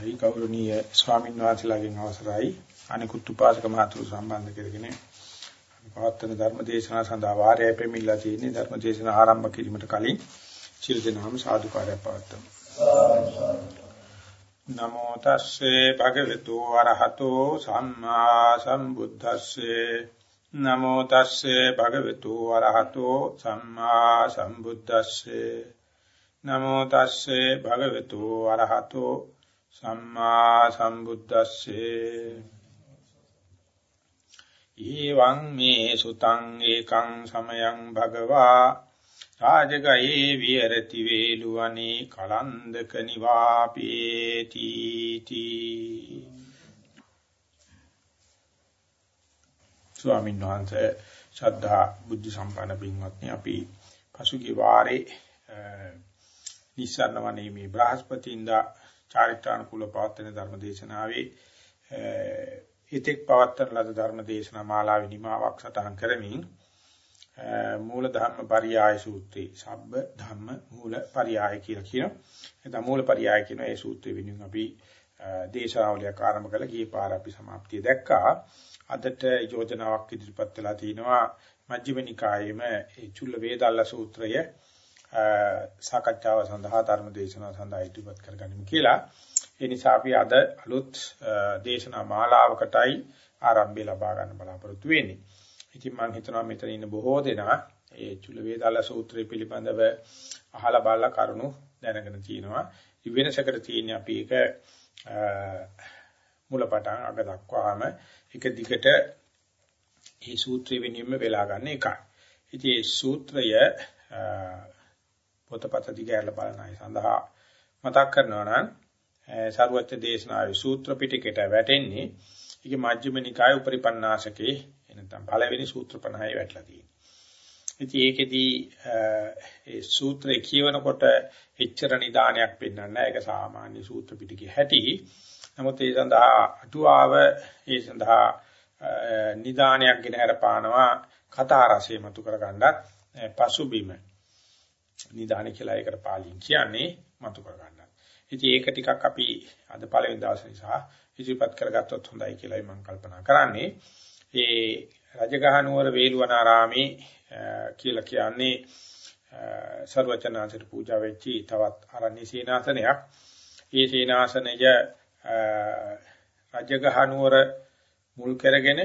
අවසරයි. ගෞරවනීය ස්වාමීන් වහන්සේලාගෙන් අවසරයි. අනිකුත් උපාසක මහතුරු සම්බන්ධ කරගෙන පවත්වන ධර්ම දේශනාව සඳහා වාරයයි පෙමිලා තියෙන්නේ. ධර්ම දේශනාව ආරම්භ කිරීමට කලින් සියලු දෙනාම සාදුකාරය පවත්වමු. නමෝ තස්සේ භගවතු වරහතෝ සම්මා සම්බුද්දස්සේ. නමෝ තස්සේ භගවතු වරහතෝ සම්මා සම්බුද්දස්සේ. නමෝ තස්සේ භගවතු වරහතෝ සම්මා සම්බුද්දස්සේ. ඊවං මේ සුතං ඒකං සමයං භගවා රාජගයේ විහෙරති වේලුවනේ කලන්දක නිවාපේති තී. ස්වාමීන් වහන්සේ ශ්‍රද්ධා බුද්ධ සම්පන්න බින්වත්නි අපි පසුගිය වාරේ නිස්සාරණ වනේ මේ බ්‍රහස්පතින්දා චාරිත්‍රානුකූල පවත්වන ධර්ම දේශනාවේ හිතෙක් පවත්වන ලද ධර්ම දේශනා මාලාවේ නිමාවක් සටහන් කරමින් මූල ධර්ම පරියාය සූත්‍රේ සබ්බ ධම්ම මූල පරියාය කියලා කියනවා. එතන මූල පරියාය කියන ඒ සූත්‍රය වෙනුවෙන් අපි දේශාවලියක් ආරම්භ කළා. ගියේ පාර අපි સમાප්තිය දැක්කා. අදට යෝජනාවක් ඉදිරිපත් වෙලා තිනවා මජ්ක්‍ධිම නිකායේම ඒ චුල්ල වේදල්ල සූත්‍රය සාකච්ඡාව සඳහා ධර්ම දේශනාව සඳහා ඉදිරිපත් කරගනිමු කියලා. ඒ නිසා අපි අද අලුත් දේශනා මාලාවකටයි ආරම්භය ලබා ගන්න බලාපොරොත්තු වෙන්නේ. ඉතින් මම හිතනවා මෙතන ඉන්න බොහෝ දෙනා ඒ චුල වේදාල සූත්‍රය පිළිබඳව අහලා බලලා කරුණු දැනගෙන තියෙනවා. වෙනසකට තියෙන්නේ අපි ඒක මුලපටන් අග දක්වාම එක දිගට මේ සූත්‍රය වෙනින්ම වෙලා ගන්න එකයි. ඉතින් මේ සූත්‍රය පොතපත දිගහැරලා බලන අය සඳහා මතක් කරනවා නම් සරුවච්ච දේශනාවේ සූත්‍ර පිටකයට වැටෙන්නේ ඒක මජ්ක්‍ධිම නිකාය උපරිපන්නාසකේ එනතම් පළවෙනි සූත්‍ර 50 වැටලා තියෙනවා. ඉතින් ඒකෙදී ඒ සූත්‍රය කියවනකොට එච්චර නිදානයක් පෙන්වන්නේ නැහැ. ඒක සාමාන්‍ය සූත්‍ර පිටකේ හැටි. නමුත් ඒ සඳහා අටුවාව ඒ සඳහා නිදානයක් ගෙන හරපානවා කතා රසය මතු කරගන්නත් පසුබිම නිදාන කියලා ඒකට පාලියෙන් කියන්නේ මතු කර ගන්න. ඉතින් ඒක ටිකක් අපි අද පළවෙනි දවසේ නිසා ඉදිරිපත් කරගත්තොත් හොඳයි කියලායි මම කල්පනා කරන්නේ. ඒ රජගහ නුවර වේළුවනාරාමේ කියලා කියන්නේ සර්වචනාංශට පූජා වෙච්චි තවත් අරණ්‍ය සීනාසනයක්. ඒ සීනාසනය රජගහ නුවර මුල් කරගෙන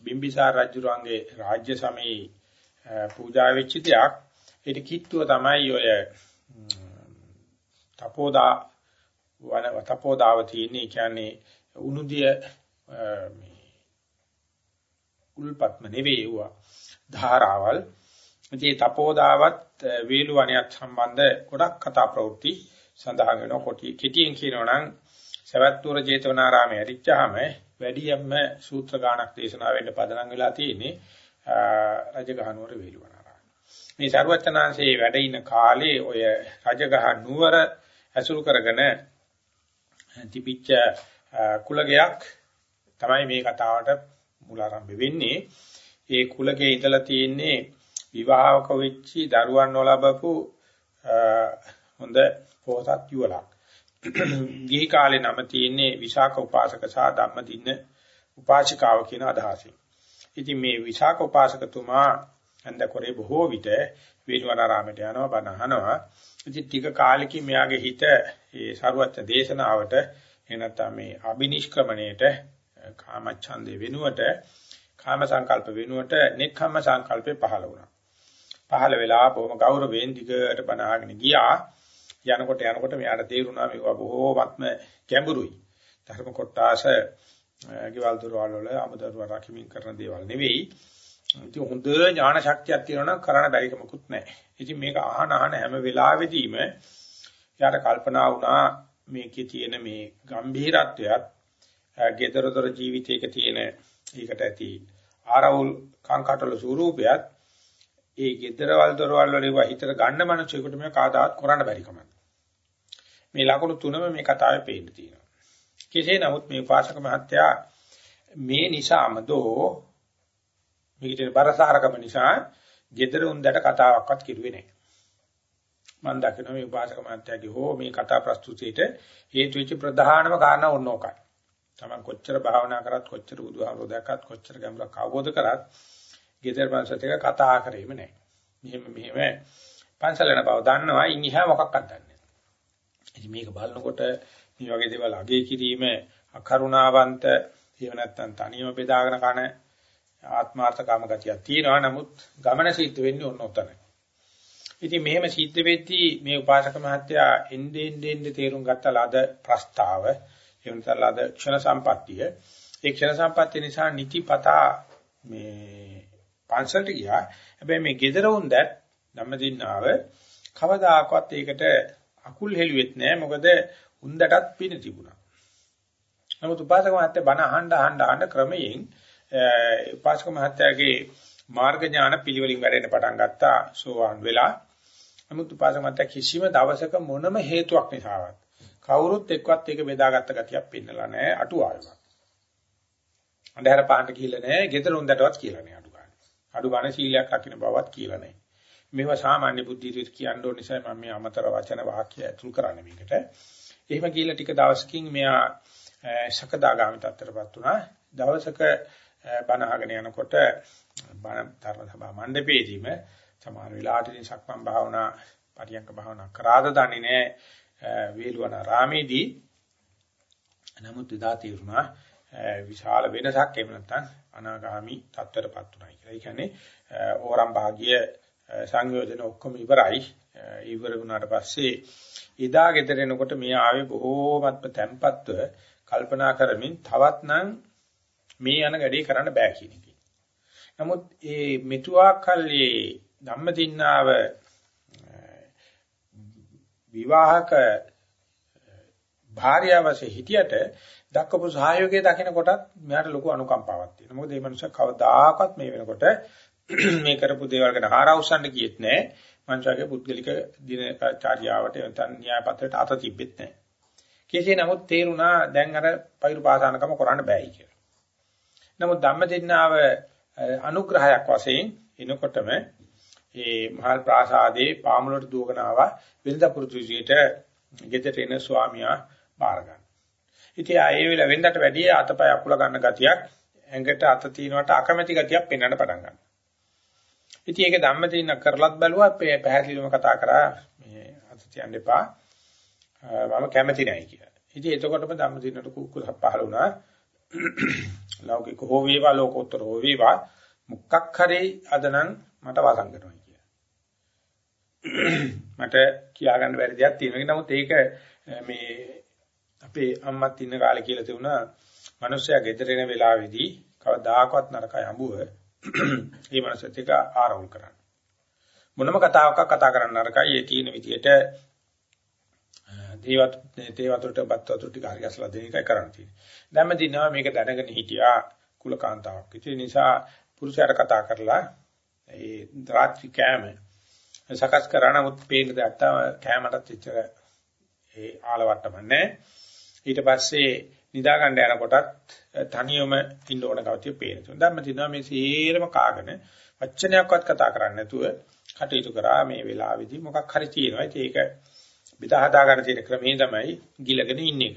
බිම්බිසාර රජුරන්ගේ රාජ්‍ය සමයේ පූජා වෙච්ච දෙයක්. ඒක කිට්ටුව තමයි ඔය තපෝදා වන තපෝදාව තියෙන්නේ. කියන්නේ උණුදිය මේ උල්පත්ම නෙවෙයි වුණා ධාරාවල්. ඉතින් තපෝදාවත් වේලු වණයත් සම්බන්ධ ගොඩක් කතා ප්‍රවෘත්ති සඳහන් වෙනවා. කොටි කෙටියෙන් කියනවා නම් සවැත්තුර ජේතවනාරාමයේ ඇරිච්චාම වැඩියෙන්ම සූත්‍ර ගානක් දේශනා වෙන්න පදනම් වෙලා තියෙන්නේ රජගහනුවර වේලුවන මේ ਸਰුවචනාංශයේ වැඩ ඉන කාලේ ඔය රජගහ නුවර ඇසුරු කරගෙන තිබිච්ච කුලගයක් තමයි මේ කතාවට මුල ආරම්භ වෙන්නේ. ඒ කුලගේ ඉඳලා තියෙන්නේ විවාහක වෙච්චි දරුවන් නොලබපු හොඳ පොහසත් යුවලක්. ගිහි කාලේ නම තියෙන්නේ විශාඛ උපාසක සහ ධම්මදින්න උපාසිකාව කියන අදහසින්. ඉතින් මේ විශාඛ උපාසකතුමා හන්ද කරේ බොහෝ විට වේලවනාරාමයට යනවා බණ අහනවා. ඉතින් ටික කාලෙකින් මෙයාගේ හිත ඒ සරුවත් දේශනාවට එනතම මේ අබිනිෂ්ක්‍රමණයට කාමච්ඡන්දේ වෙනුවට කාම සංකල්ප වෙනුවට නෙක්ඛම්ම සංකල්පේ පහළ වුණා. පහළ වෙලා බොහොම ගෞරවයෙන් දිගට බණ අහගෙන ගියා. යනකොට යනකොට මෙයාට තේරුණා මේවා බොහෝමත්ම ගැඹුරුයි. ධර්ම කොටාස ගෙවල් දොරවල් වල අමුදරුව රකිමින් කරන දේවල් නෙවෙයි. ඉතින් හොඳ ඥාන ශක්තියක් තියෙනවා නම් කරන්න බැරිකමකුත් නැහැ. ඉතින් මේක අහන අහන හැම වෙලාවෙදීම යාට කල්පනා වුණා මේකේ තියෙන මේ ගැඹීරත්වයත් gedarodor ජීවිතයක තියෙන ඒකට ඇති ආරවුල් කාංකටල ස්වරූපයත් ඒ gedarawal dorwal වල ඒවා හිතට ගන්න මනසෙකට මේ කාදාත් කරන්න බැරි කමක්. මේ ලකුණු තුනම මේ කතාවේ පේන්න තියෙනවා. කෙසේ නමුත් මේ උපාසක මහත්තයා මේ නිසාම දෝ මේකට බරසාරකම නිසා gedara උන්දට කතාවක්වත් කිරුවේ නැහැ. මම දකිනවා මේ උපාසක මාත්‍යාගේ හෝ මේ කතා ප්‍රස්තුතියට හේතු වෙච්ච ප්‍රධානම කාරණා ඕනෝකයි. Taman කොච්චර භාවනා කරත් කොච්චර බුදුහාමුදුරුවෝ දැක්කත් කොච්චර ගැඹුරක් අවබෝධ කරත් ගෙදර පන්සලට එක කතා කරේම නැහැ. මෙහෙම මෙහෙම පන්සල යන බව දන්නවා ඉන් එහා මොකක්වත් දන්නේ නැහැ. ඉතින් මේක බලනකොට මේ වගේ දේවල් අගේ කිරීම අකරුණාවන්ත එහෙම නැත්නම් තනියම බෙදාගෙන කන ආත්මාර්ථකාම ගතියක් තියෙනවා. නමුත් ගමන සිද්ධ වෙන්නේ ඔන්න ඔතන. ඉතින් මෙහෙම සිද්ධ වෙද්දී මේ උපාසක මහත්තයා එන්නේ එන්නේ තේරුම් ගත්ත ලද ප්‍රස්තාව එහෙම නැත්නම් ලද ක්ෂණ සම්පත්තිය ඒ ක්ෂණ සම්පත්තිය නිසා නිතිපතා මේ පන්සලට ගියා. හැබැයි මේ gedara උන්දත් ධම්මදින්නාව කවදාකවත් ඒකට අකුල් හෙළුවෙත් නෑ. මොකද උන්දටත් පින තිබුණා. නමුත් උපාසක මහත්තයා බණ අහන්න අහන්න අහන්න ක්‍රමයෙන් උපාසක මහත්තයාගේ මාර්ග ඥාන පිළිවෙලින් වැඩෙන්න පටන් ගත්තා සෝවාන් වෙලා. නමුත් උපාසක මහත්තයා කිසිම දවසක මොනම හේතුවක් නිසාවත් කවුරුත් එක්කවත් ඒක බෙදාගත්ත ගතියක් පෙන්නලා නැහැ අටුවාවෙම. අන්ධහර පාන්න කියලා නැහැ, ගෙදර උන්දටවත් කියලා නැහැ අඩු ගන්න. අඩු ගන්න සීලයක් රකින්න බවවත් කියලා නැහැ. මේවා සාමාන්‍ය බුද්ධියට කියන්න ඕන නිසා මම මේ අමතර වචන වාක්‍ය ඇතුල් කරන්නේ මේකට. එහෙම කියලා ටික දවසකින් මෙයා සකදාගාමි තත්ත්වයටපත් වුණා. දවසක බණ අහගෙන යනකොට බණ ධර්ම සභා මණ්ඩපයේදීම සමහර වෙලාවට ඉතින් සක්මන් භාවනා පරියංක භාවනා කරාද දන්නේ නැහැ වේලුවන රාමේදී නමුත් එදා තීරුණා විශාල වෙනසක් එහෙම නැත්නම් අනාගාමි තත්ත්වයටපත් උනායි කියලා. ඒ කියන්නේ ඕරම් භාගිය සංයෝජන ඔක්කොම ඉවරයි. ඉවර වුණාට පස්සේ එදා ගෙදර එනකොට මේ ආවේ බොහෝමත්ම තැම්පත්ව කල්පනා කරමින් තවත් නම් මේ යන වැඩේ කරන්න බෑ කියන එක. නමුත් ඒ මෙතුආකල්ලි ධම්මදින්නාව විවාහක භාර්යාවසේ හිටියට දක්වපු සහයෝගය දකින කොටත් මෙයාට ලොකු අනුකම්පාවක් තියෙනවා. මොකද මේ මනුස්සයා කවදාකවත් මේ වෙනකොට මේ කරපු දේවල් ගැන ආරවුස්සන්න ගියෙත් නැහැ. මනුෂයාගේ පුද්ගලික දිනචාරියාවට නැත්නම් න්‍යාය පත්‍රයට අත තිබෙත් නැහැ. කෙසේ නමුත් තේරුණා දැන් අර පෛරු පාසානකම කරන්න බෑයි කියලා. නමුත් ධම්මදින්නාව අනුග්‍රහයක් වශයෙන් එනකොටම ඒ මහල් ප්‍රාසාදේ පාමුලට දුවගෙන ආවා වෙනද පුරුදුසියට ගෙදරට එන ස්වාමියා බාර ගන්න. ඉතින් ආයේ වෙල වෙනදට වැඩිය අතපය අකුල ගන්න ගතියක් ඇඟට අත තිනවට අකමැති ගතියක් පෙන්වන්න පටන් ගන්නවා. ඉතින් ඒක ධම්මදින්න කරලත් බැලුවා පැහැදිලිවම කතා කරා මේ අත තියන්න එපා. මම කැමති නැහැ කියලා. ඉතින් එතකොටම ධම්මදින්නට කුකුල පහල වුණා. ලෞකික හෝ වේවා ලෝකෝත්තර හෝ වේවා මුක්කක් හරි අදනම් මට වසන් කරනවා කියලා. මට කියා ගන්න බැරි දෙයක් තියෙනවා. නමුත් ඒක මේ අපේ අම්මත් ඉන්න කාලේ කියලා තිබුණා. මිනිස්සයා ගෙදර එන වෙලාවේදී කවදාකවත් නරකයි හඹුව. මේ මනසත් එක ආරවුල් කරන්න. මොනම කතාවක කතා කරන්න නරකයි. ඒ තියෙන විදියට දේවත් දේවතුරට බත් වතුර ටික හරි ගැසලා දෙන එකයි කරන්න තියෙන්නේ. දැම්ම දිනවා මේක දැනගෙන හිටියා කුලකාන්තාවක්. ඒ නිසා පුරුෂයාට කතා කරලා ඒ රාත්‍රී කෑම සකස් කරා නමුත් පේන දෙයක් කෑමටත් එච්චර ඒ ආලවට්ටම නැහැ. ඊට පස්සේ නිදා ගන්න යනකොටත් තනියම ඉන්න ඕන කවතිය පේනවා. දැන් මම දිනවා මේ සීරම කාගෙන වචනයක්වත් කතා කරන්නේ නැතුව කටයුතු කරා මේ වෙලාවේදී මොකක් හරි තියෙනවා. ඒක බෙදා හදා ගන්න තියෙන ක්‍රමේ තමයි ගිලගෙන ඉන්න එක.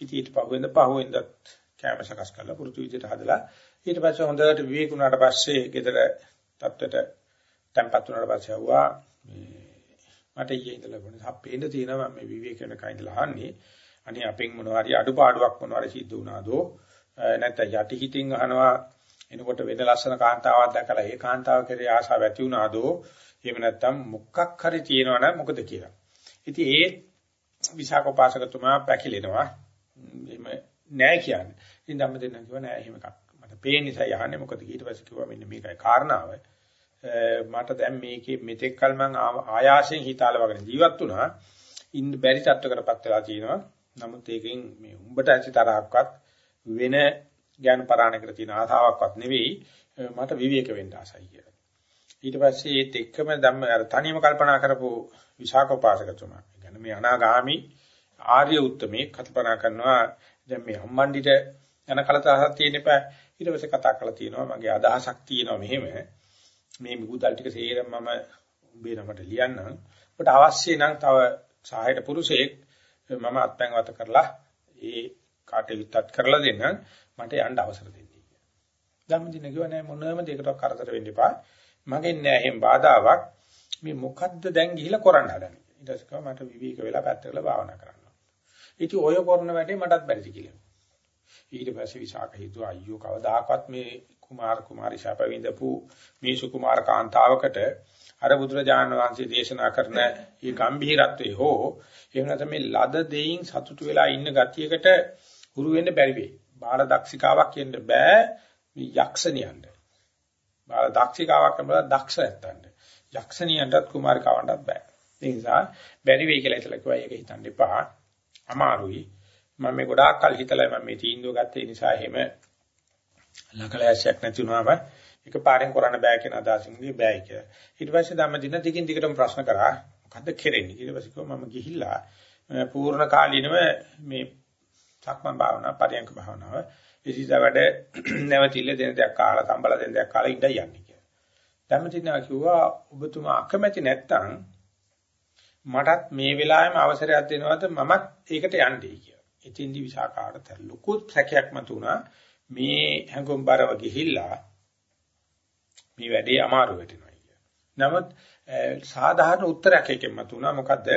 ඉතින් ඊට පහුවෙන්ද පහුවෙන්දත් කැම සකස් කරලා පුරුදු විදිහට හදලා ඊට පස්සේ හොඳට විවේක වුණාට පස්සේ ගෙදර තත්ත්වයට tempat වුණාට පස්සේ ආවා මේ මට ඊයේ ඉඳලා වුණේ අපේන්න තියෙනවා මේ විවේක වෙන කයින්දලා අහන්නේ අනේ අපෙන් මොනවා හරි අඩුපාඩුවක් මොනවා හරි සිද්ධ වුණාදෝ නැත්නම් යටි හිතින් අහනවා එනකොට වෙන ලස්සන කාන්තාවක් දැකලා ඒ කාන්තාව කෙරේ ආසාව ඇති වුණාදෝ එහෙම නැත්නම් මොකක් හරි තියෙනවනම් මොකද කියලා. ඉතින් ඒ විසාකෝපාසකතුමා පැකිලෙනවා. එහෙම නෑ කියන්නේ. ඉතින් ධම්ම දෙන්න කිව්වා නෑ එහෙම එකක්. මට පේන නිසා යහන්නේ මොකද ඊට පස්සේ කිව්වා මෙන්න මේකයි කාරණාව. මට දැන් මේකේ මෙතෙක් කල මං ආයාසයෙන් හිතාලවගෙන ජීවත් වුණා. ඉන්න බැරි තත්ත්වයකටපත් වෙලා තියෙනවා. නමුත් ඒකෙන් මේ උඹට ඇති තරහක්වත් වෙන ඥාන පරාණයකට තියෙන ආසාවක්වත් නෙවෙයි මට විවේක වෙන්න ආසයි කියලා. ඊට පස්සේ ඒත් එක්කම ධම්ම අර තනියම කල්පනා කරපු විසාකෝපාසකතුමා. ඒ කියන්නේ මේ අනාගාමි ආර්ය උත්තමේ කල්පනා කරනවා දැන් මේ අම්මණ්ඩිට යන කලතරක් තියෙන එපා. ඊට පස්සේ කතා කරලා තියෙනවා මගේ අදහසක් තියෙනවා මෙහෙම. මේ මුගුදල් ටික සේරම මම උඹේ නමට ලියන්නම්. ඔබට අවශ්‍ය නම් තව සහායට පුරුෂයෙක් මම අත්පැන් වත කරලා ඒ කාටේ විත්තත් කරලා දෙන්න මට යන්න අවසර දෙන්න කියලා. ධම්මදින කිව්වා නෑ මොනම දෙයකට කරදර වෙන්න එපා. මගෙන් නෑ එහෙම බාධාවක්. මේ මොකද්ද දැන් ගිහිලා කරන්න හදන්නේ. ඊට පස්සේ මට විවේක වෙලා පැත්තකල භාවනා කරන්න. ඉතින් ඔය කරන වැඩේ මටත් බැරිද කියලා. ඊට පස්සේ විසාක හිතුවා අයියෝ කවදාකවත් මේ කුමාර කුමාරි ශාප විඳපු මේ සුකුමාර කාන්තාවකට අර බුදුරජාණන් වහන්සේ දේශනා කරන මේ ගම්භීරත්වයේ හෝ එහෙම නැත්නම් මේ ලද දෙයින් සතුටු වෙලා ඉන්න ගතියකට හුරු වෙන්න බැරි වෙයි. බාල දක්ෂිකාවක් කියන්න බෑ මේ යක්ෂණියන්ට. බාල දක්ෂිකාවක් කියනවා දක්ෂ නැත්තන්ට. යක්ෂණියන්ටත් කුමාරිකාවන්ටත් බෑ. ඒ නිසා බැරි වෙයි කියලා හිතලා කිව්වා ඒක හිතන්න එපා. අමාරුයි. මම මේ ගොඩාක් කල් හිතලා මම මේ තීන්දුව ගත්තේ නිසා එහෙම ලකලෑසියක් නැති වුණාම එක පාරෙන් කරන්න බෑ කියන අදහසින් ඉන්නේ බෑ කියලා. ඊට පස්සේ ධම්මදින දිගින් දිගටම ප්‍රශ්න කරා මොකද්ද කෙරෙන්නේ? ඊට පස්සේ කිව්වා මම ගිහිල්ලා පූර්ණ කාලීනව මේ සක්මන් භාවනා පරියන්ක භාවනාව ඉතිසා වැඩ නැවතිල්ල දෙන දෙයක් කාලා කම්බල දෙන දෙයක් කාලා ඉඳ යන්නේ කියලා. ධම්මදිනා කිව්වා ඔබතුමා අකමැති නැත්තම් මටත් මේ වෙලාවෙම අවසරයක් දෙනවද මමත් ඒකට යන්නේ කියලා. ඉතින්දි විසාකාට ලොකු සැකයක් මතුණා මේ හැඟුම්overline ගිහිල්ලා මේ වැඩේ අමාරු වෙටෙනවා කිය. නමුත් සාධාරණ උත්තරයක් එකෙන් මතුණා මොකද්ද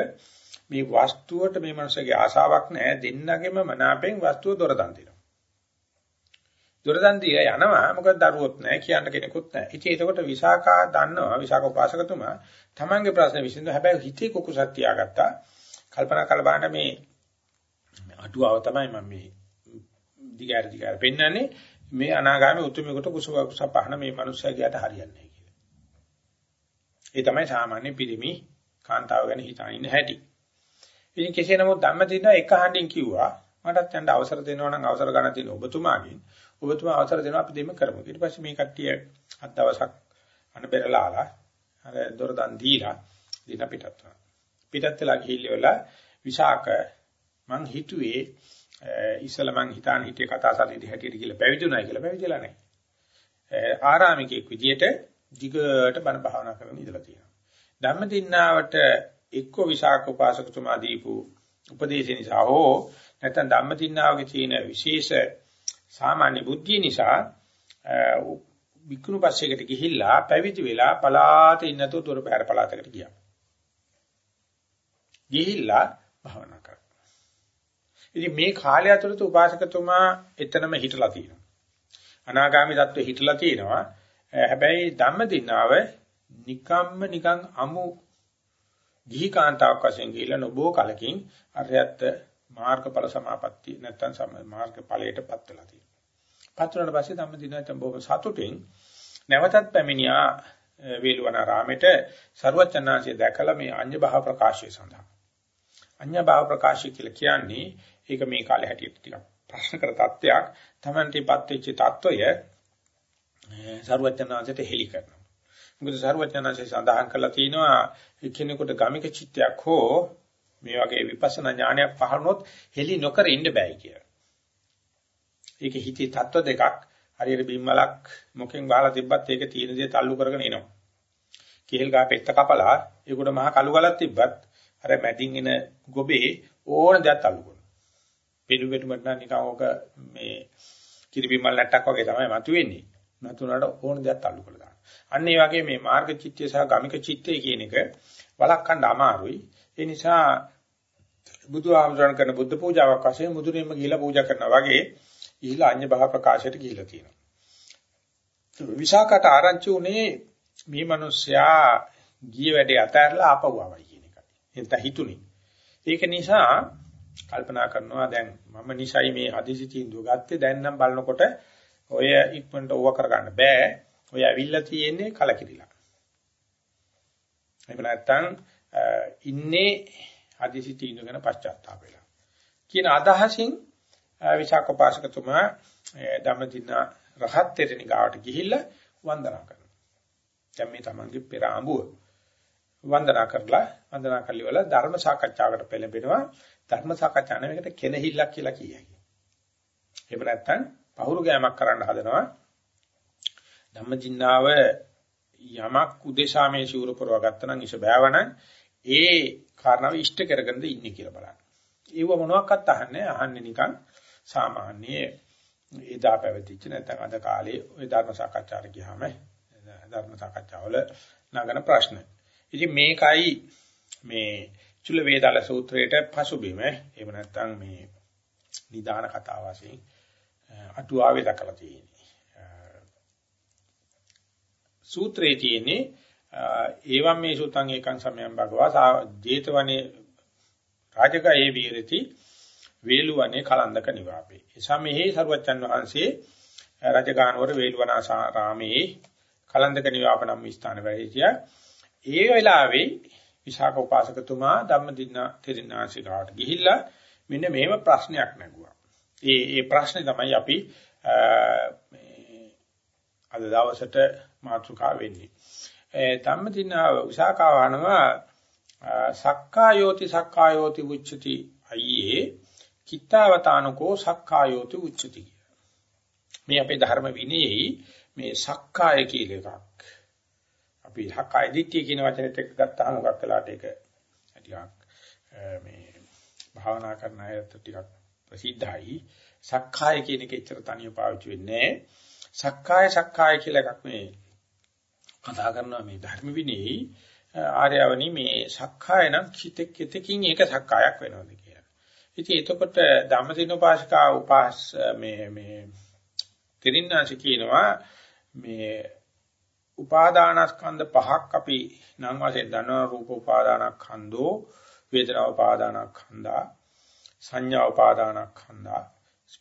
මේ වස්තුවට මේ මනුස්සගේ ආසාවක් නැහැ දෙන්නගෙම මනාපෙන් වස්තුව දොර දන් දෙනවා. දොර දන් දීලා යනවා මොකද දරුවොත් නැහැ කියන්න කෙනෙකුත් නැහැ. ඉතින් ඒකට විසාකා දන්නවා විසාක උපාසකතුමා තමන්ගේ ප්‍රශ්න විසඳුවා හැබැයි හිතේ කුකුසක් තියාගත්තා. කල්පනා කරලා බලන්න මේ අටුවාව තමයි මම මේ දිගාර දිගාර පෙන්වන්නේ මේ අනාගාමී උතුමෙකුට කුසව කුසපහන මේ මනුස්සයාට හරියන්නේ නැහැ කියලා. ඒ තමයි සාමාන්‍ය පිළිමි කාන්තාව ගැන හිතාන ඉන්න හැටි. ඉතින් කෙසේ නමුත් ධම්මදින එක හඬින් කිව්වා මටත් යන්න අවසර දෙනවා නම් අවසර ගන්න තියෙන ඔබතුමාගෙන් ඔබතුමා අවසර දෙනවා අපි දෙන්න කරමු. ඊට පස්සේ මේ කට්ටිය අත් දවසක් අනබෙරලාලා අර දොර දන් දීලා දින පිටත් වුණා. පිටත් වෙලා ගිහිල්ලා විශාක මං හිතුවේ ඉස්සල මං හිතාන හිටියේ කතා සාරිදි හැටියට කියලා පැවිදුණා කියලා පැවිදිලා නැහැ. ආරාමිකෙක් විදියට දිගට බණ භාවනා කරන ඉඳලා තියෙනවා. ධම්මදින්නාවට එක්ක විසාක උපාසකතුමා දීපු උපදේශ නිසා හෝ නැත්නම් ධම්මදින්නාවගේ තියෙන විශේෂ සාමාන්‍ය බුද්ධිය නිසා විකුණු පස්සේකට ගිහිල්ලා පැවිදි වෙලා පලාතේ ඉන්නතෝ දොර පැහැර පලාතකට ගියා. ගිහිල්ලා භාවනා කරා. ඉතින් මේ කාලය ඇතුළත උපාසකතුමා එතනම හිටලා තියෙනවා. අනාගාමී தත්ත්වෙ හිටලා තියෙනවා. හැබැයි ධම්මදිනාව නිකම්ම නිකන් අමු ගිහි කාන්තාවක් වශයෙන් ගිහිල්ලා නොබෝ කලකින් අරයත් මාර්ගඵල සමාපatti නැත්තම් මාර්ග ඵලයටපත් වෙලා තියෙනවා. පත් වුණාට පස්සේ ධම්මදිනාව බොහොම සතුටින් නැවතත් පැමිණියා වේලවනාරාමෙට ਸਰවචන්නාංශය දැකලා මේ අඤ්ඤ භාව ප්‍රකාශය සඳහා. අඤ්ඤ භාව ප්‍රකාශය කියලා කියන්නේ ඒක මේ කාලේ හැටියට ටිකක් ප්‍රශ්න කර තත්ත්වයක්. Tamanටපත් වෙච්ච තත්ත්වය සරුවචනාංශයට හෙලි කරනවා. මොකද සරුවචනාංශය සඳහන් කරලා තියෙනවා එකිනෙකට ගමික චිත්තයක් හෝ මේ වගේ විපස්සනා ඥානයක් පහළනොත් හෙලි නොකර ඉන්න බෑ කියලා. ඒක හිතේ තත්ත්ව දෙකක් හරියට බිම්මලක් මොකෙන් බහලා තිබ්බත් ඒක තියෙන දේ තල්ලු කරගෙන එනවා. කේල් ගහ පෙත්ත කපලා ඒකට මහා කළු ගලක් තිබ්බත් අර මැදින් එන ගොබේ ඕන දෙයක් තල්ලු කරනවා. පිටු පිටුමට නම් නිකන් ඕක මේ කිරිබිමල් නැට්ටක් වගේ තමයි මතුවෙන්නේ. නැතුණාට ඕන දෙයක් අල්ලු කරලා දාන්න. අන්න ඒ වගේ මේ මාර්ග චිත්තය සහ ගමික චිත්තය කියන එක වළක්වන්න අමාරුයි. ඒ නිසා බුදුආමරණ කරන බුද්ධ පූජාවක් වශයෙන් මුදුරෙම ගිහිලා පූජා කරනවා වගේ ඊළඟ අඤ්ඤ භව ප්‍රකාශයට ගිහිලා තියෙනවා. විසාකට ආරංචි උනේ මේ මිනිස්සයා ගිය වැඩේ අතහැරලා ආපහු ආවයි කියන එකයි. එතන හිතුනේ. ඒක නිසා කල්පනා කරනවා දැන් මම නිසයි මේ හදිසි තීන්දුව ගත්තේ දැන් නම් බලනකොට ඔය ඉක්මනට ඕව කරගන්න බෑ ඔය ඇවිල්ලා තියෙන්නේ කලකිරිලා එහෙම නැත්නම් ඉන්නේ හදිසි තීන්දුව ගැන පශ්චාත්තාප වෙලා කියන අදහසින් විශාකෝපාසකතුමා ධම්මදින රහත් තෙරණි ගාවට ගිහිල්ලා වන්දනා කරනවා දැන් මේ තමන්ගේ පෙර ආඹුව වන්දනා කරලා වන්දනා කල්ලිවල ධර්ම සාකච්ඡාවකට පෙළඹෙනවා ධර්ම සාකච්ඡා නෙවෙයිකට කෙනහිල්ලක් කියලා කියයි. එහෙම නැත්නම් පහුරු ගෑමක් කරන්න හදනවා. ධම්මචින්නාව යමක් උදේශාමේ ශූර පුරව ගත්තනම් ඉෂ බෑවනම් ඒ කාරණාව ඉෂ්ට කරගෙනද ඉන්නේ කියලා බලන්න. ඒව මොනවාක්වත් අහන්නේ අහන්නේ නිකන් සාමාන්‍ය එදා පැවතිච්ච නැත්නම් අද කාලේ ওই ධර්ම සාකච්ඡාට ගියාම ධර්ම සාකච්ඡාවල නගන ප්‍රශ්න. ඉතින් මේකයි මේ චුල්ල වේදාල සූත්‍රයේ පසුබිම එහෙම නැත්නම් මේ නිදාන කතාව වශයෙන් අටුවාවේ දක්වලා තියෙන්නේ. සූත්‍රයේ තියෙන්නේ ඒවම් මේ සුතං ඒකං සමයං භගවා ජේතවනේ රාජකයේ වීරති වේලුවනේ කලන්දක නිවාපේ. එසම මෙහි සරුවච්චන් වහන්සේ රජගානුවර වේලුවනාසාරාමේ කලන්දක නිවාප නම් ස්ථාන වැඩිතියා. ඒ වෙලාවේ විශාඛ උපාසකතුමා ධම්මදින්න තෙරිනාසිකාට ගිහිල්ලා මෙන්න මෙහෙම ප්‍රශ්නයක් නැගුවා. ඒ ඒ ප්‍රශ්නේ තමයි අපි අද දවසට මාතෘකා වෙන්නේ. ධම්මදින්න විශාඛවණවා සක්කායෝති සක්කායෝති උච්චති අයියේ කිත්තාවතානකෝ සක්කායෝති උච්චති මේ අපේ ධර්ම විනයෙහි මේ සක්කාය කියලා එකක්. අපි සක්කාය දිට්ඨිය කියන වචනේත් එක්ක ගත්තාම මොකක් කළාට ඒක ටිකක් මේ භාවනා කරන අයට ටිකක් ප්‍රසිද්ධයි. සක්කාය කියන එක ඇත්තට තනියම පාවිච්චි වෙන්නේ සක්කාය සක්කාය කියලා එකක් මේ කතා කරනවා මේ ධර්ම විනයෙහි ආර්යවනි මේ සක්කාය නම් කිතෙක් කිතකින් ඒක සක්කායක් වෙනවද කියලා. ඉතින් එතකොට ධම්මදින උපාසිකා උපාස් මේ මේ තිරින්නාසි කියනවා මේ උපාදානස්කන්ධ පහක් අපි නම් වශයෙන් දන්නවා රූප උපාදානස්කන්ධෝ වේදනා උපාදානස්කන්ධා සංඥා උපාදානස්කන්ධා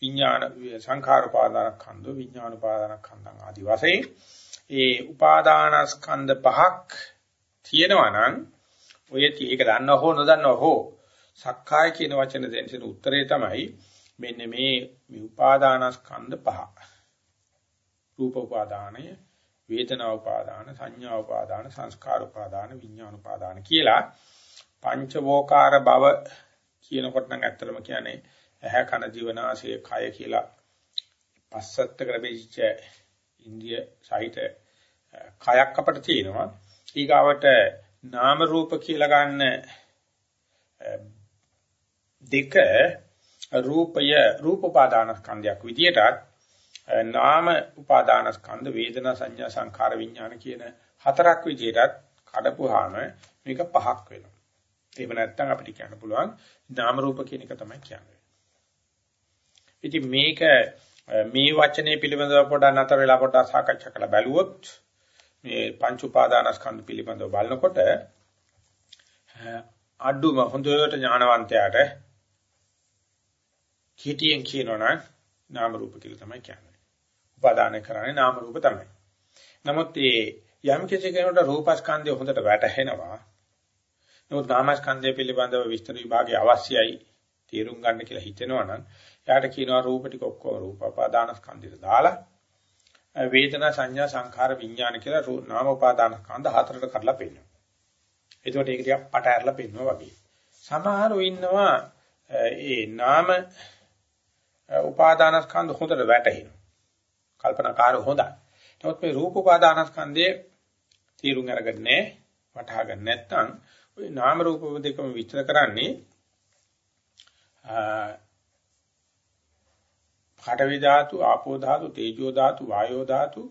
විඥාන සංඛාර උපාදානස්කන්ධෝ විඥාන උපාදානස්කන්ධං ආදී වශයෙන් ඒ උපාදානස්කන්ධ පහක් තියෙනවා නම් ඔය ඒක දන්නව හෝ නොදන්නව හෝ සක්කාය කියන වචන දෙන්න උත්තරේ තමයි මෙන්න මේ උපාදානස්කන්ධ පහ. රූප උපාදානය, වේදනා උපාදාන, සංඥා උපාදාන, සංස්කාර උපාදාන, විඥාන උපාදාන කියලා පංචවෝකාර භව කියනකොට නම් ඇත්තටම කියන්නේ ඇහැ කන දිවනාසය කය කියලා පස්සත්ත කරපෙච්ච ඉන්දිය සහිත කයක් අපිට තියෙනවා ඊගාවට නාම රූප කියලා ගන්න දෙක රූපය රූප උපාදාන ස්කන්ධයක් විදියටත් නාම උපාදාන ස්කන්ධ වේදනා සංඥා සංඛාර විඥාන කියන හතරක් විදියටත් කඩපුවාම මේක පහක් වෙනවා. එහෙම නැත්නම් අපිට කියන්න පුළුවන් නාම රූප කියන එක තමයි කියන්නේ. ඉතින් මේක මේ වචනේ පිළිබඳව පොඩක් නතර වෙලා පොඩක් සාකච්ඡා කරලා බැලුවොත් මේ පංච උපාදානස්කන්ධ පිළිබඳව බලනකොට අඩුම හොඳට ඥානවන්තයාට කීටියෙන් කියනවනම් නාම රූප කියලා තමයි කියන්නේ. උපාදාන කරන්නේ නාම රූප තමයි. නමුත් මේ යම් කිසි කෙනෙකුට රූපස්කන්ධය හොඳට වැටහෙනවා. නමුත් නාමස්කන්ධය පිළිබඳව විස්තර විභාගය අවශ්‍යයි තේරුම් ගන්න කියලා හිතෙනවනම් එයාට කියනවා රූප ටික ඔක්කොම රූප උපාදානස්කන්ධයට දාලා වේදනා සංඥා සංඛාර විඥාන කියලා නාම උපාදාන ස්කන්ධ හතරට කඩලා පෙන්නනවා. එතකොට ඒක ටිකක් පට ඇරලා පෙන්නනවා වගේ. සමහරව ඉන්නවා ඒ නාම උපාදාන ස්කන්ධ හොඳට වැටහෙනවා. කල්පනාකාර හොඳයි. නමුත් මේ රූප උපාදාන ස්කන්ධයේ තීරුම් අරගන්නේ වටහා ගන්න නැත්නම් ওই නාම රූප දෙකම විස්තර කරන්නේ පඨවි ධාතු, ආපෝ ධාතු, තේජෝ ධාතු, වායෝ ධාතු,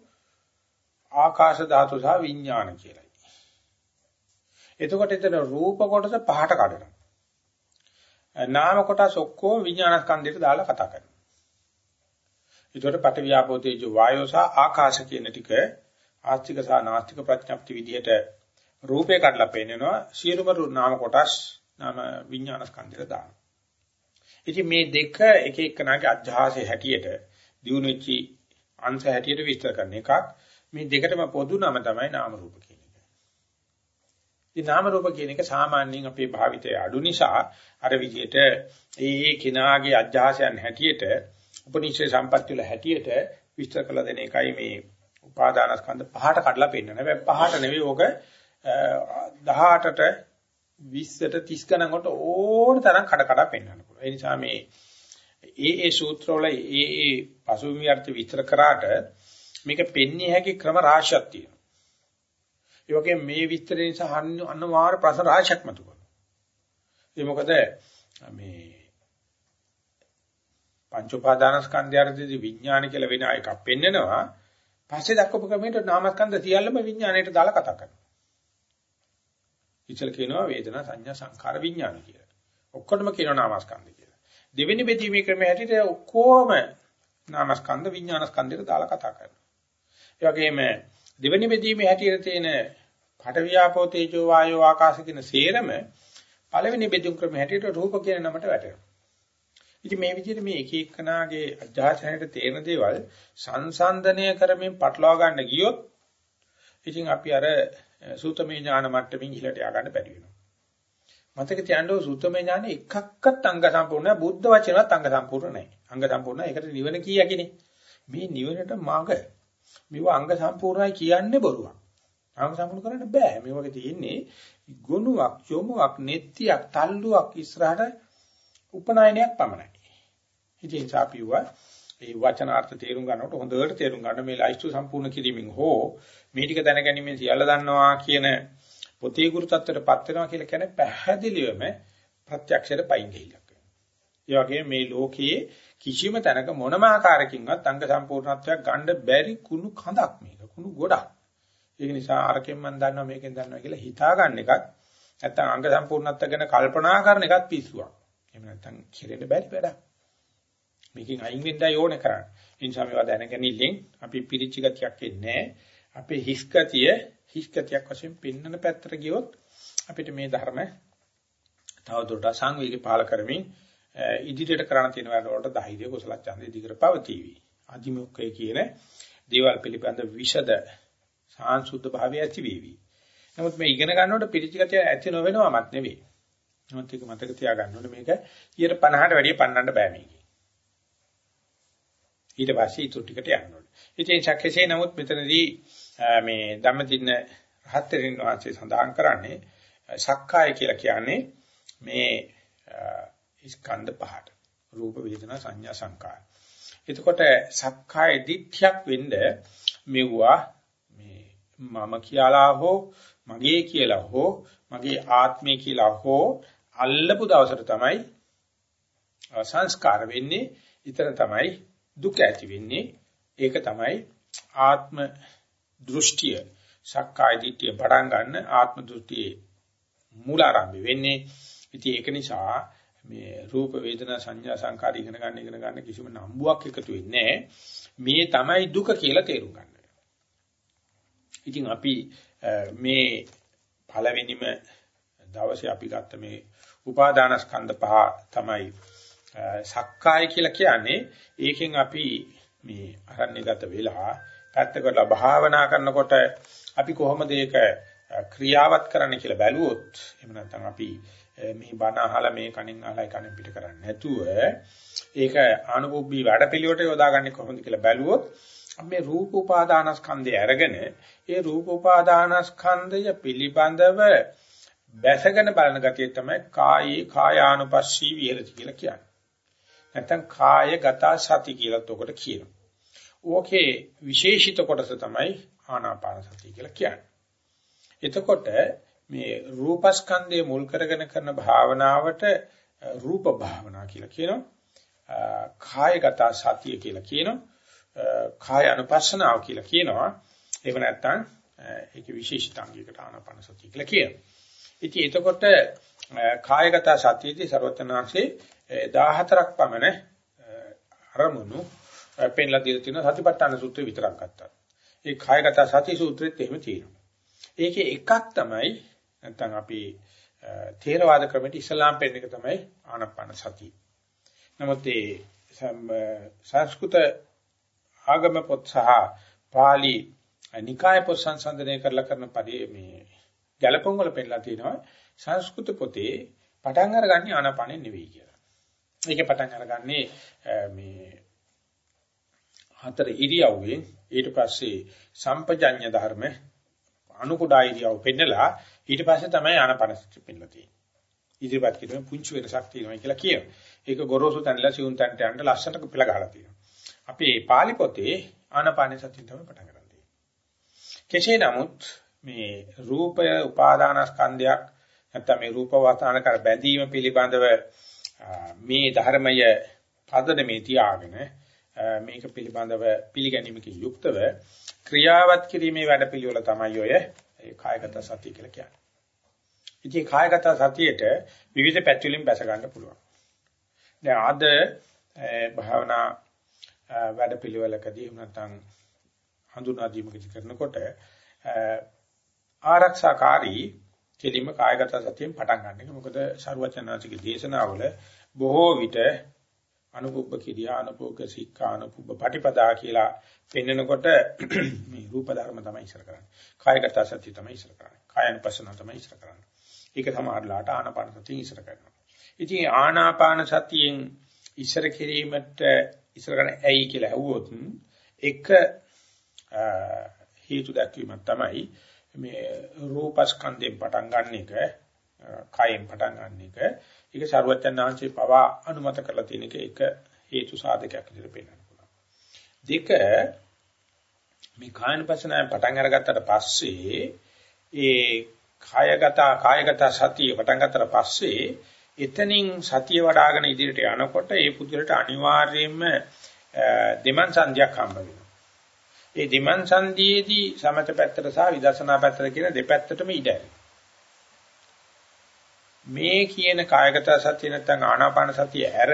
ආකාශ ධාතු සහ විඥාන කියලායි. එතකොට එතන රූප කොටස පහට කඩනවා. නාම කොටස ඔක්කොම විඥානස්කන්ධයට දාලා කතා කරනවා. ඒතකොට පඨවි ආපෝ තේජෝ වායෝ සහ ආකාශ කියන ටික ආස්තික සහ නාස්තික ප්‍රඥප්ති විදිහට රූපේ කඩලා පෙන්නනවා සියලුම නාම කොටස් නාම විඥානස්කන්ධයට දානවා. ඉතින් මේ දෙක එක එකනාගේ අධ්‍යාසයේ හැටියට දිනු වෙච්චි අංශ හැටියට විස්තර කරන එකක්. මේ දෙකටම පොදු නම තමයි නාම රූප කියන එක. ඉතින් නාම රූප කියන එක සාමාන්‍යයෙන් අපේ භාවිතයේ අඩු නිසා අර විදිහට ඒ ඒ කිනාගේ අධ්‍යාසයන් හැටියට උපනිෂේ සම්පත්‍ය වල හැටියට විස්තර කළ දෙන එකයි මේ උපාදානස්කන්ධ පහට කඩලා පෙන්නන. හැබැයි පහට නෙවෙයි ඕක 18ට 20ට 30 ගණන් වලට ඕන තරම් කඩ කඩ පෙන්වන්න පුළුවන්. ඒ නිසා මේ ඒ ඒ සූත්‍රවල ඒ ඒ පසුබිම් අර්ථ විස්තර කරාට මේක පෙන්න්නේ හැකි ක්‍රම රාශියක් තියෙනවා. ඒ වගේ මේ විස්තර නිසා අනිවාර්ය ප්‍රශ්න රාශියක් මතුවෙනවා. ඒ මොකද මේ පංච උපාදානස්කන්ධයන්දී විඥාන කියලා වෙන එකක් පෙන්නනවා. පස්සේ දක්වපු ක්‍රමයට නාමස්කන්ධ සියල්ලම විඥාණයට දාලා කතා කරනවා. ඉතල කියනවා වේදනා සංඥා සංඛාර විඥාන කියලා. ඔක්කොටම කියනවා නාමස්කන්ධ කියලා. දෙවෙනි බෙදීමේ ක්‍රමය හැටියට ඔක්කොම නාමස්කන්ධ විඥානස්කන්ධයට දාලා කතා කරනවා. ඒ වගේම දෙවෙනි බෙදීමේ හැටියට තියෙන පඨවියාපෝ තේජෝ වායෝ ආකාශ කියන සේරම පළවෙනි බෙදුම් ක්‍රම හැටියට රූප කියන නමට වැටෙනවා. ඉතින් මේ විදිහට මේ එක එකනාගේ අධ්‍යාසනයට තේරෙන දේවල් සංසන්දනය කරමින් පටලවා ගන්න ගියොත් ඉතින් අපි අර සූතමේ ඥාන මට්ටමින් ඉහළට යා ගන්න බැරි වෙනවා. මතක තියාගන්න සූතමේ ඥාන එකක්වත් අංග සම්පූර්ණ නැහැ. බුද්ධ වචනවත් අංග සම්පූර්ණ නැහැ. අංග සම්පූර්ණ ඒකට නිවන කීයකිනේ. මේ නිවනට මග මේව අංග සම්පූර්ණයි කියන්නේ බොරුවක්. අංග සම්පූර්ණ කරන්න බෑ. මේ වගේ තියෙන්නේ ගුණයක්, යොමුවක්, නෙත්තියක්, තල්ලුවක් ඉස්සරහට උපනායනයක් පමණයි. ඉතින් සාපියුවා ඒ වචනාර්ථ තේරුම් ගන්නකොට හොඳට තේරුම් ගන්න මේ ලයිස්තු සම්පූර්ණ කිරීමෙන් හෝ මේ ටික දැනගැනීමෙන් සියල්ල දන්නවා කියන පොතේ ගුරු තත්ත්වයටපත් වෙනවා කියලා කියන්නේ පැහැදිලිවම ප්‍රත්‍යක්ෂයට පයින් ගිහිල්ලක් වෙනවා. ඒ වගේම මේ ලෝකයේ කිසිම තැනක මොනම ආකාරයකින්වත් අංග සම්පූර්ණත්වයක් ගන්න බැරි කුණු කඳක් මේක කුණු ගොඩක්. ඒක නිසා අරකින් මම දන්නවා මේකෙන් දන්නවා කියලා හිතා ගන්න එකත් නැත්තම් අංග සම්පූර්ණත්ව ගැන කල්පනා කරන එකත් පිස්සුවක්. එහෙම නැත්තම් කෙරෙන්න බැරි වැඩක්. මේකෙන් අයින් වෙන්නයි ඕනේ කරන්නේ. ඒ නිසා මේවා දැනගැනීමෙන් අපි පිරිච්ච ගතියක් එන්නේ අපේ හිස් ගතිය හිස් ගතියක් වශයෙන් පෙන්වන පැත්තට ගියොත් අපිට මේ ධර්ම තවදුරටත් සංවේගය පාල කරමින් ඉදිරියට කරන්න තියෙන වැඩ වලට ධෛර්ය කුසල ඡන්දය දිගට පවතිවි. අදිමුක්කේ කියන දේවල් පිළිබඳ විෂද සාංශුද්ධ භාවය ඇති වේවි. නමුත් මේ ඉගෙන ගන්නකොට පිරිච්ච ගතිය ඇති නොවෙනවමත් නෙවෙයි. නමුත් ඒක මතක තියාගන්න ඕනේ මේක 50ට වැඩිය පන්නන්න බෑ මේකේ. ඊට පස්සේ ඊටු ටිකට යන්න ඕනේ. ඉතින් සැකසේ නමුත් මෙතනදී මේ ධම්මදින්න රහතරින් වාසේ සඳහන් කරන්නේ සක්කාය කියලා කියන්නේ මේ ස්කන්ධ පහට. රූප වේදනා සංඥා සංකාර. එතකොට සක්කාය දිට්ඨියක් වෙන්න මෙවුවා මේ මම කියලා හෝ මගේ කියලා හෝ මගේ ආත්මය කියලා හෝ අල්ලපු දවසට තමයි සංස්කාර වෙන්නේ. ඊතර තමයි දුක ඇති වෙන්නේ ඒක තමයි ආත්ම දෘෂ්ටිය සක්කාය දිට්ඨිය පටන් ගන්න ආත්ම දෘෂ්ටියේ මූලාරම්භ වෙන්නේ. ඉතින් ඒක නිසා මේ රූප වේදනා සංඥා සංකාර ඉගෙන ගන්න ඉගෙන ගන්න කිසිම නම්බුවක් එකතු වෙන්නේ මේ තමයි දුක කියලා තේරුම් ගන්න. ඉතින් අපි මේ පළවෙනිම දවසේ අපි ගත්ත මේ උපාදානස්කන්ධ පහ තමයි සක්කාය කියලා කියන්නේ. ඒකෙන් අපි මේ අරණ්‍යගත වෙලා පැත්තකට භාවනා කරනකොට අපි කොහොමද ඒක ක්‍රියාවත් කරන්න කියලා බැලුවොත් එහෙම නැත්නම් අපි මේ බණ අහලා මේ කණෙන් අහලා කණෙන් පිට කරන්නේ නැතුව ඒක ආනුභවී වැඩපිළිවෙලට යොදාගන්නේ කොහොමද කියලා බැලුවොත් මේ රූප උපාදානස්කන්ධය අරගෙන ඒ රූප උපාදානස්කන්ධය පිළිබඳව බැසගෙන බලන ගතිය තමයි කායේ කායානුපස්සී විහෙරති කියලා කියන්නේ. නැත්නම් කායගත සති කියලාත් උකට කියනවා. ඕකේ විශේෂිත කොටස තමයි ආනාපාන සතිය කියලා කියන්නේ. එතකොට මේ රූපස්කන්ධය මුල් කරගෙන කරන භාවනාවට රූප භාවනා කියලා කියනවා. කායගත සතිය කියලා කියනවා. කාය අනුපස්සනාව කියලා කියනවා. එහෙම නැත්නම් ඒකේ විශේෂිතාංගයකට ආනාපාන සතිය කියලා කියනවා. ඉතින් එතකොට කායගත සතියේදී ਸਰවඥාන්සේ 14ක් පමණ අරමුණු පෙන්ලා දීලා තියෙන සතිපට්ඨාන සූත්‍රය විතරක් ගත්තා. ඒ කායගත සති සූත්‍රෙත් එහෙම තියෙනවා. ඒකේ එකක් තමයි නැත්නම් අපි තේරවාද ක්‍රමයට ඉස්ලාම් පෙන්න එක තමයි ආනපන සතිය. නමුත් ඒ සංස්කෘත ආගම පොත් සහ පාලි නිකාය පොත් සංසන්දනය කරලා කරන පරිදි මේ ගැලපොන් වල පෙන්නලා තියෙනවා සංස්කෘත පොතේ පටන් අරගන්නේ ආනපනෙ නෙවෙයි කියලා. ඒකේ පටන් අරගන්නේ මේ හතර ඉරියව්වෙන් ඊට පස්සේ සම්පජඤ්ඤ ධර්ම අනුකුඩා ඉරියව් පෙන්නලා ඊට පස්සේ තමයි ආනපනසති පෙන්නලා තියෙන්නේ. ඉදිරිපත් කිරීමේ පුංචි වෙනසක් තියෙනවා කියලා කියනවා. ඒක ගොරෝසු තැනලා සිවුන් තැනට යන්න ලස්සනට පිළ ගහලා තියෙනවා. අපි පාලි පොතේ ආනපන සතිය තමයි පටන් ගන්න තියෙන්නේ. කෙසේ නමුත් මේ රූපය උපාදානස්කන්ධයක් නැත්නම් මේ රූප වස්තාන කර බැඳීම පිළිබඳව මේ ධර්මය පදනමේ තියාගෙන මේක පිළිබඳව පිළිගැනීමකින් යුක්තව ක්‍රියාවත් කිරීමේ වැඩපිළිවෙල තමයි ඔය ඒ කායගත සතිය කියලා කියන්නේ. ඉතින් කායගත සතියේට විවිධ පැතිවලින් බැස ගන්න පුළුවන්. දැන් අද භාවනා වැඩපිළිවෙලකදී නැත්නම් හඳුනා දීමකදී කරනකොට ආරක්ෂාකාරී කෙලින්ම කායගත සතියෙන් පටන් ගන්න එක. මොකද ਸਰවචනාචික දේශනාවල බොහෝ විට අනුපුබ්බ කිරියා අනුපෝග සික්ඛා අනුපුබ්බ පටිපදා කියලා පෙන්නකොට මේ රූප ධර්ම තමයි ඉස්සර කරන්නේ. කායගත සතිය තමයි ඉස්සර කරන්නේ. කායනුපස්සන තමයි ඉස්සර කරන්නේ. ඒක සමහරලාට ආනාපාන සතිය ඉස්සර කරනවා. ඉතින් ආනාපාන සතියෙන් ඉස්සර කිරීමට ඉස්සර කරන්නේ ඇයි කියලා ඇහුවොත් එක හේතු දැක්වීමක් තමයි මේ රූපස්කන්ධයෙන් පටන් ගන්න එක කයෙන් පටන් ගන්න එක ඒක ਸਰුවත්යන් ආංශේ පවා අනුමත කරලා තියෙන එක ඒක හේතු සාධකයක් විදිහට පේන්න පුළුවන්. දෙක මේ කායන පසනාවෙන් පටන් අරගත්තට පස්සේ ඒ කායගත කායගත සතිය පටන් ගත්තට පස්සේ එතනින් සතිය වඩ아가න ඉදිරියට යනකොට ඒ පුදුරට අනිවාර්යයෙන්ම දෙමන් සංධියක් හම්බ වෙනවා. ඒ දෙමන් සංධියේදී සමත පැත්තට සහ විදර්ශනා පැත්තට කියන දෙපැත්තටම ඉඩ ඇති. මේ කියන කායගත සතිය නැත්නම් ආනාපාන සතිය ඇර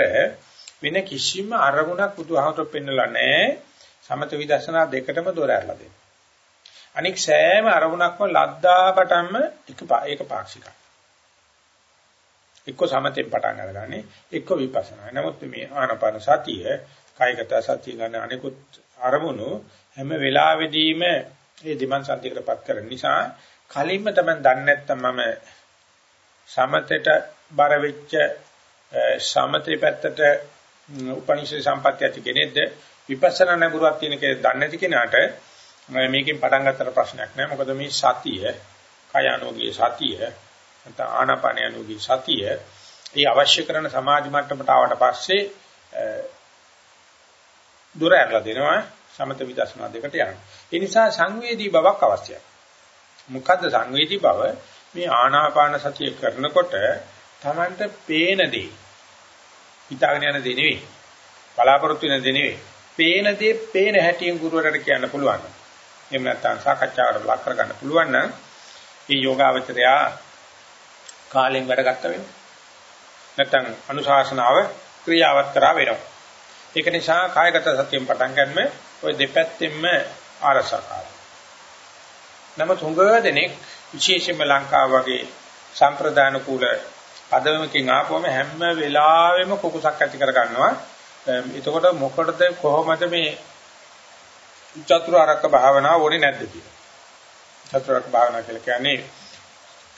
වෙන කිසිම අරමුණක් බුදුහාමර පෙන්නලා නැහැ. සමත විදර්ශනා දෙකටම දොර ඇරලා දෙන්න. අනික සෑම අරමුණක්ම ලද්දාපටම එක ඒක පාක්ෂිකයි. එක්ක සමතෙන් පටන් අරගන්නේ එක්ක විපස්සනා. නමුත් මේ ආනාපාන සතිය කායගත සතිය ගන්න අනිකුත් අරමුණු හැම වෙලාවෙදීම මේ දිමන් සතියකටපත් කරන නිසා කලින්ම තමයි දන්නේ නැත්තම් මම සමතේට බර වෙච්ච සමතේ පැත්තට උපනිෂේ සම්පත්‍ය ඇති කෙනෙක්ද විපස්සනා නගුරුවක් කියන කෙනෙක් දන්නේ නැති කෙනාට මේකෙන් පටන් ගන්නතර ප්‍රශ්නයක් නෑ මොකද මේ සතිය කයanogie සතිය නැත්නම් ආනාපානයanogie සතිය ඒ අවශ්‍ය කරන සමාධි මට්ටමට ආවට පස්සේ දුර ඇරලා දෙනවා සමත විදර්ශනා දෙකට යනවා. ඒ නිසා සංවේදී බවක් අවශ්‍යයි. මොකද්ද සංවේදී බව? මේ ආනාපාන සතිය කරනකොට Tamanට පේන දේ හිතාගෙන යන දේ නෙවෙයි. බලාපොරොත්තු වෙන දේ නෙවෙයි. පේන දේ පේන හැටියෙන් ගුරුවරට කියන්න පුළුවන්. එහෙම නැත්නම් සාකච්ඡාවට ලක් කරගන්න පුළුවන් නම් මේ යෝගාවචරයා කාලෙන් වැඩ ගන්න වෙනවා. නැත්නම් අනුශාසනාව ක්‍රියාවත් කරා වෙනවා. ඒක නිසා කායගත සතියෙන් පටන් ගන්න ඔය දෙපැත්තෙන්ම ආරසකාරයි. නමුත් හුඟ දෙනෙක් විශේෂයෙන්ම ලංකාව වගේ සම්ප්‍රදාන කුල පදවමකින් ආපුවම හැම වෙලාවෙම කුකුසක් ඇති කර ගන්නවා. එතකොට මොකටද කොහොමද මේ චතුරාර්යක භාවනාව ඕනේ නැද්ද කියලා. චතුරාර්යක භාවනාව කියලා කියන්නේ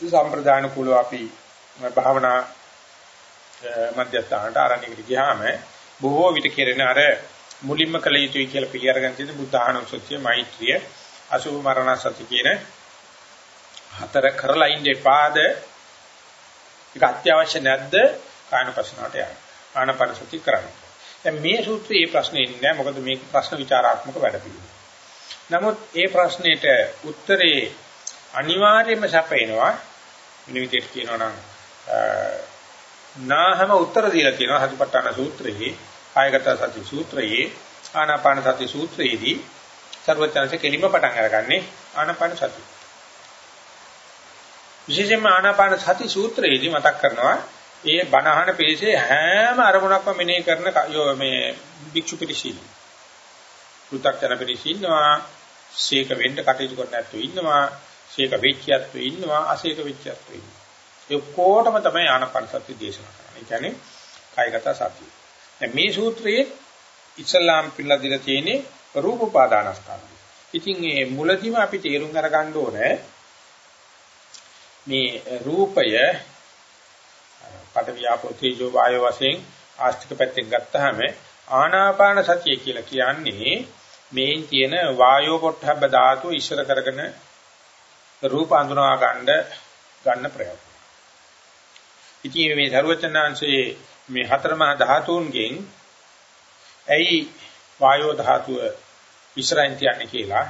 සම්ප්‍රදාන කුල අපි භාවනා මධ්‍යස්ථානට ආරණ්‍යකට ගියාම බොහෝ විට කෙරෙන අර මුලින්ම කළ යුතුයි කියලා පිළිඅරගෙන තියෙන බුද්ධානුස්සතිය, මෛත්‍රිය, අසුභ මරණ සති කියන හතර කරලා ඉන්නේ පාද ඒක අත්‍යවශ්‍ය නැද්ද කායනපසනාවට යන්න. ආනපන සති කරන්න. දැන් මේ සූත්‍රයේ මේ ප්‍රශ්නේ ඉන්නේ නැහැ මොකද මේක ප්‍රශ්න විචාරාත්මක වැඩපිළිවෙල. නමුත් ඒ ප්‍රශ්නෙට උත්තරේ අනිවාර්යයෙන්ම සැපේනවා. වෙන විදිහට කියනවා නම් නාහම උත්තර දීලා තියෙනවා හතිපට්ඨාන සූත්‍රයේ කායගත සති සූත්‍රයේ ආනාපාන සති සූත්‍රයේදී ਸਰවඥාන්සේ කෙලින්ම පටන් අරගන්නේ ආනාපාන සති. විශේෂයෙන්ම ආනාපාන සති සූත්‍රයේදී මතක් කරනවා ඒ බණහන පිළිසේ හැම අරමුණක්ම මෙනෙහි කරන මේ භික්ෂු පිළිසිල්. පු탁ජන පිළිසින්නවා, ශේක වෙන්න කටයුතු කරන ඇත්තෝ ඉන්නවා, ශේක වෙච්චයත්තු ඉන්නවා, අශේක වෙච්චයත්තු ඉන්නවා. ඒ කොටම තමයි ආනාපාන සති දේශනා කරන්නේ. ඒ කියන්නේ කායගත සතිය. දැන් මේ සූත්‍රයේ ඉස්ලාම් පිළිලා දීලා තියෙන්නේ රූප උපාදානස්කන්ධය. ඉතින් මේ මුලදීම අපි තේරුම් අරගන්න ඕනේ මේ රූපය පටවියාපෝ තේජෝ වායෝ වශයෙන් ආස්තික පැත්තෙන් ගත්තාම ආනාපාන සතිය කියලා කියන්නේ මේන් තියෙන වායෝ පොට්ටබ්බ ධාතු ඉස්සර කරගෙන රූප අඳුනා ගන්න ගන්න ප්‍රයත්න. ඉතින් මේ ਸਰවචනාංශයේ මේ හතර මහා ධාතුන්ගෙන් ඇයි වායෝ ධාතුව ඉස්සරහින් තියන්නේ කියලා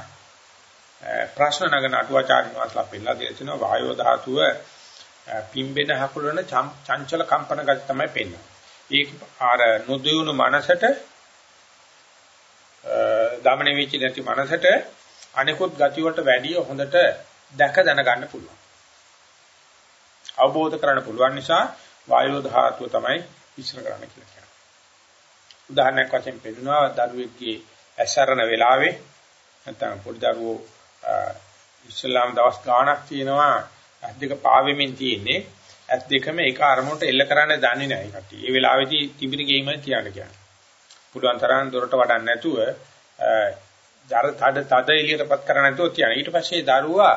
ප්‍රශ්න නගන අටුවාචාර්ය වාස්ලා පෙන්නලා දෙනවා වායෝ ධාතුව පිම්බෙන හකුලන චංචල කම්පන ගති තමයි පෙන්වන්නේ. ඒක ආර නොදියුණු මනසට දමණය වෙච්ච නැති මනසට අනිකුත් ගති වලට වැඩිය හොඳට දැක දැන ගන්න පුළුවන්. අවබෝධ කරගන්න පුළුවන් නිසා වායෝ ධාතුව තමයි ඉස්සර කරන්න කියලා කියනවා. උදාහරණයක් වශයෙන් පෙන්නනවා දරුවෙක්ගේ ඇසරණ වෙලාවේ නැත්නම් පොඩි දරුවෝ ඉස්ලාම් දවස් ගාණක් තියෙනවා ඇස් දෙක පාවෙමින් තියෙන්නේ ඇස් දෙකම එක අරමුණට එල්ල කරන්න දන්නේ නැහැ කට්ටිය. ඒ වෙලාවේදී තිබින ගේම තියාගන්න කියන්නේ. පුළුවන් තරම් දොරට වඩන්න නැතුව දර තද තද එළියටපත් කරන්න නැතුව තියන. ඊට පස්සේ දරුවා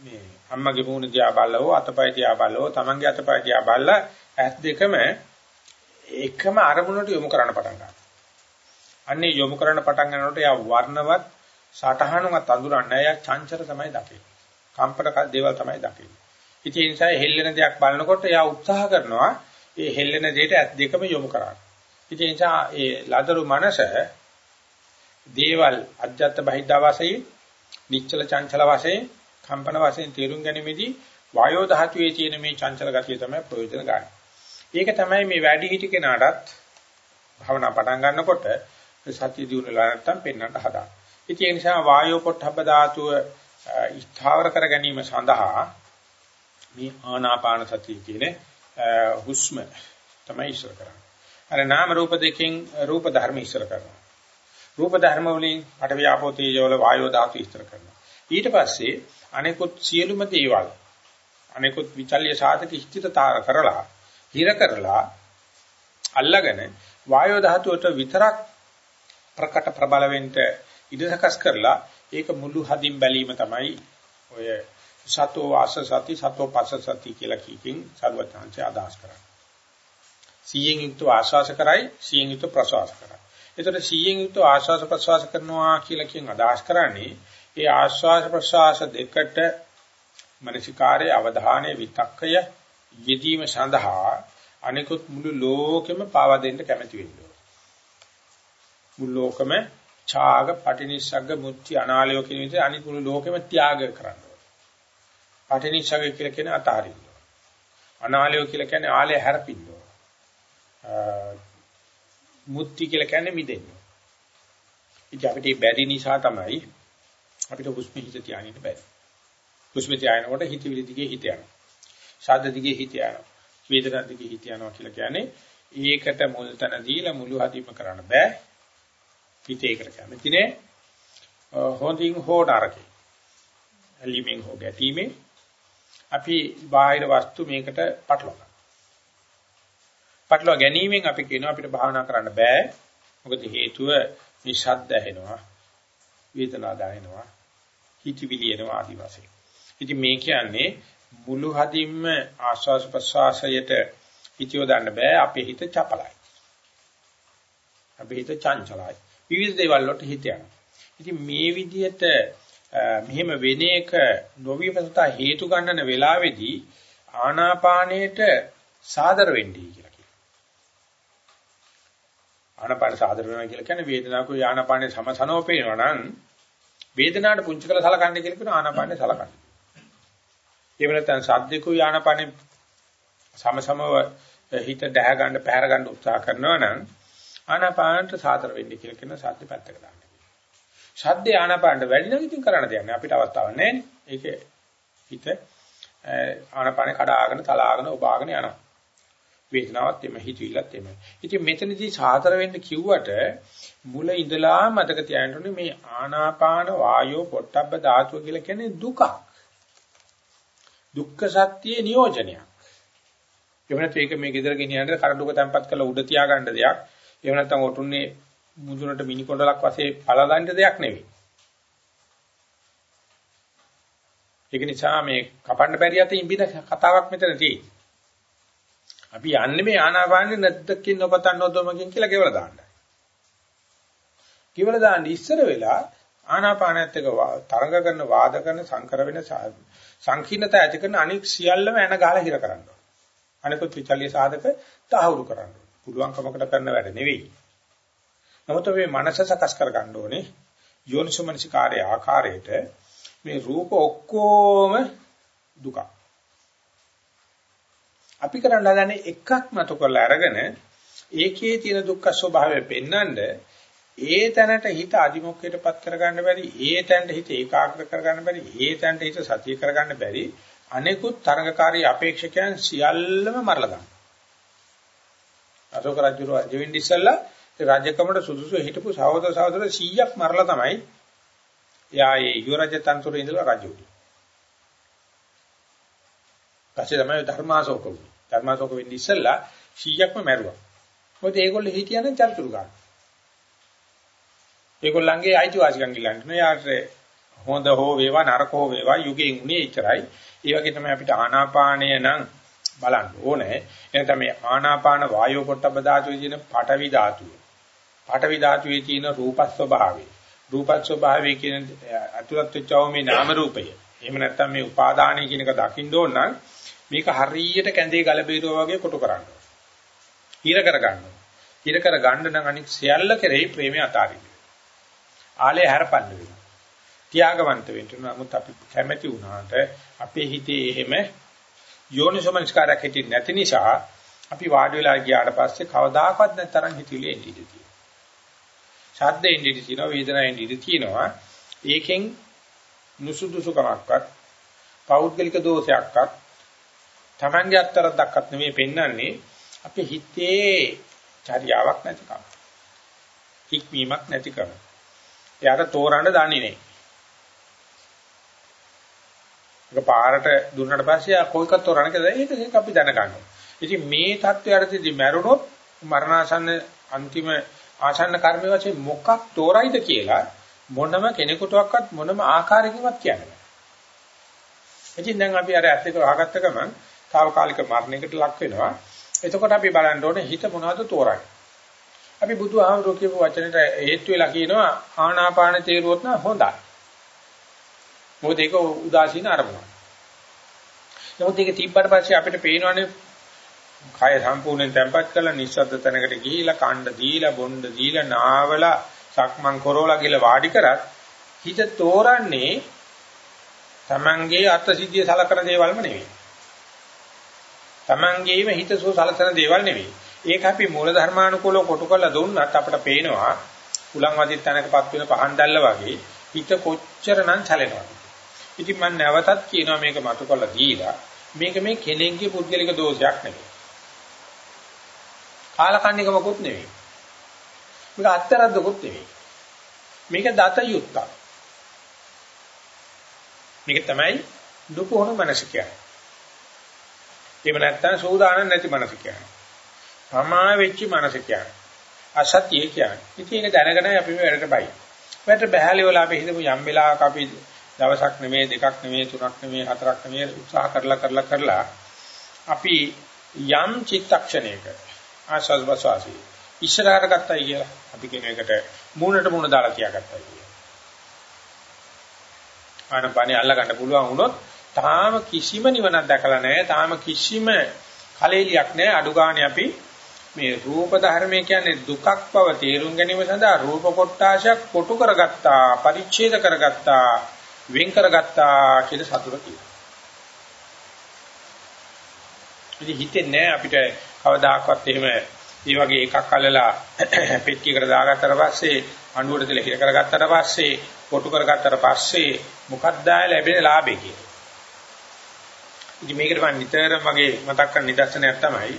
මේ අම්මගේ මූණ දිහා බලව අතපය දිහා බලව තමන්ගේ අතපය දිහා බලලා ඇස් දෙකම එකම අරමුණට යොමු කරන්න පටන් ගන්නවා. අන්නේ යොමු කරන්න පටන් ගන්නකොට යා වර්ණවත් සටහනවත් අඳුරන්නේ යා චංචල තමයි දකින්නේ. කම්පන දේවල් තමයි දකින්නේ. ඉතින් ඒ නිසා හෙල්ලෙන දෙයක් බලනකොට යා උත්සාහ කරනවා ඒ හෙල්ලෙන දෙයට ඇස් දෙකම යොමු කරන්න. ඉතින් ඒ නිසා ඒ ලදරු මනස දේවල් අජත්ත බහිද්ධා වශයෙන් නිශ්චල චංචල වශයෙන් කම්පන වශයෙන් තේරුම් ගැනීමේදී වායෝ ධාතුවේ තියෙන මේ චංචල ගතිය තමයි ප්‍රයෝජන ගන්න. ඒක තමයි මේ වැඩි හිටි කෙනාටත් භවනා පටන් ගන්නකොට සතිය දිනුනලා නැත්තම් පෙන්වන්න හදා. ඉතින් ඒ නිසා වායෝ පොට්ටබ්බ ධාතුව ස්ථාවර කර ගැනීම සඳහා මේ ආනාපාන සතිය කියන්නේ හුස්ම තමයි ඉස්සර කරන්නේ. අර නාම රූප දෙකෙන් රූප ධර්ම ඉස්සර කරනවා. රූප ධර්ම වලින් අටවිය ආපෝ තේජෝ වල වායෝ ධාතු ඉස්සර කරනවා. ඊට පස්සේ අනෙකුත් සියලුම දේවල් අනෙකුත් විචල්්‍ය සාධක ඉෂ්ඨිතතාර කරලා හිර කරලා අල්ලගෙන වායෝ ධාතුවට විතරක් ප්‍රකට ප්‍රබල වෙන්න ඉදසකස් කරලා ඒක මුළු හදින් බැලීම තමයි ඔය සතෝ වාස සති සතෝ පස්ස සති කියලා කීකින් සර්වඥාන්සේ අදහස් කරන්නේ. සීයෙන් යුක්ත ආශ්වාස කරයි සීයෙන් යුක්ත ප්‍රශ්වාස කරයි. ඒතර සීයෙන් යුක්ත ආශ්වාස ප්‍රශ්වාස කරනවා කියලා කියන අදහස් කරන්නේ ඒ ආශ්වාස ප්‍රශ්වාස දෙකට මනසිකාරයේ අවධානයේ විතක්කය යෙදීම සඳහා අනිකුත් මුළු ලෝකෙම පාවා දෙන්න කැමති වෙනවා. මුළු ලෝකෙම ඡාග පටිනිස්සග්ග මුත්‍ති අනාලයෝ කියන විදිහට අනිත් මුළු ලෝකෙම ත්‍යාග කරනවා. පටිනිස්සග්ග කියලා කියන අතහරින්න. අනාලයෝ කියලා කියන්නේ ආලය හැරපින්න. මුත්‍ති කියලා කියන්නේ මිදෙන්න. ඉතින් අපිට බැරි නිසා තමයි අපිට හුස්ම හිත තියාගෙන බැරි. හුස්ම තියාගෙනකොට හිතවිලි දිගේ හිත යනවා. ශබ්ද දිගේ හිත යනවා. වේදනා දිගේ හිත යනවා කියලා කියන්නේ ඒකට මුල් තැන දීලා මුළු හදින්ම කරන්න බෑ. හිත ඒකට කැමති නේ. හොඳින් හෝ නරකේ. ඇලිමින් හෝ ගැටීමේ අපි බාහිර වස්තු මේකට පටලවා පටලවා ගැනීමෙන් අපි කියනවා අපිට භාවනා කරන්න බෑ. මොකද හේතුව මේ ශබ්ද ඇහෙනවා, වේදනා දැනෙනවා, හිතවිලි එනවා ආදි වශයෙන්. ඉතින් මේ කියන්නේ මුළු හදින්ම ආස්වාස් ප්‍රසවාසයට හිතියෝ දාන්න බෑ අපේ හිත චපලයි. අපේ හිත චංචලයි. විවිධ දේවල් වලට හිත යනවා. ඉතින් මේ විදිහට මෙහෙම වෙන එක නොවිපසතා හේතු ගන්නන වෙලාවේදී ආනාපානයට සාදර වෙන්නේ කියලා කියනවා. ආනාපාන සාදර වෙනවා කියලා කියන්නේ වේදනාවක ආනාපානයේ සමසනෝ පේනවා නම් වේදනාවට පුංචි කරලා සලකන්නේ කියලා කියන ආනාපානේ සලකන්නේ. එහෙම නැත්නම් සද්දිකු ආනාපානේ සමසමව හිත දැහ ගන්න පැහැර ගන්න උත්සාහ කරනවා නම් ආනාපානට සාතර වෙන්න කියලා කියන සද්ද පැත්තක දාන්න. සද්දේ ආනාපානට වැඩි නම් ඉතින් කරන්න දෙයක් නෑ අපිට අවස්ථාවක් නෑනේ. ඒක හිත ආනාපානේ කඩාගෙන තලාගෙන ඔබාගෙන යනවා. වේදනාවත් එම හිතවිල්ලත් එම. ඉතින් මෙතනදී සාතර වෙන්න කිව්වට මුල ඉඳලා මතක තියාගන්න මේ ආනාපාන වායෝ පොට්ටබ්බ ධාතුව කියලා කියන්නේ දුකක්. දුක්ඛ සත්‍යයේ නියෝජනයක්. එහෙම නැත්නම් ඒක මේ ගෙදර ගෙනියන්න කරඬුක තැම්පත් කරලා උඩ තියාගන්න දෙයක්. එහෙම නැත්නම් ඔටුන්නේ මුදුනට මිනි කොණ්ඩලක් වශයෙන් පළගන්න දෙයක් නෙවෙයි. ඒක නිසා මේ කපන්න බැරි යත ඉඹින කතාවක් මෙතන තියෙන්නේ. අපි යන්නේ මේ ආනාපානෙ නැද්දකින් නොපතන් නොදොමකින් කියලා ගෙවලා දාන්නයි. ගෙවලා දාන්න ඉස්සර වෙලා ආනාපානයත් එක්ක තරඟ කරන වාද කරන සංකර වෙන සංකීර්ණතා ඇති කරන අනික් සියල්ලම එන ගාලා හිර කරනවා. අනිකුත් විචල්්‍ය සාධක තහවුරු කරන්න. පුළුවන් කමකට කරන වැඩ නෙවෙයි. නමුත් මේ මනස සකස් කර ගන්න ඕනේ. යෝනිසමනසිකාරයේ ආකාරයට මේ රූප ඔක්කොම දුක. අපි කරන්න හදන්නේ එකක් මතු කරලා අරගෙන ඒකේ තියෙන දුක්ඛ ස්වභාවය පෙන්වන්න ඒ තැනට හිත අදිමොක්කයටපත් කරගන්න බැරි ඒ තැනට හිත ඒකාග්‍ර කරගන්න බැරි ඒ තැනට හිත සතිය කරගන්න බැරි අනෙකුත් තරඟකාරී අපේක්ෂකයන් සියල්ලම මරලා දානවා. අශෝක රජුර ජීවින් ඉස්සල්ලා රාජ්‍යකමට සුදුසු හිටපු සහෝදර සහෝදර 100ක් මරලා තමයි එයා ඒ යුවරජ තන්ත්‍රයේ ඉඳලා රජු වුණේ. පස්සේ තමයි ධර්මාශෝක වුණේ. ධර්මාශෝක වෙන්නේ ඉස්සල්ලා 100ක්ම මැරුවා. මොකද ඒගොල්ලෝ හිටියනම් චරිචුරු ගන්න. ඒගොල්ලන්ගේ අයිතිවාසිකම් ගිලන්නේ යාට හොඳ හෝ වේවා නරක හෝ වේවා යුගයෙන් උනේ එච්චරයි. ඒ වගේ තමයි අපිට ආනාපානය නම් බලන්න ඕනේ. එනතම මේ ආනාපාන වායෝ පොට්ටබ්බ ධාතුවේ තියෙන පඨවි ධාතුව. පඨවි ධාතුවේ තියෙන රූප ස්වභාවය. රූප ස්වභාවය කියන අතුලත් වෙච්චව මේ නාම රූපය. එහෙම නැත්නම් මේ උපාදානය කියන එක දකින්න ඕන නම් මේක හරියට කැඳේ ගල බීරුවා වගේ කොටු කරන්න. හිර කරගන්න. හිර කර ගන්න නම් අනිත් සියල්ල කෙරෙහි ප්‍රේමය අතාරින්න. ආලේ හැරපන්න වෙනවා. ත්‍යාගවන්ත වෙන්න. නමුත් අපි කැමැති වුණාට අපේ හිතේ එහෙම යෝනිසෝමනස්කාරයක් හිටින් නැති නිසා අපි වාඩි වෙලා ගියාට පස්සේ කවදාකවත් නැතරම් හිතවිලි එන්නේ ඉඳී තියෙනවා. ශබ්ද එන්නේ ඉඳී තියෙනවා, වේදනා එන්නේ ඉඳී තියෙනවා. ඒකෙන් නුසුදුසුකමක්වත් පෞද්ගලික දෝෂයක්වත් Tamange අත්තරක් දක්වත් නෙමෙයි පෙන්වන්නේ අපේ හිතේ චර්යාවක් නැතිකම. හික්මීමක් නැතිකම. එයාට තෝරන්න දන්නේ නැහැ. ඒක පාරට දුන්නට පස්සේ කොයිකත් තෝරන්න කියලා ඒක ඒක අපි දැනගන්නවා. ඉතින් මේ தත්වයටදී මැරුණොත් මරණාසන්න අන්තිම ආසන්න කර්ම වශයෙන් මොකක් තෝරයිද කියලා මොනම කෙනෙකුටවත් මොනම ආකාරයකින්වත් කියන්නේ නැහැ. ඉතින් දැන් අපි අර ඇස් දෙක වහගත්ත ගමන් తాවකාලික මරණයකට ලක් වෙනවා. එතකොට අපි බලන්න ඕනේ හිත මොනවද තෝරන්නේ. අපි බුදුහාමුදුරුවෝ කියපු වචනෙට හේතු වෙලා කියනවා ආනාපාන තේරුවොත් නම් හොඳයි. මොකද ඒක උදාසීන අරමුණක්. නමුත් ඒක තිබ්බට පස්සේ අපිට පේනවනේ කය සම්පූර්ණයෙන් තැම්පත් කරලා නිස්සද්ද තැනකට ගිහිලා කණ්ඩ දීලා බොණ්ඩ දීලා නාවලා සක්මන් කරෝලා කියලා වාඩි කරත් හිත තෝරන්නේ Tamange අත්සිද්ධිය සලකන දේවල්ම නෙවෙයි. Tamangeම හිතසෝ සලසන දේවල් නෙවෙයි. ඒක අපි මූල ධර්මානුකූලව කොටු කරලා දුන්නත් අපිට පේනවා උලන් වදිත් තැනකපත් වෙන පහන් දැල්ල වගේ හිත කොච්චරනම් චලෙනවද. ඉතින් මම නැවතත් කියනවා මේක මතු කරලා දීලා මේක මේ කෙනෙක්ගේ පුද්ගලික දෝෂයක් නෙවෙයි. කාලකන්නිකමකුත් නෙවෙයි. මේක අත්තරද්දකුත් නෙවෙයි. මේක දත යුක්තක්. මේක තමයි දුකෝණ මනස කියන්නේ. එහෙම නැත්නම් සෝදානම් නැති මනස කියන්නේ. සමා වෙච්ච මනස කියන්නේ. අසත්‍ය කියන්නේ. ඉතින් ඒක දැනගෙන අපි මේ වැඩට බයි. වැඩට බහැලි වල අපි හිතමු යම් වෙලාවක අපි දවසක් නෙමෙයි දෙකක් නෙමෙයි තුනක් නෙමෙයි හතරක් නෙමෙයි උත්සාහ කරලා කරලා කරලා අපි යම් චිත්තක්ෂණයක ආශස් බසවාසී ඉස්සරහට ගත්තයි කියලා අපි කියන එකට මූණට මූණ දාලා තියාගත්තයි කියලා. ආනපනිය අල්ල ගන්න පුළුවන් වුණොත් තාම කිසිම නිවනක් දැකලා නැහැ. තාම කිසිම කලෙලියක් නැහැ. අඩු ගානේ අපි මේ රූප ධර්මයේ කියන්නේ දුකක් බව තේරුම් ගැනීම සඳහා රූප කොටාශයක් කොටු කරගත්තා, පරිච්ඡේද කරගත්තා, වෙන් කරගත්තා කියලා සතුට කියනවා. ඉතින් හිතෙන්නේ අපිට කවදාකවත් එහෙම මේ වගේ එකක් අල්ලලා පෙට්ටියකට දාගත්තට පස්සේ අඬුවට තියලා හිර කරගත්තට පස්සේ කොටු කරගත්තට පස්සේ මොකක්ද ලැබෙන ලාභය කියලා. ඉතින් මේකට මම නිතරම වගේ මතක් කරන නිදර්ශනයක් තමයි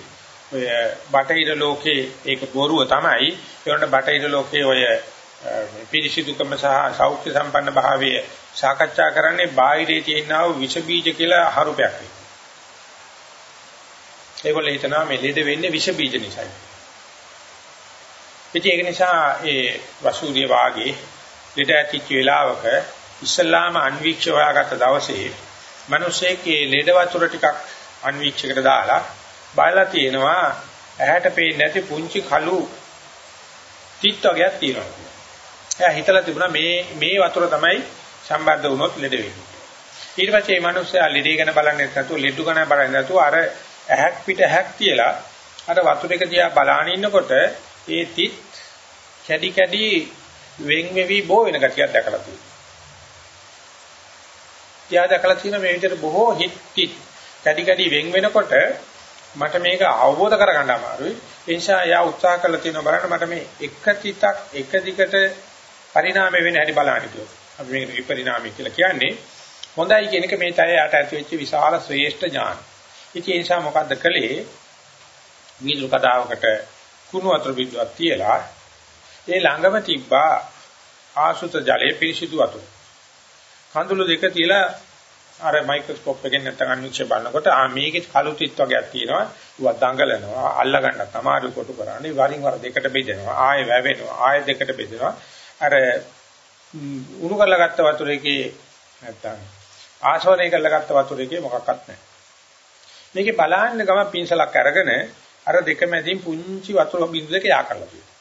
ඔය බටහිර ලෝකේ ඒක බොරුව තමයි ඒකට බටහිර ලෝකේ ඔය පිරිසිදුකම සහ සෞඛ්‍ය සම්පන්න භාවය සාකච්ඡා කරන්නේ බාහිරේ තියෙනා වූ විෂ බීජ කියලා හරුපයක්. ඒගොල්ලෝ හිතනවා මේ ලෙඩ වෙන්නේ විෂ බීජ නිසායි. ඉතින් ඒක නිසා ඒ වසූරිය වාගේ ලෙඩ ඇතිච්ච වෙලාවක ඉස්ලාම අන්වීක්ෂ හොයාගත්ත දවසේ මිනිස්සෙක්ගේ ලෙඩ වතුර ටිකක් අන්වීක්ෂයකට දාලා බලලා තියෙනවා ඇහැට පේන්නේ නැති පුංචි කළු තිත් වර්ගයක් තියෙනවා. එයා හිතලා තිබුණා මේ මේ වතුර තමයි සම්බන්ධ වුණොත් ලෙඩ වෙන්නේ. ඊට පස්සේ මේ මිනිස්සයා ලෙඩේ ගැන බලන්නේ නැතුව ලෙඩු ගැන බලන්නේ නැතුව අර ඇහක් පිට ඇහක් තියලා අර වතුර එක දිහා බලාගෙන ඉන්නකොට ඒ තිත් කැඩි කැඩි වෙන් වෙවි බෝ වෙන ගතියක් දැකලා තියෙනවා. එයා දැකලා තියෙන මේ විදිහට බොහෝ හිත් හිත් කැඩි කැඩි වෙන් වෙනකොට මට මේක අවබෝධ කරගන්න අමාරුයි. ඒ නිසා එයා උත්සාහ කරලා තියෙනවා බලන්න මට මේ එක තිතක් එක දිගට පරිණාමය වෙන හැටි බලන්න කියලා. අපි මේකට විපරිණාමය කියලා කියන්නේ හොඳයි කියන එක මේ තය යට ඇති වෙච්ච විශාල ශ්‍රේෂ්ඨ ඥාන. ඉතින් ඒ නිසා මොකද්ද කළේ? වීදුරු කඩාවකට කුණු වතුර බින්දුවක් තියලා ඒ ළඟම තිබ්බා ආසුත ජලයේ පිරිසිදු වතුර. කඳුළු දෙක තියලා අර මයික්‍රොස්කෝප් එකෙන් නැත්නම් අනුක්ෂය බලනකොට ආ මේකේ කළු තිත් වර්ගයක් තියෙනවා. ඒවා දඟලනවා, අල්ල ගන්න තමයි කොටු කරන්නේ. වරින් වර දෙකට බෙදෙනවා. ආයෙ වැවෙනවා. ආයෙ දෙකට බෙදෙනවා. අර උණු කරලා ගත්ත වතුර එකේ නැත්නම් ආශෝරණය කරලා ගත්ත වතුර එකේ මොකක්වත් නැහැ. මේකේ බලන්න ගම පින්සලක් අරගෙන අර දෙක මැදින් පුංචි වතුර බිඳු දෙක යා කරලා තියෙනවා.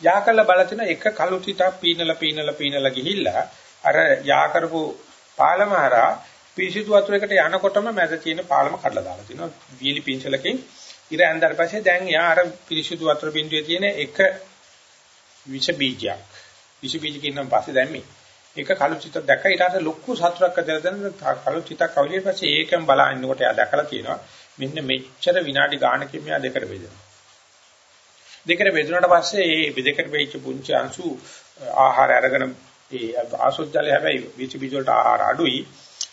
යා කරලා බලතින එක කළු ටිකක් පීනලා පීනලා පීනලා ගිහිල්ලා අර යා කරපු පාලම හරහා පිරිසිදු වතුරකට යනකොටම මැද තියෙන පාලම කඩලා දාලා තිනවා. වීලි පින්සලකින් ඉර ඇඳලා පස්සේ දැන් යා අර පිරිසිදු වතුර බිඳුවේ තියෙන එක විෂ බීජයක්. විෂ බීජ කියනනම් පස්සේ දැම්මේ. ඒක කළු චිත දැක්ක. ඊට පස්සේ ලොකු සතුටක් ඇතිලා දැන් කළු චිතක් අවුලිය පස්සේ ඒකෙන් බලනකොට එයා දැකලා තියෙනවා මෙන්න මෙච්චර විනාඩි ගානකින් මෙයා දෙකට බෙදෙනවා. දෙකට බෙදුනට පස්සේ මේ දෙකට වෙච්ච පුංචි අංශු ආහාර අරගෙන ඒ ආසොජ්ජලේ හැබැයි විච බීජ වලට ආහාර අඩුයි.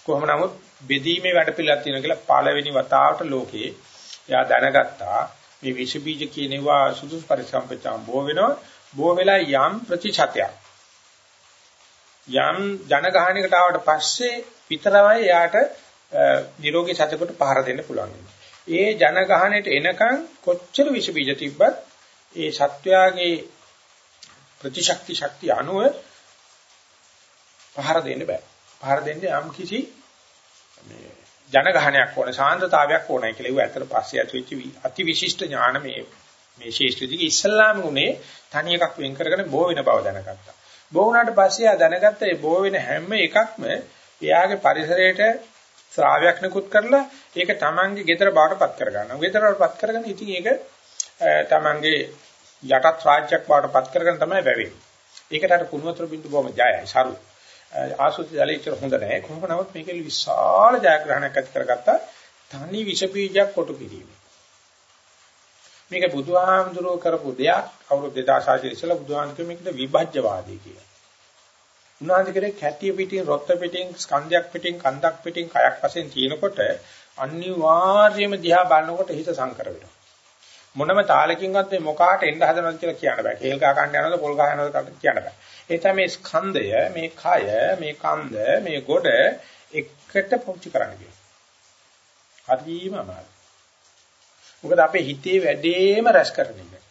කොහොම නමුත් බෙදීමේ වැඩ පිළිවෙලක් තියෙනවා කියලා පළවෙනි වතාවට ලෝකේ එයා දැනගත්තා මේ විෂ බීජ කියනවා සුදුසු පරිසම්පතම් බෝ වෙනවා. බෝ වෙලා යම් ප්‍රතිශතයක් යම් ජනගහණයකට ආවට පස්සේ විතරමයි යාට නිරෝගී සතෙකුට පහර දෙන්න පුළුවන්. ඒ ජනගහණයට එනකන් කොච්චර විස බීජ තිබ්බත් ඒ සත්වයාගේ ප්‍රතිශක්ති ශක්තිය අනුව පහර දෙන්න බෑ. පහර දෙන්නේ යම් කිසි මේ ජනගහණයක් ඕනේ සාන්ද්‍රතාවයක් ඕනේ කියලා ඒව ඇත්තට පස්සේ ඇතිවෙච්ච අති විශිෂ්ට ඥාන මේ මේ ශේෂ්ත්‍රදී ඉස්ලාම උනේ තනි එකක් වෙන් කරගෙන බෝ වෙන බව දැනගත්තා. බෝ වුණාට පස්සේ ආ දැනගත්ත ඒ බෝ වෙන හැම එකක්ම එයාගේ පරිසරයට ශ්‍රාවයක් නිකුත් කරලා ඒක තමන්ගේ ගෙදර බාටපත් කර ගන්නවා. ගෙදරටපත් කරගෙන ඉතින් ඒක තමන්ගේ යටත් රාජ්‍යයක් බාටපත් කරගෙන තමයි වැවෙන්නේ. ඒකට අර කුණුවතර බින්දු බොම ජයයි සරු. ආසුති ජලීචර හොඳ නැහැ. කොහොම නමුත් මේකේ විශාල ජයග්‍රහණයක් ඇති කරගත්තා. තනි විෂ බීජයක් කොටු කිරීම. මේක බුදුහාමුදුරුවෝ කරපු දෙයක් අවුරුදු 2600 ඉස්සෙල්ලා බුදුහාමුදුරුවෝ මේකට විභජ්‍යවාදී කියලා. උන්වහන්සේ කරේ කැටිය පිටින් රොත්ත පිටින් ස්කන්ධයක් පිටින් කන්දක් පිටින් කයක් වශයෙන් තියෙනකොට අනිවාර්යයෙන්ම දිහා බලනකොට හිත සංකර වෙනවා. මොනම තාලකින්වත් මේ මොකාට එන්න හදනවද කියලා කියන්න බෑ. කේල් ගහ ගන්න යනවද පොල් ගහ යනවද කියන්න බෑ. ඒ තමයි මේ ස්කන්ධය, මේ කය, මේ කන්ද, මේ ගොඩ එකට පුංචි කරන්න කියනවා. හරිම අමාරුයි. මොකද අපේ හිතේ වැඩේම රැස් කරන එක.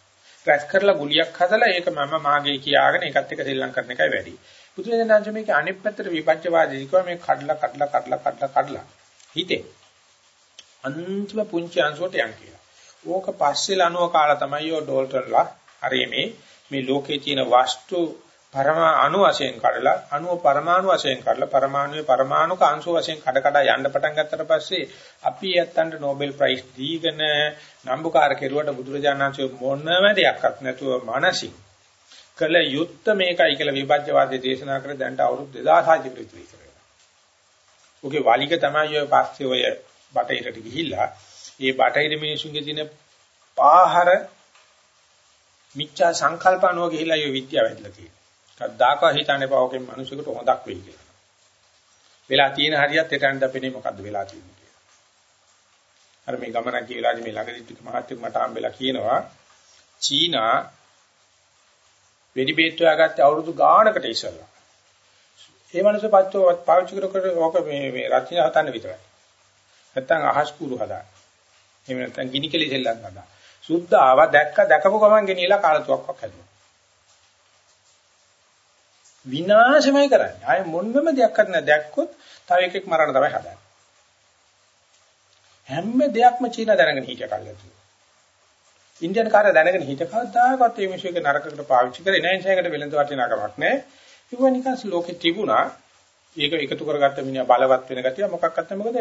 රැස් කරලා ගුලියක් හදලා ඒක මම මාගේ කියාගෙන ඒකත් එක්ක සෙල්ලම් කරන එකයි වැඩි. බුදුරජාණන් මේක අනිත් පැත්තට විපච්චවාදී කිව්වා මේ කඩලා කඩලා කඩලා කඩලා කඩලා හිතේ අන්තිම පුංචි අංශුවට යන් කියලා. ඕක පස්සේ ලනුව කාලා තමයි ඔය ඩෝල්ටන්ලා හරි මේ මේ ලෝකේ තියෙන වස්තු පරමා අණු වශයෙන් කඩලා අණුව පරමාණු වශයෙන් කඩලා පරමාණුවේ පරමාණුක අංශු වශයෙන් කඩ කඩ යන්න පටන් ගත්තට පස්සේ අපි ඇත්තන්ට නෝබෙල් ප්‍රයිස් දීගෙන නම්බුකාර කෙරුවට බුදුරජාණන්සේ මොනම දෙයක්වත් නැතුව මානසික කළ යුත්ත මේකයි කියලා විභජ්‍යවාදී දේශනා කර දැන්ට අවුරුදු 2600 කට විතර ඉස්සරහ. ඔගේ වාලික තමයි ඔය පස්සේ ඔය බටහිරට ගිහිල්ලා ඒ බටහිර මිනිසුන්ගේ තියෙන පාහර මිච්ඡා සංකල්පනෝ ගිහිල්ලා ඔය විද්‍යාව ඇදලා තියෙනවා. කද්දාක හිතන්නේ පවකෙන් මිනිසෙකුට හොඳක් වෙයි කියලා. වෙලා තියෙන හරියත් එතනට අපේනේ මොකද්ද වෙලා තියෙන්නේ කියලා. අර මේ ගමන කියලාදී මේ ළඟදී ටික මහත්තුක් මට හම්බෙලා කියනවා චීනා වෙඩි බේත් හොයාගත්තේ අවුරුදු ගාණකට ඉස්සෙල්ලා. ඒ මිනිස්සු පච්චෝ පාවිච්චි කර කර ඕක මේ මේ රචන හතන්න විතරයි. නැත්තම් අහස් කුරු හදා. එහෙම නැත්තම් ගිනි කෙලි සෙල්ලම් හදා. සුද්ධ ආව දැක්ක දැකපු ගමන් ගෙනියලා කාලතුවක්ක් හැදුවා. විනාශමයි කරන්නේ. ආයේ මොන්නම දෙයක් කරන්න දැක්කොත් තව එකෙක් මරන්න තමයි හදන්නේ. හැම දෙයක්ම චීන දැනගෙන හිටිය කල්ලාතු. ඉන්දියන් කාර්ය දැනගෙන හිටිය කවදාකවත් මේ මිනිස්සුගේ නරකකට පාවිච්චි කරේ නැහැ. ඒසයකට වෙලඳ වටිනාකමක් නැහැ. ඒක නිකන් ලෝකෙ තිබුණා. ඒක එකතු කරගත්ත මිනිහා බලවත් වෙන ගතිය මොකක්වත් නැහැ. මොකද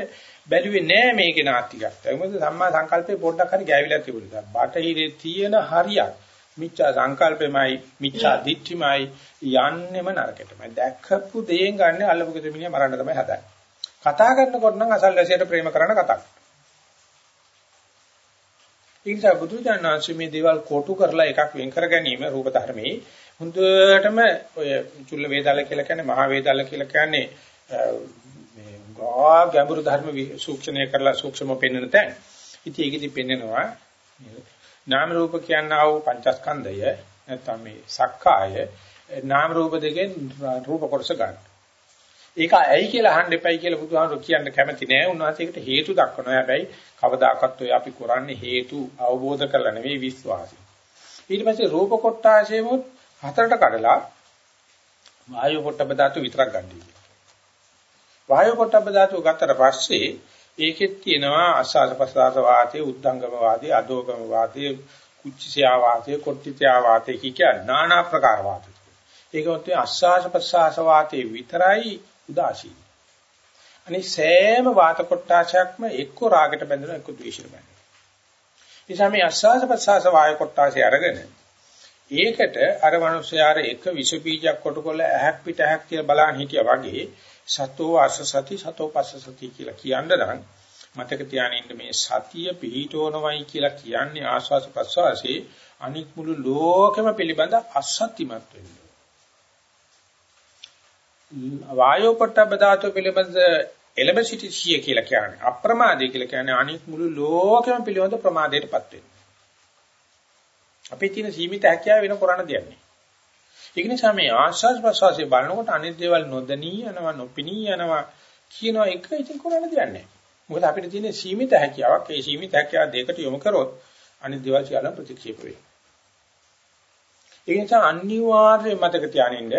බැලුවේ නැහැ මේකේ නාස්තිකත්වය. මොකද සම්මා සංකල්පේ පොඩ්ඩක් හරි ගෑවිලා තිබුණා. බටහිරේ තියෙන හරියක් මිච්ඡා සංකල්පෙමයි මිච්ඡා දිට්ඨිමයි යන්නෙම නරකෙටමයි දැක්කපු දේෙන් ගන්න අල්ලපු කෙතමිනිය මරන්න තමයි හදන්නේ. කතා කරනකොට නම් අසල්වැසියට ප්‍රේම කරන්න කතා. ඉන්සා බුදුජානනාංශ මේ දේවල් කොටු කරලා එකක් වෙන් කර ගැනීම රූප ධර්මයේ හොඳටම ඔය චුල්ල වේදාල කියලා කියන්නේ මහා වේදාල කියලා කියන්නේ මේ ගා ගැඹුරු ධර්ම සූක්ෂණය කරලා සූක්ෂම පෙන්වන තැන්. ඉතින් ඒකෙදි පෙන්නනවා නාම රූප කියනා වූ පංචස්කන්ධය නැත්නම් මේ සක්කාය නාම රූප දෙකෙන් රූප කොටස ගන්න. ඒක ඇයි කියලා අහන්න එපයි කියලා බුදුහාමුදුරු කියන්න කැමති නෑ. උන්වහන්සේකට හේතු දක්වනවා. හැබැයි කවදාකවත් ඔය අපි කරන්නේ හේතු අවබෝධ කරලා නෙවෙයි විශ්වාසය. ඊට පස්සේ රූප කොටාශේමුත් හතරට කඩලා වායු පොට්ටබ ධාතු විතරක් ගන්නවා. වායු පොට්ටබ ධාතු ගත්තට පස්සේ ඒකෙත් තියෙනවා අසාස ප්‍රසආස වාතයේ උද්දංගම වාතයේ අදෝගම වාතයේ කුච්චිසියා වාතයේ කොට්ටිසියා වාතයේ කිය නානා ප්‍රකාර වාතය. ඒක මොකද අසාස ප්‍රසආස වාතයේ විතරයි උදාසීන. අනිත් සෑම වාත කොටාශයක්ම එක්ක රාගයට බැඳෙනවා එක්ක ද්වේෂයට බැඳෙනවා. නිසා මේ අසාස ප්‍රසආස වායු කොටාශය අරගෙන ඒකට අර මිනිස්යාර එක විස බීජයක් කොටකොල්ල ඇහක් පිට ඇහක් කියලා බලන් හිටියා වගේ සතෝ අසසති සතෝ පස්සසති කියලා කියන්න නම් මතක තියාගෙන මේ සතිය පිහිටවනවයි කියලා කියන්නේ ආස්වාස ප්‍රස්වාසයේ අනික් මුළු ලෝකෙම පිළිබඳ අසත්‍යමත් වෙන්නේ. වායෝ පොට්ටබ්බ ධාතු පිළිබඳ එලෙබ සිටි සිය කියලා කියන්නේ අප්‍රමාදේ කියලා කියන්නේ අනික් මුළු ලෝකෙම පිළිබඳ ප්‍රමාදයටපත් වෙන්නේ. අපේ තියෙන සීමිත හැකියාව වෙන කරන්න දෙයක් නෑ. ඒක නිසා මේ ආශ්වාස ප්‍රශ්වාසයේ බලනකොට අනිත් දේවල් නොදණී යනවා නොපිනී යනවා කියන එක ඉතින් කරන්න දෙයක් නෑ. මොකද අපිට තියෙන සීමිත හැකියාවක් ඒ සීමිත හැකියාව දෙකට යොමු කරොත් අනිත් දේවල් සියල්ල ප්‍රතික්ෂේප වෙයි. ඒ නිසා අනිවාර්යයෙන් මතක තියාගන්න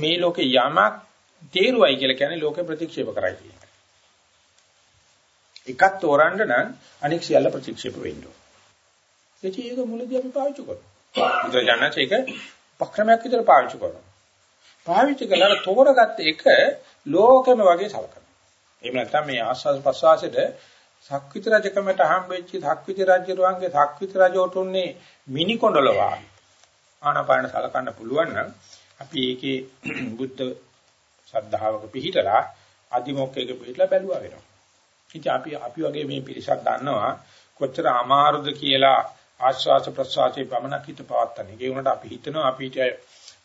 මේ ලෝකේ යමක් තේරුවයි කියලා කියන්නේ ලෝකේ ප්‍රතික්ෂේප කරයි කියන එක. එකක් තෝරන්න නම් අනික් සියල්ල ප්‍රතික්ෂේප වෙන්න ඕන. ඒක මුලදී අපි පාවිච්චි කරනවා. බුදුරජාණන් ඒක උපක්‍රමයක් විදිහට පාවිච්චි කරනවා. පාවිච්චි කළා තෝරගත්ත එක ලෝකෙම වගේ සලකනවා. එහෙම නැත්නම් මේ ආස්වාද ප්‍රසවාසෙට සක්විති රජකමට හම්බෙච්ච සක්විති රජුරුවන්ගේ සක්විති රජෝට උන්නේ මිනි කොණ්ඩලවා. ආනාපාන සලකන්න පුළුවන් නම් අපි ඒකේ බුද්ධ ශ්‍රද්ධාවක පිහිටලා අදිමොක්කයක පිහිටලා බැලුවා වෙනවා. ඉතින් අපි අපි වගේ මේ පිරිසක් දන්නවා කොච්චර අමාරුද කියලා ආශ්වාස ප්‍රශ්වාසයේ පමණක් හිත පවත්තන්නේ. ඒ වුණාට අපි හිතනවා අපිට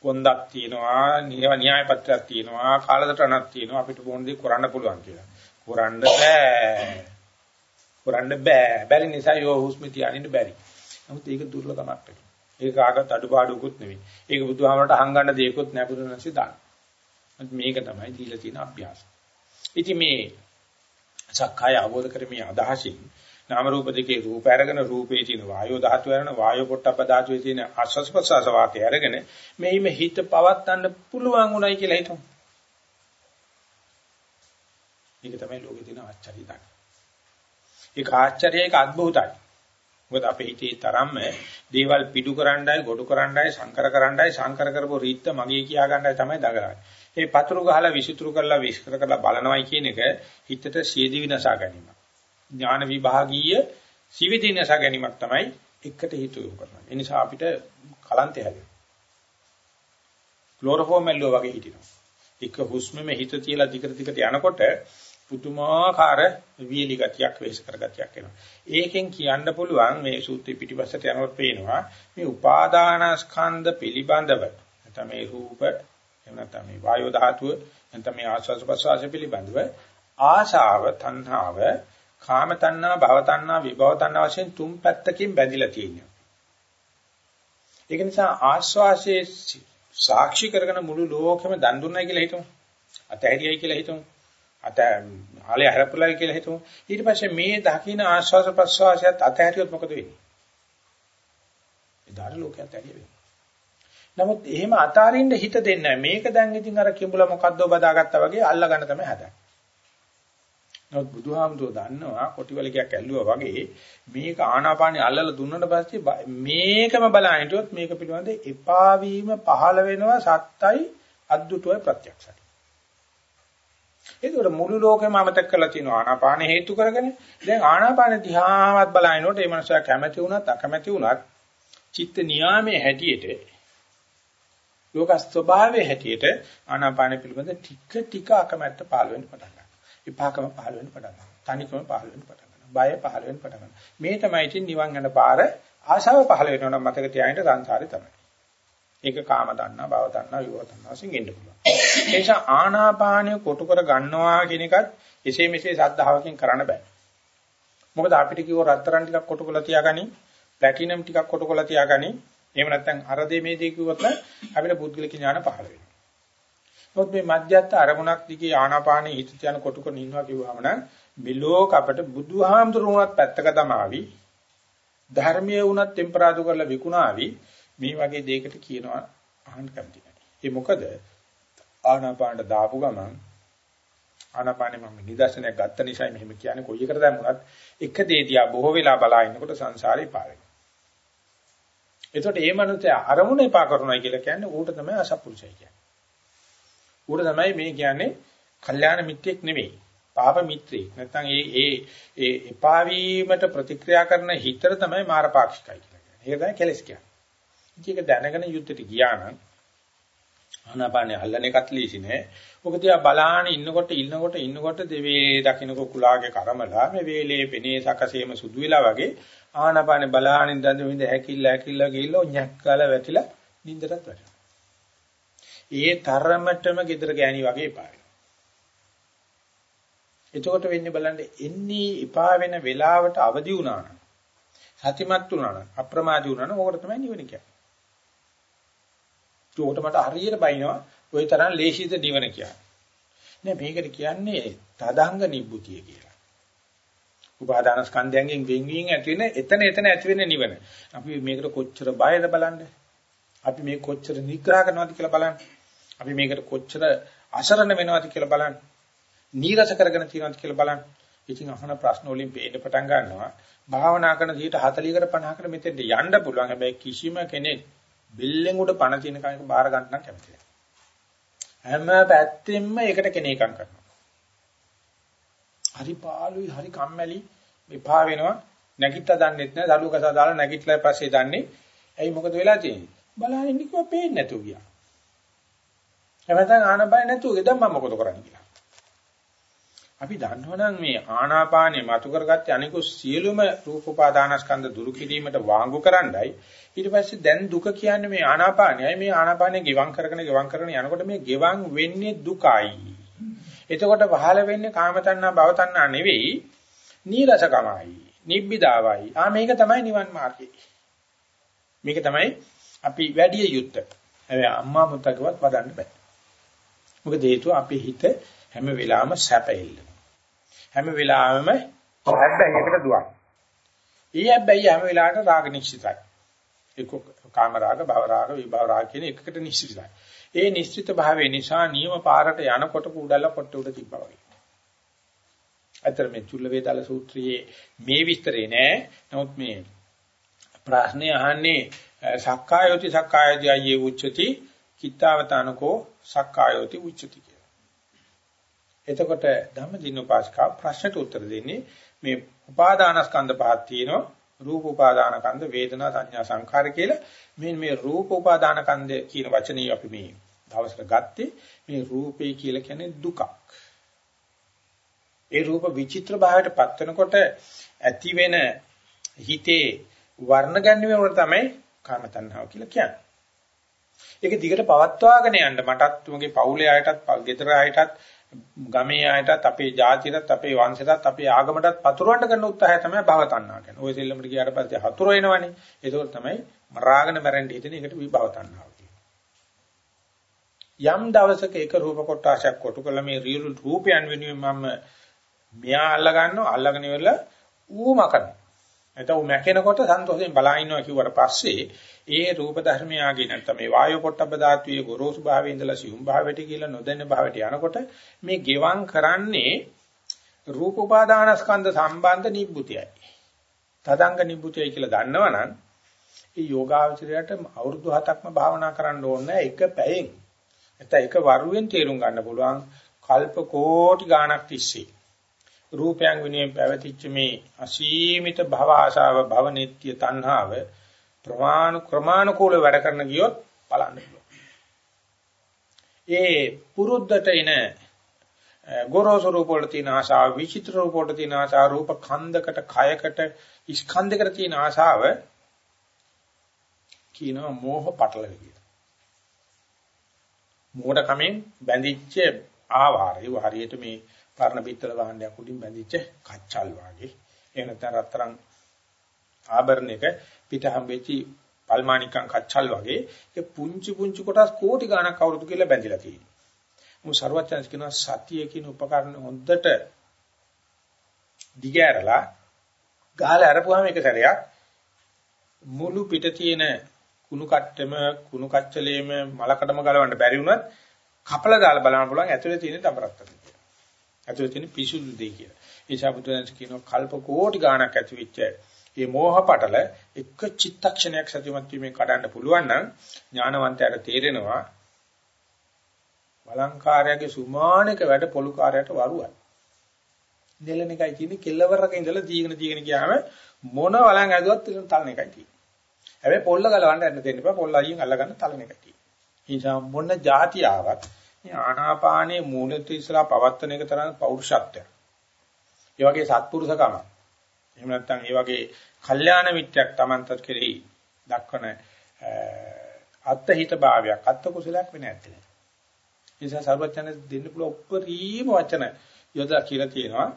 කොන්දක් තියෙනවා, න්‍යාය පත්‍රයක් තියෙනවා, කාලසටහනක් තියෙනවා අපිට ඕන දේ කරන්න පුළුවන් කියලා. කරන්න බෑ. කරන්න බෑ. බැරි නිසා යෝ හුස්ම තියානින්න බැරි. නමුත් ඒක දුර්ලභමක් වෙනවා. ඒක කාගත් අඩුපාඩුකුත් නෙවෙයි. ඒක බුදුහාමරට අහංගන්න දෙයක්වත් නෑ බුදුරජාණන්සේ දාන්න. මේක තමයි දීලා තියෙන අභ්‍යාස. ඉතින් මේ සක්කාය අවබෝධ කරමේ අදහසින් නාම රූප දෙකේ රූප අරගෙන රූපේ තියෙන වායෝ ධාතු අරගෙන වායෝ පොට්ටප්ප ධාතුවේ තියෙන ආස්වාස් ප්‍රසවාස වාතය අරගෙන මෙහිම හිත පවත්වන්න පුළුවන් උනායි කියලා හිතමු. ඒක තමයි ලෝකේ තියෙන ආශ්චර්යය දක්. ඒක ආශ්චර්යය ඒක අద్භූතයි. මොකද අපේ හිතේ තරම්ම දේවල් පිටු කරන්නයි, ගොඩු කරන්නයි, සංකර කරන්නයි, සංකර කරපු රීත්ත මගේ කියා ගන්නයි තමයි දඟලන්නේ. මේ පතුරු ගහලා විසිතුරු කරලා විස්කර කරලා බලනවයි කියන එක හිතට සියදි විනාශා ගැනීමක්. ඥාන විභාගීය සිවිදිනස ගැනීමක් තමයි එකට හිතු යොමු කරන්නේ. ඒ නිසා අපිට කලන්තය හැදෙනවා. ක්ලෝරෝෆෝම් මැල්ලුව වගේ හිටිනවා. එක හුස්මෙම හිත තියලා දිගට දිගට යනකොට පුදුමාකාර වීලි ගතියක් වෙස් කර ගතියක් එනවා. ඒකෙන් කියන්න පුළුවන් මේ සූත්‍රය පිටිපස්සට යනකොට පේනවා මේ උපාදානස්කන්ධ පිළිබඳව නැත්නම් මේ රූප එහෙම නැත්නම් මේ වායෝ ධාතුව නැත්නම් මේ ආස්වාද ප්‍රසවාස පිළිබඳව ආශාව තණ්හාව කාම තණ්හා, භව තණ්හා, විභව තණ්හා වශයෙන් තුන් පැත්තකින් බැඳිලා තියෙනවා. ඒක නිසා ආස්වාසේ සාක්ෂි කරගෙන මුළු ලෝකෙම දන් දුන්නයි කියලා හිතමු. අතහැරියයි කියලා හිතමු. අත ආලේ හැරපුලයි කියලා හිතමු. ඊට පස්සේ මේ දකින්න ආස්වාස ප්‍රස්වාසයත් අතහැරියොත් මොකද වෙන්නේ? ඒ දාර ලෝකයක් ඇරිය වෙනවා. නමුත් එහෙම අතාරින්න හිත දෙන්නේ නැහැ. මේක දැන් ඉතින් අර කිඹුලා මොකද්දෝ බදාගත්තා වගේ අල්ල ගන්න තමයි හදන්නේ. නමුත් බුදුහාමුදුරුවෝ දන්නවා කොටිවලිකයක් ඇල්ලුවා වගේ මේක ආනාපානිය අල්ලලා දුන්නට පස්සේ මේකම බලන හිටියොත් මේක පිළිබඳ එපා වීම පහළ වෙනවා සත්තයි අද්දුටුවයි ප්‍රත්‍යක්ෂයි. ඒකට මුළු ලෝකෙම අමතක කරලා තියෙනවා ආනාපාන හේතු කරගෙන දැන් ආනාපාන දිහාවත් බලනකොට ඒ මනුස්සයා කැමැති වුණත් අකමැති වුණත් චිත්ත නියාමයේ හැටියට ලෝක ස්වභාවයේ හැටියට ආනාපාන පිළිබඳ ටික ටික අකමැත්ත පහළ වෙන්න පටන් ගන්නවා. විපාකම පහළ වෙන්න පටන් ගන්නවා. තනිකම පහළ වෙන්න පටන් ගන්නවා. බය පහළ වෙන්න පටන් ගන්නවා. මේ තමයි ඉතින් නිවන් යන පාර ආශාව පහළ වෙනවා නම් මතක තියාගන්න සංසාරේ තමයි. ඒක කාම දන්නා, භව දන්නා, විව දන්නා වශයෙන් එන්න පුළුවන්. ඒ නිසා ආනාපානිය කොටු කර ගන්නවා කියන එකත් එසේ මෙසේ සද්ධාවකින් කරන්න බෑ. මොකද අපිට කිව්ව රත්තරන් ටිකක් කොටු කරලා තියාගනි, ප්ලැටිනම් ටිකක් කොටු කරලා තියාගනි. එහෙම නැත්නම් අර දේ මේ දේ කිව්වොත් අපිට පුද්ගලික ඥාන පහළ වෙනවා. නමුත් මේ මධ්‍යස්ථ අරමුණක් දිගේ ආනාපානෙ හිත තියන කොටු කරන ඉන්නවා කිව්වම නම් බිලෝක අපට බුදුහාමුදුරුවෝත් පැත්තක තමාවි ධර්මයේ වුණත් ටෙම්පරාදු කරලා විකුණාවි මේ වගේ දෙයකට කියනවා අහන්න කැමති නැහැ. ඒ මොකද ආනාපානට දාපු ගමන් ආනාපානෙ මම නිදර්ශනයක් ගත්ත නිසා මෙහෙම කියන්නේ කොයි එකට දැම්මුණත් එක දේ දිහා බොහෝ වෙලා බලා ඉන්නකොට සංසාරේ පාරේ. එතකොට ඒ මනුස්සයා අරමුණ එපා කරනයි කියලා කියන්නේ ඌට තමයි අසපුරුෂය කියන්නේ. ඌට තමයි මේ කියන්නේ කල්යාණ මිත්‍යෙක් නෙවෙයි. පාප මිත්‍රෙක්. නැත්නම් ඒ ඒ ඒ එපා වීමට ප්‍රතික්‍රියා කරන හිතර තමයි මාරපාක්ෂිකයි කියලා කියන්නේ. ඒක තමයි කෙලස් කියන්නේ. ඒක දැනගෙන යුද්ධට ගියා නම් ආනාපානේ අල්ලන එකත් ලීසි නෑ. ඔක තියා බලාන ඉන්නකොට ඉන්නකොට ඉන්නකොට දෙවේ දකින්න කුකුලාගේ කරමලා මේ වේලේ පෙනේ සකසේම සුදු වෙලා වගේ ආනාපානේ බලානින් දඳ විඳ හැකිල්ල හැකිල්ල ගිහිල්ලා ඔඤ්ඤක්කාල වැටිලා නින්දටත් වැටෙනවා. ඒ තරමටම gedara ගෑණි වගේ පායි. එතකොට වෙන්නේ බලන්න එන්නේ එපා වෙන වෙලාවට අවදි වුණා නම් සතිමත් වුණා නම් අප්‍රමාදී වුණා නම් ඕකට තමයි නිවන කියන්නේ. ඒකට මට හරියට බයිනවා ওই තරම් ලේසිද නිවන කියන්නේ. නෑ මේකට කියන්නේ තදංග නිබ්බුතිය කියලා. උපාදාන ස්කන්ධයන්ගෙන් වෙන්වීම ඇති වෙන එතන එතන ඇති වෙන නිවන. අපි මේකට කොච්චර බයද බලන්න. අපි මේ කොච්චර නිග්‍රහ කරනවද කියලා බලන්න. අපි මේකට කොච්චර අසරණ වෙනවද කියලා බලන්න. නීරස කරගෙන තියෙනවද කියලා බලන්න. ඉතින් අහන ප්‍රශ්න වලින් පේන්න පටන් ගන්නවා. භාවනා කරන 40කට 50කට මෙතෙන්ට යන්න පුළුවන්. හැබැයි කිසිම කෙනෙක් බිල්ලෙන් උඩ පණ තියෙන කෙනෙක් බාර ගන්න නම් කැමති නැහැ. හැම පැත්තෙම ඒකට කෙනේකම් කරනවා. හරි පාළුයි, හරි කම්මැලි, විපා වෙනවා. නැගිට්ට දන්නෙත් නැහැ. දලු කසා දාලා නැගිටලා පස්සේ දන්නේ. ඇයි මොකද වෙලා තියෙන්නේ? බලන්න ඉන්නේ කිව්වා පේන්නේ නැතුව ගියා. එවතන් ආනබය නැතුව ගෙදම් මම මොකද කරන්නේ කියලා. අපි දන්නවනම් මේ ආනාපානේ මතු කරගත්තේ අනිකුත් සියලුම රූප උපාදානස්කන්ධ දුරු කිරීමට වාංගු කරන්නයි. ඊට පස්සේ දැන් දුක කියන්නේ මේ ආනාපානයයි. මේ ආනාපානේ ගෙවම් කරගෙන ගෙවම් කරගෙන යනකොට මේ ගෙවම් වෙන්නේ දුකයි. එතකොට වහල වෙන්නේ කාම තණ්හා භව තණ්හා නෙවෙයි. නීරසකමයි. නිබ්බිදාවයි. ආ මේක තමයි නිවන් මාර්ගය. මේක තමයි අපි වැඩි යුත්තේ. හැබැයි අම්මා මුත්තකවත් වදන්න බෑ. මොකද හේතුව අපේ හිත හැම වෙලාවෙම සැපෙල්ල හැම වෙලාවෙම හැබැයිකට දුවන. ඊ හැබැයි හැම වෙලාවට රාග නිශ්චිතයි. ඒක කාම රාග, භව රාග, විභව රාග කියන එකකට නිශ්චිතයි. ඒ නිශ්චිත භාවය නිසා නියම පාරට යනකොට කුඩල කොට උඩ තිබ්බා වගේ. අතර මේ චුල්ල වේදාල සූත්‍රයේ මේ විස්තරේ නෑ. නමුත් මේ ප්‍රශ්නේ අහන්නේ සක්කායෝති සක්කායදී අයේ උච්චති කිත්තාවතානකෝ සක්කායෝති උච්චති එතකොට ධම්මදින උපාසකා ප්‍රශ්නට උත්තර දෙන්නේ මේ උපාදානස්කන්ධ පහක් තියෙනවා. රූප උපාදානකන්ධ වේදනා සංඥා සංඛාර කියලා. මේ මේ රූප උපාදානකන්ධ කියන වචනේ අපි මේ දවසට ගත්තේ මේ රූපේ කියලා කියන්නේ දුකක්. ඒ රූප විචිත්‍ර භාවයට පත් වෙනකොට ඇති වෙන හිතේ වර්ණ ගැන්වීම වල තමයි කාම තණ්හාව කියලා කියන්නේ. ඒක දිගට පවත්වාගෙන යන්න මටත් මගේ පවුලේ අයටත් ගෙදර අයටත් ගමේ අයටත් අපේ ජාතියටත් අපේ වංශයටත් අපේ ආගමටත් පතුරවන්න කරන උත්සාහය තමයි භව තණ්හා කියන්නේ. ඔය සෙල්ලමට ගියාට පස්සේ හතුර වෙනවනේ. ඒක තමයි මරාගෙන මැරෙන්න හිතෙන එකට විභව තණ්හාව යම් දවසක එක රූප කොටාශයක් කොටු කළ මේ රියල් රූපයන් වෙනුවෙන් මම මෙයා අල්ල ගන්නවා අල්ලගෙන ඉවරලා ඌ මකන. එතකොට ඌ මැකෙනකොට සන්තෝෂයෙන් බලා ඉන්නවා කිව්වට පස්සේ ඒ රූප ධර්මයාගේ නැත්නම් මේ වායු පොට්ටබ්බ ධාතුවේ ගොරෝසු භාවයේ ඉඳලා සියුම් භාවයට කියලා නොදැන්න භාවයට යනකොට මේ ගෙවම් කරන්නේ රූප උපාදානස්කන්ධ සම්බන්ධ නිබ්බුතියයි. තදංග නිබ්බුතියයි කියලා දන්නවනම් ඒ යෝගාවචරයට අවුරුදු 7ක්ම භාවනා කරන්න ඕනේ එක පැයෙන්. නැත්නම් එක වරුවෙන් තේරුම් ගන්න පුළුවන් කල්ප කෝටි ගාණක් තිස්සේ. රූපයන් විනේ පැවතිච්ච මේ අසීමිත භව ආශාව භව නිට්ටය තණ්හාව ප්‍රමාණ ක්‍රමානුකූලව වැඩ කරන ගියොත් බලන්න පුළුවන්. ඒ පුරුද්දට එන ගොරෝසු රූප වල තියෙන ආශාව, විචිත්‍ර රූප වල තියෙන ආශාව, රූප ඛණ්ඩකට, කයකට, ස්කන්ධයකට තියෙන ආශාව කියනවා මෝහ පටලවි කියලා. මෝඩ කමෙන් බැඳිච්ච ආවාරය හරියට මේ පරණ පිටතල භාණ්ඩයක් උඩින් බැඳිච්ච කච්චල් වාගේ. එහෙම නැත්නම් රත්තරන් ආභරණයක පිට හම්බෙච්චි පල්මානිකන් කච්චල් වගේ ඒ පුංචි පුංචි කොටස් කෝටි ගණක් අවුරුදු කියලා බැඳිලා තියෙනවා. මොකද ਸਰවඥාන්ස් කියනවා සතිය කියන උපකරණ හොඳට දිගෑරලා ගහලා අරපුවාම එක සැරයක් මුළු පිට තියෙන කුණු කට්ටෙම කුණු කච්චලේම මලකඩම ගලවන්න බැරි වුණත් කපලා දාලා බලන්න පුළුවන් ඇතුලේ තියෙන දබරත්තර කියලා. ඇතුලේ තියෙන පිසුදු දෙය කියලා. ඒ නිසා බුදුරජාණන් කියනවා කල්ප කෝටි ගාණක් ඇති වෙච්ච මේ මෝහ පටල එක චිත්තක්ෂණයක් සතියමත් වීමෙන් කඩන්න පුළුවන් නම් ඥානවන්තයාට තේරෙනවා බලංකාරයාගේ සුමානක වැඩ පොලුකාරයාට වරුවයි. නෙලන එකයි තියෙන්නේ කෙල්ලවරක ඉඳලා දීගෙන දීගෙන ගියාම මොන වලං ඇදුවත් තලන එකයි තියෙන්නේ. හැබැයි පොල්ල ගලවන්න යන්න දෙන්න එපා. පොල්ල අයියෙන් අල්ලගන්න තලන එකයි තියෙන්නේ. ඒ නිසා මොන જાති ආවත් මේ ආනාපානයේ මූලික ඉස්සලා පවත්තන එක තරම් පෞරුෂත්වයක්. ඒ වගේ සත්පුරුෂකම. එහෙම නැත්නම් ඒ වගේ කල්යාණ මිත්‍යක් Tamanතත් කෙරෙහි දක්වන අත්හිත භාවයක් අත්ත කුසලයක් වෙන්නේ නැත්තේ. ඒ නිසා සර්වඥයන් දෙන්න පුළුවන් උපරිම වචන යොදලා කියලා තියෙනවා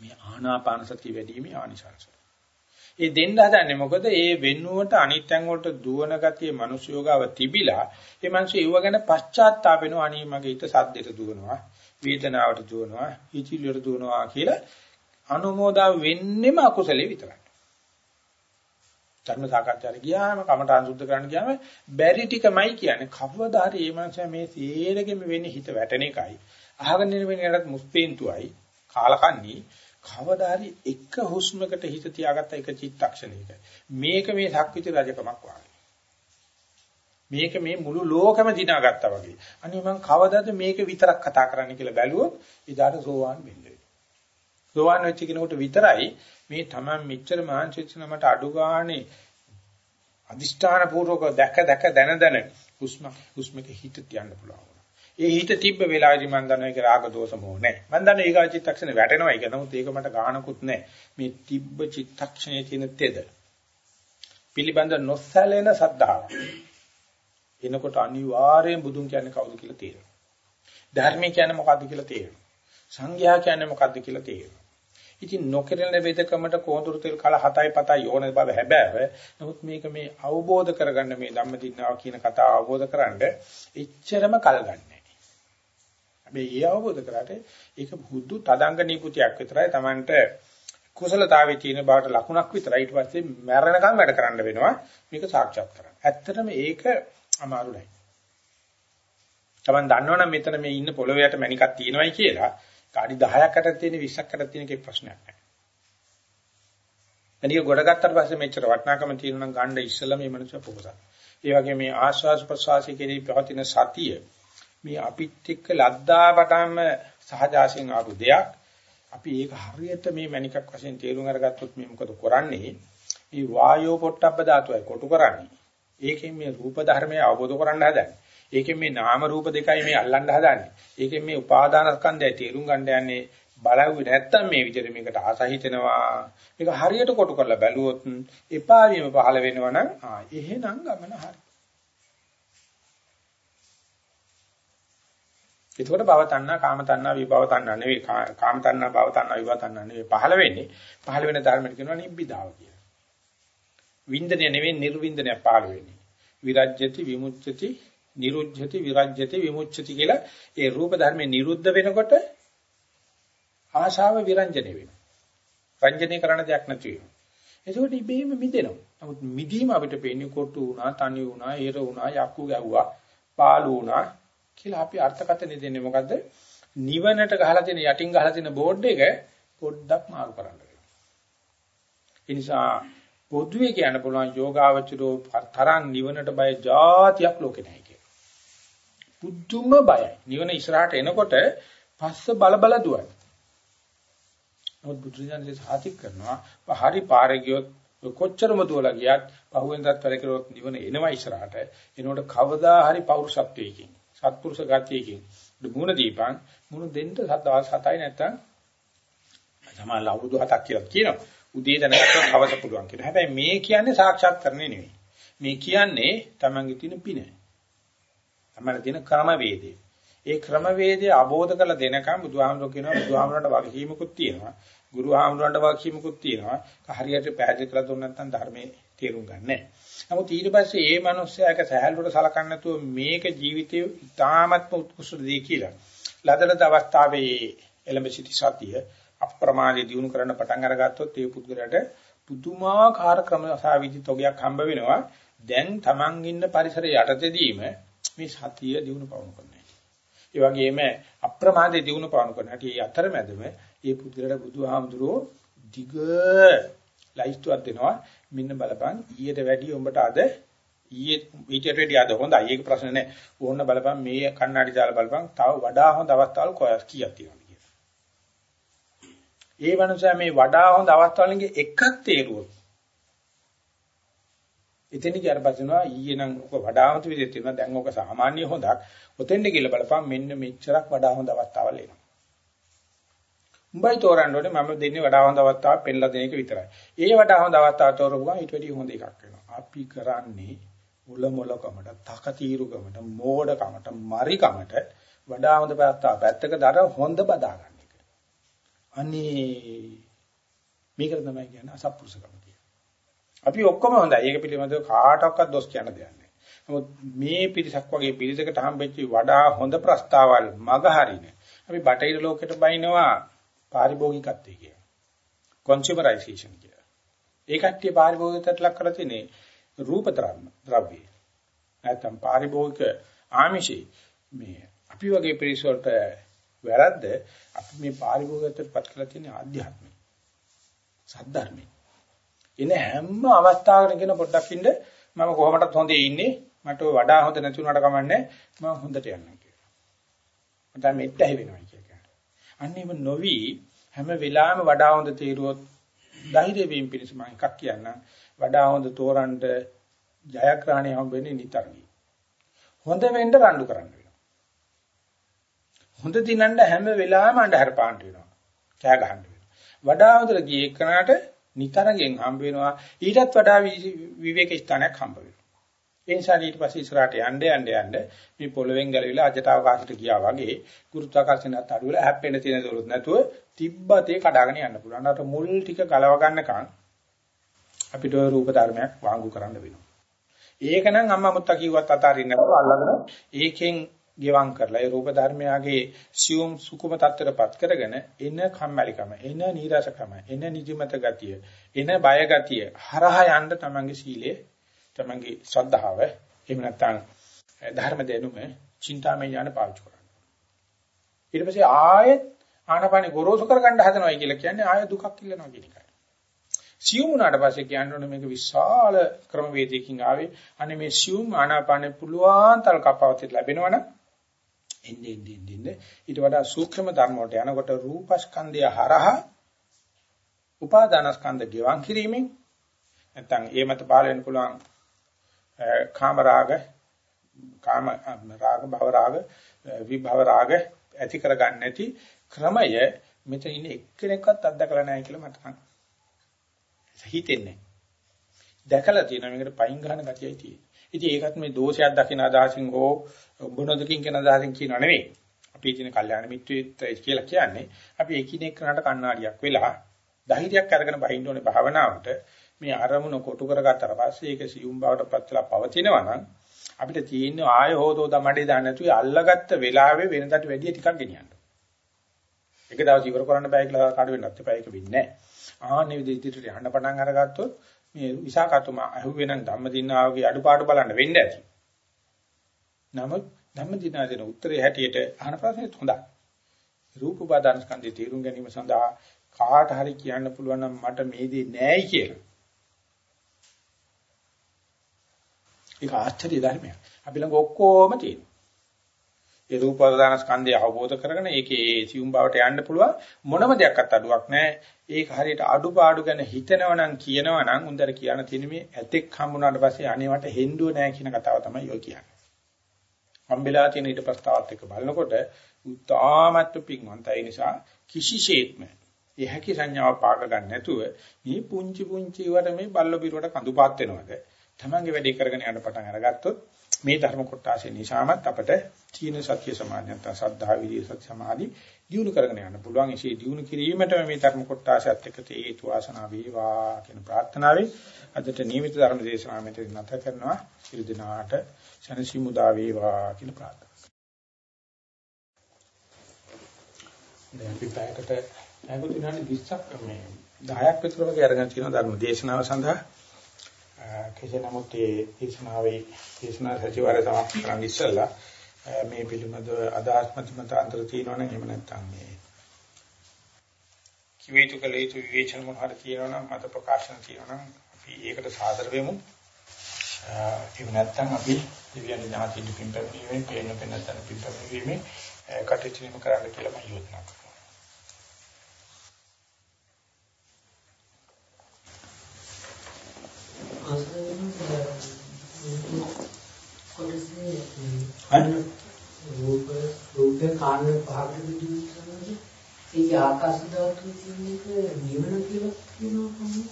මේ ආනාපාන සතිය වැඩිීමේ ආනිසංසය. ඒ දෙන්න හදන්නේ මොකද? ඒ වෙන්නුවට අනිත්යන් වලට දුවන ගතිය මිනිස්යෝගාව තිබිලා ඒ මිනිස්සු ඒව ගැන පශ්චාත්තාප වෙනවා. අනී මගේ හිත සද්දෙට දුවනවා, වේදනාවට දුවනවා, හිචිලියට දුවනවා කියලා අනුමෝදා වෙන්නෙම අකුසලේ විතරයි. ධර්ම සාකච්ඡාට ගියාම කමඨාන් සුද්ධ කරන්න ගියාම බැරි ටිකමයි කියන්නේ. කවදා හරි මේ මනුස්සයා මේ සේරගෙම වෙන්නේ හිත වැටෙන එකයි. අහගෙන ඉන්න වෙනකටත් මුස්පේන්තුවයි, කාලකන්ණී කවදා හරි එක හුස්මකට හිත තියාගත්ත එක චිත්තක්ෂණයක. මේක මේ ශක්විති රජකමක් වගේ. මේක මේ මුළු ලෝකෙම දිනාගත්තා වගේ. අනේ මං කවදාද මේක විතරක් කතා කරන්න කියලා බැලුවොත් ඉදාට සෝවාන් වෙන්නේ සෝවාන් වෙච්ච කෙනෙකුට විතරයි මේ Taman මෙච්චර මහන්සිච්ච නමට අඩු ගානේ අදිෂ්ඨාන පූර්වක දැක දැක දන දන හුස්ම හුස්මක හිත තියන්න පුළුවන්. ඒ හිත තිබ්බ වෙලාවේදී මම දන්නවා ඒක රාග දෝෂ මොහ නැහැ. මම දන්නවා ඊගා චිත්තක්ෂණේ වැටෙනවා ඒක. නමුත් ඒක මට ගානකුත් නැහැ. මේ තිබ්බ චිත්තක්ෂණයේ තියෙන තෙද. පිළිබඳ නොසැලෙන සද්ධාව. එනකොට අනිවාර්යෙන් බුදුන් කියන්නේ කවුද කියලා තේරෙනවා. ධර්මය කියන්නේ මොකද්ද කියලා තේරෙනවා. සංඝයා කියන්නේ මොකද්ද කියලා තේරෙනවා. ඉතින් නොකරන වේදකමට කොඳුරු තෙල් කල 7යි 7යි ඕන බව හැබෑව. නමුත් මේක මේ අවබෝධ කරගන්න මේ ධම්මදින්නාව කියන කතාව අවබෝධ කරගන්න එච්චරම කල් ගන්න. හැබැයි ඒ අවබෝධ කරාට ඒක බුදු තදංග නිකුතියක් විතරයි Tamanට කුසලතාවේ තියෙන බාට ලකුණක් විතරයි ඊට පස්සේ මැරෙනකම් වැඩ කරන්න වෙනවා මේක සාක්ෂාත් කරගන්න. ඇත්තටම ඒක අමාරු නෑ. Taman දන්නවනම් මෙතන මේ ඉන්න පොළොවේ යට මණිකක් තියෙනවයි කියලා කාඩි 10කට තියෙන 20කට තියෙන එකේ ප්‍රශ්නයක් නෑ. එනික ගොඩ ගත්තට පස්සේ මෙච්චර වටිනාකම තියෙනවා නම් ගන්න ඉස්සෙල්ලා මේ මනුස්සයා පොකසක්. ඒ වගේ මේ ආස්වාස් ප්‍රසවාසී කෙරෙහි පවතින සතිය මේ අපිත් එක්ක ලද්දාපටම සහජාසයෙන් ආපු දෙයක්. අපි ඒක හරියට මේ මණිකක් වශයෙන් තේරුම් අරගත්තොත් මේ මොකද කරන්නේ? මේ වායෝ පොට්ටබ්බ ධාතුවයි කොටු කරන්නේ. ඒකෙන් මේ රූප ධර්මය අවබෝධ කරගන්න හදන්නේ. ඒකෙන් මේ නාම රූප දෙකයි මේ අල්ලන්න හදන්නේ. ඒකෙන් මේ උපාදාන ස්කන්ධය තේරුම් ගන්න යන්නේ බලවුවේ නැත්තම් මේ විදිහට මේකට ආසහිතෙනවා. මේක හරියට කොටු කරලා බැලුවොත් එපා වීම පහළ වෙනවනම් ආ එහෙනම් ගමන හරියි. එතකොට භව තණ්හා, කාම තණ්හා, විභව තණ්හා නෙවෙයි. කාම තණ්හා, භව තණ්හා, විභව තණ්හා නෙවෙයි. පහළ වෙන්නේ. පහළ වෙන ධර්මයට කියනවා නිබ්බිදාව කියලා. වින්දනය නෙවෙයි නිර්වින්දනය පහළ වෙන්නේ. විරජ්‍යති, විමුච්ඡති, නිරුද්ධති, විරජ්‍යති, විමුච්ඡති කියලා ඒ රූප ධර්මේ නිරුද්ධ වෙනකොට ආශාව විරංජනේ වෙනවා. රංජනය කරන දෙයක් නැති වෙනවා. එතකොට ඉබේම මිදෙනවා. නමුත් මිදීම අපිට පේන්නේ කොටු වුණා, තනි වුණා, ඒර වුණා, යක්කු ගැව්වා, පාළු වුණා, කියලා අපි අර්ථකථනය දෙන්නේ මොකද්ද? නිවනට ගහලා තියෙන යටින් ගහලා තියෙන බෝඩ් එක පොඩ්ඩක් මාරු කරන්න වෙනවා. ඒ නිසා පොදුවේ කියන්න පුළුවන් යෝගාවචරෝ තරම් නිවනට බය જાතියක් ලෝකේ නැහැ කියලා. පුදුම බයයි. නිවන ඉස්සරහට එනකොට පස්ස බල බල දුවන. නමුත් බුදුරජාණන්සේ සාතික් කරනවා හරි පාරේ ගියොත් කොච්චරම දුවලා ගියත් පහුවෙන්දත් වැඩ කරුවොත් නිවන එනවා ඉස්සරහට. එනකොට කවදා හරි පෞරුෂත්වයකින්, සත්පුරුෂ ගතියකින් මුණ දීපන් මුණ දෙන්න සදවස් 7යි නැත්තම් සමාන අවුරුදු 7ක් කියලා කියනවා. උදේ දැනගත්තොත් හවස පුළුවන් කියලා. හැබැයි මේ කියන්නේ සාක්ෂාත් කරන්නේ නෙවෙයි. මේ කියන්නේ Tamange තියෙන පින. Tamange තියෙන ක්‍රමවේදය. ඒ ක්‍රමවේදය අවබෝධ කරලා දෙනකම් බුදුහාමුදුරුවෝ කියනවා බුදුහාමුදුරන්ට වගකීමකුත් තියෙනවා. ගුරුහාමුදුරන්ට වගකීමකුත් තියෙනවා. හරියට පැහැදිලි කරලා දුන්න නැත්නම් ධර්මයේ තේරුම් ගන්න නැහැ. නමුත් ඊට පස්සේ මේ මිනිස්සයා එක සහැල්ලුවට සලකන්නේ නැතුව මේක ජීවිතේ ඉතාමත්ම උත්කෘෂ්ඨ දෙයක් කියලා. ලදලද අවස්ථාවේ එළඹ සිටි සතිය අප්‍රමාදී දිනු කරන්න පටන් අරගත්තොත් ඒ පුද්ගලයාට පුදුමාකාර ක්‍රම සාවිදි තොගයක් හම්බ වෙනවා. දැන් Taman ඉන්න පරිසරය යටතේදීම මේ සතිය දිනු පවණු කරනවා. ඒ වගේම අප්‍රමාදී දිනු පවණු කරනවා. ඒ අතරමැදම මේ පුද්ගලයාට බුදුහාමුදුරෝ දිග ලයිස්තුවක් දෙනවා. මෙන්න බලපන් ඊට වැඩිය උඹට අද ඊයේ ඊට වැඩිය අද හොඳයි. ඒක ප්‍රශ්න නෑ. ඕන්න බලපන් මේ කන්නඩි දාලා බලපන් තව වඩා හොඳ අවස්ථාවල් කොහොමද කීයක් තියෙනවද කියලා. ඒ වනුසයා මේ වඩා හොඳ අවස්ථාවලින්ගේ එකක් තේරුවොත් එතන ගියාට පස්සේනවා ඊයේ නම් ඔක වඩා හොඳ විදිහට තියෙනවා දැන් ඔක සාමාන්‍ය හොඳක්. ඔතෙන්ද කියලා බලපන් මෙන්න මෙච්චරක් වඩා හොඳ අවස්ථාවල් එනවා. උඹයි තෝරන්න ඕනේ මම දෙන්නේ වඩා හොඳ අවස්ථාවක් පෙන්ලා දෙන එක විතරයි. ඒ වඩා හොඳ අවස්ථාව තෝරපුවා ඊට වැඩිය හොඳ එකක් වෙනවා. අපි කරන්නේ මුල මොලකමට, තකතිරුකමට, මෝඩකමට, මරිකමට වඩා හොඳ පැත්තා පැත්තක දර හොඳ බදා ගන්න එක. අනේ මේක තමයි කියන්නේ අසත්පුරුෂකම කියන්නේ. අපි ඔක්කොම හොඳයි. ඒක පිළිබඳව කාටවත් දොස් කියන්න දෙයක් නැහැ. නමුත් මේ පිරිසක් වගේ පිරිසකට හම්බෙච්ච වඩා හොඳ ප්‍රස්තාවල් මග හරිනේ. අපි බටහිර ලෝකෙට බයිනවා පාරිභෝගිකත්වය කියන. consumerization කියන. ඒ කට්ටිය පාරිභෝගිකත්වයට ලක් කරලා තියෙන්නේ රූප ද්‍රව්‍ය. නැත්නම් පාරිභෝගික ආමිෂේ මේ අපි වගේ පිරිස වලට වැරද්ද අපි මේ පාරිභෝගිකත්වයට පත් කරලා තියෙන ආධ්‍යාත්මය. සද්ධර්මය. එන හැම අවස්ථාවකම කියන පොඩ්ඩක් ඉන්න මම කොහොමදත් හොඳේ ඉන්නේ මට වඩා හොඳ නැති උනාට කමන්නේ මම හොඳට යන්නම් කියලා. මට මෙත් ඇහි වෙනවා කියලා. අන්නේම නොවි හැම වෙලාවෙම වඩා හොඳ තීරුවොත් ධෛර්ය වීම පිණිස මම එකක් කියන්නම්. වඩා හොඳ තෝරන්න ජයග්‍රහණය හම්බෙන්නේ නිතරම. හොඳ වෙන්න රණ්ඩු කරන්න වෙනවා. හොඳ දිනන්න හැම වෙලාවෙම අඳහර පාන්න වෙනවා. කෑ ගහන්න වෙනවා. වඩා හොඳට ගියේ කනට නිතරගෙන් හම්බ වෙනවා. ඊටත් වඩා විවේක ස්ථානයක් හම්බ වෙනවා. ඒ නිසා ඊට පස්සේ ඉස්සරහට යන්න යන්න යන්න මේ පොළවෙන් ගැලවිලා අජට අවකාශයට ගියා වගේ ගුරුත්වාකර්ෂණයත් අඩු වෙලා හැප්පෙන්න තියෙන දොරොත් නැතුව තිබ්බතේ කඩාගෙන යන්න පුළුවන්. අර මුල් ටික ගලව ගන්නකන් අපිට රූප ධර්මයක් වාංගු කරන්න වෙනවා. ඒක නම් අම්මා මුත්තා කිව්වත් අතාරින්න බෑ අල්ලගෙන ඒකෙන් ගෙවම් කරලා ඒ රූප ධර්මයාගේ සියුම් සුකුම තත්ත්වයටපත් කරගෙන එන කම්මැලිකම එන නීරසකම එන නිදිමත ගතිය එන බය ගතිය හරහා යන්න තමන්ගේ සීලය තමන්ගේ ශ්‍රද්ධාව එහෙම නැත්නම් ධර්ම දෙනුම චින්තාමය ඥාන පාවිච්චි කරන්න. ඊට පස්සේ ආයෙත් ආනපානෙ ගොරෝසු කරගන්න හදනවා කියලා කියන්නේ ආයෙ දුකක් ඉල්ලනවා කියන එකයි. සියුම් වුණාට පස්සේ කියන්න මේක විශාල ක්‍රමවේදයකින් ආවේ. අනේ මේ සියුම් ආනාපානෙ පුළුවන් තරම් කපවතිට ලැබෙනවනම් එන්නේ එන්නේ එන්නේ ඊට වඩා සූක්ෂම ධර්ම වලට යනකොට රූපස්කන්ධය හරහා උපාදානස්කන්ධ ගෙවන් කිරීමෙන් නැත්නම් ඒ මත පහළ වෙන්න පුළුවන් කාම රාග කාම රාග භව රාග විභව රාග ඇති කරගන්න නැති ක්‍රමය මෙතන ඉන්නේ එක්කෙනෙක්වත් අත්දකලා නැහැ කියලා මට නම් හිතෙන්නේ. දැකලා තියෙනවා මේකට පයින් ගන්න ගතියයි තියෙන්නේ. ඉතින් ඒකත් මේ දෝෂයක් දකින අදහසින් හෝ බුණොදකින් කියන අදහසින් කියනව නෙවෙයි. අපි ඉතින් කල්යාණ මිත්‍රයෙක් කියලා කියන්නේ අපි එකිනෙක කරාට කණ්ණාඩියක් වෙලා ධෛර්යයක් අරගෙන බහින්න ඕනේ භාවනාවට මේ අරමුණ කොටු කරගත්තට පස්සේ ඒක සියුම් බවට පත්ලා පවතිනවා නම් අපිට තියෙන ආය හොතෝ දමඩේ දාන්න නැතුව අල්ලගත්ත වෙලාවේ වෙනදට වැඩිය ටිකක් ගෙනියන්න. එක දවස් ඉවර කරන්න බෑ කියලා කාඩ වෙන්නත් එපා ඒක වෙන්නේ නැහැ. ආන්නේ විදිහට ඉදිරියට යන්න පටන් අරගත්තොත් මේ විසාකතුමා අහුවේ නම් ධම්මදින්නාවගේ අඩුපාඩු බලන්න වෙන්න ඇති. නමුත් ධම්මදින්නාදේන උත්තරේ හැටියට අහන ප්‍රශ්නෙත් හොඳයි. රූප උපාදාන ස්කන්ධය තේරුම් ගැනීම සඳහා කාට හරි කියන්න පුළුවන් නම් මට මේ දේ නෑයි කියලා. ඒක ආශ්චර්ය ධර්මයක්. අපි ළඟ ඔක්කොම තියෙනවා. ඒ රූපවදාන ස්කන්ධය අවබෝධ කරගෙන ඒකේ ඒ සියුම් බවට යන්න පුළුවන් මොනම දෙයක්වත් අඩුවක් නැහැ. ඒක හරියට අඩුපාඩු ගැන හිතනවා නම් කියනවා නම් උන්දර කියන තියෙන මේ ඇතෙක් හම්බුනාට පස්සේ අනේවට හෙන්දුව නැහැ කියන කතාව තමයි ඔය කියන්නේ. හම්බෙලා තියෙන ඊට ප්‍රස්තාවත් එක්ක බලනකොට උත්තාමත් පිංවන්තයි නිසා කිසිසේත්ම ඒ හැකි සංඥාව පාක ගන්න නැතුව මේ පුංචි පුංචි වට මේ බල්ල බිරුවට කඳුපාත් වෙනවද? තමන්ගේ වැඩේ කරගෙන යන පටන් අරගත්තොත් මේ ධර්ම කොටාසේ නිසාමත් අපට චීන සත්‍ය සමාධිය නැත්නම් සද්ධා විරිය සත්‍ය සමාධි දිනු කරගෙන යන්න පුළුවන්. එසේ දිනු කිරීමට මේ ධර්ම කොටාසත් එක්ක හේතු වාසනා වේවා කියන ප්‍රාර්ථනාවෙන් අදට නියමිත ධර්ම දේශනාව මෙතන නැත කරනවා. සිල් දිනාට සනසිමුදා වේවා කියන ප්‍රාර්ථනාව. දැන් අපි පැයකට පැයකට විනාඩි 20ක් මේ 10ක් විතර වගේ අරගෙන තියෙන ධර්ම දේශනාව සඳහා කෙසේ නමුත් ඒ දේශනාවේ දේශනා සතිವಾರය සමාප්ත කරන්න ඉස්සෙල්ලා මේ පිළිබඳව අදහස් මත මතාන්තර තියෙනවනම් එහෙම නැත්නම් මේ කිවිතු කලේතු විවේචන මොනවාද තියෙනවනම් මත ප්‍රකාශන තියෙනවනම් අපි ඒකට සාදර වෙමු. එහෙම නැත්නම් අපි දිව්‍යන් ඥාතින් පින්පැමිණීමේ පේන පෙනතන පින්පැමිණීමේ කටයුතු කරන්න කියලා මම යෝජනා කරනවා. රූප රූපේ කාණ පහකට විදිහට ඒක ආකාශ ධාතුවේ තියෙන එක නිවන කියලා කියනවා කොහොමද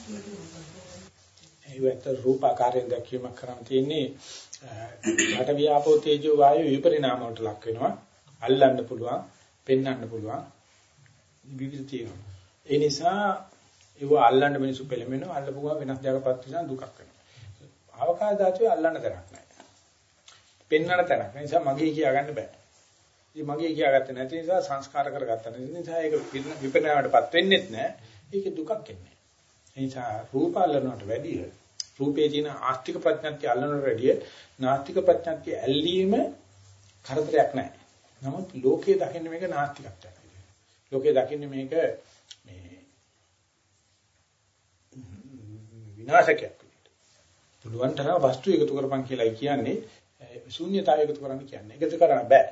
ඒවත් රූප ආකාරයෙන් දැකීමක් කරන් තියෙන්නේ රට වියාපෝ තේජෝ වායු විපරිණාම වලට ලක් වෙනවා අල්ලන්න පුළුවන් පෙන්වන්න පුළුවන් විවිධ තියෙනවා ඒ නිසා ඒව අල්ලන්න මිනිස්සු පෙළඹෙනවා. අල්ලපු ගමන් වෙනස් දෙයක්පත් වෙනවා දුකක් වෙනවා. අවකාශ ධාතුවේ අල්ලන්න තරක් නැහැ. පෙන්වන්න තරක් නැහැ. නිසා මගේ කියා ගන්න බෑ. ඉතින් මගේ කියාගත්තේ නැති නිසා සංස්කාර කරගත්තා නැති නිසා ඒක විපරණයටපත් වෙන්නේ නැහැ. ඒකේ දුකක් එන්නේ ඒ නිසා රූප අල්ලනවට වැඩිය රූපේ තියෙන ආස්තික ප්‍රඥාත්‍ය අල්ලනවට වැඩිය නාස්තික ප්‍රඥාත්‍ය ඇල්ලීම කරදරයක් නැහැ. නමුත් ලෝකයේ දකින්න මේක නාස්තිකත්වයක් ලෝකයේ දකින්න මේක විනාශකයක්. විදිහට. පුළුවන් තරම් වස්තු එකතු කරපන් කියලායි කියන්නේ ශූන්‍යතාවය එකතු කරන්න කියන්නේ. එකතු කරන්න බෑ.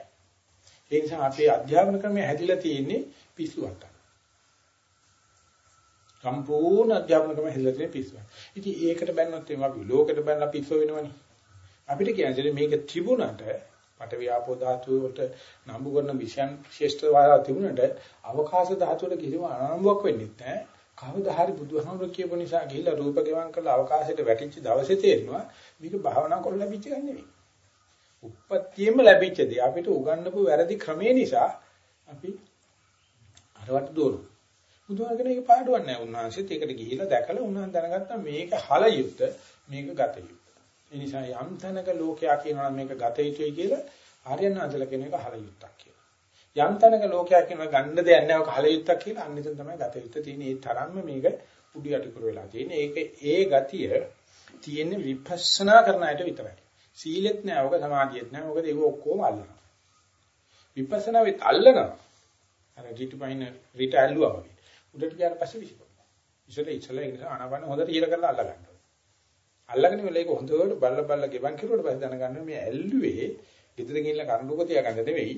ඒ නිසා අපේ අධ්‍යාපන ක්‍රමය හැදිලා තියෙන්නේ පිස්සුවට. සම්පූර්ණ අධ්‍යාපන ක්‍රමය හැදිලා තියෙන්නේ පිස්සුවට. ඉතින් ඒකට බැන්නොත් එimhe අපි ලෝකෙට බැලලා පිස්සු වෙනවනේ. අපිට කියන්නේ මේක තිබුණට පට වියාපෝ ධාතු වලට නම්බු කරන විෂයන් ශ්‍රේෂ්ඨ වාරා තිබුණට අවකාශ ධාතු වල කිසිම අනම්බුවක් වෙන්නේ නැහැ. කවදා හරි බුදුහාමුදුරු කියපු නිසා ගිහිල්ලා රූප ගෙවම් කරලා අවකාශයට වැටිච්ච දවසේ තේරෙනවා මේක භාවනා කරලා ලැබිච්ච ගන්න නෙවෙයි. උප්පත්තියෙම ලැබිච්ච දේ අපිට උගන්වපු වැරදි ක්‍රමේ නිසා අපි අරවට දෝරු. බුදුහාමගෙන ඒක පාඩුවක් නැහැ උන්වහන්සේත් ඒකට ගිහිල්ලා දැකලා උන්වහන්සේ දැනගත්තා මේක හල යුක්ත මේක ගත යුක්ත. ඒ නිසා යම් තැනක ලෝකයා කියනවා මේක ගත යුතුයි කියලා ආර්යනාථල කියන එක හල යුක්තක් කියලා. යම් තැනක ලෝකයක් කියන ගන්න දෙයක් නැහැ ඔක හල යුත්තක් කියලා. අන්න එතන තමයි ගත යුත්තේ තියෙන්නේ ඒ තරම්ම මේක උඩු යටි කර වෙලා තියෙන්නේ. ඒක ඒ ගතිය තියෙන්නේ විපස්සනා කරන අයට විතරයි. සීලෙත් නැහැ ඔක සමාධියෙත් නැහැ මොකද ඒක ඔක්කොම අල්ලනවා. විපස්සනා වෙත් අල්ලනවා. අර ඊටපයින් රිට ඇල්ලුවා වගේ. උඩට ගියාට පස්සේ විසිපොනවා ඉතල ඉතල ඒ නිසා අනවන හොඳට ඊළ කරලා අල්ල ගන්නවා අල්ලගෙන ඉවල ඒක හොඳට බල්ල බල්ල ගෙවන් කිරුවට පස්සේ දැනගන්න මේ ඇල්ලුවේ ගෙදර ගිහිල්ලා කරඬුක තියාගන්න නෙවෙයි.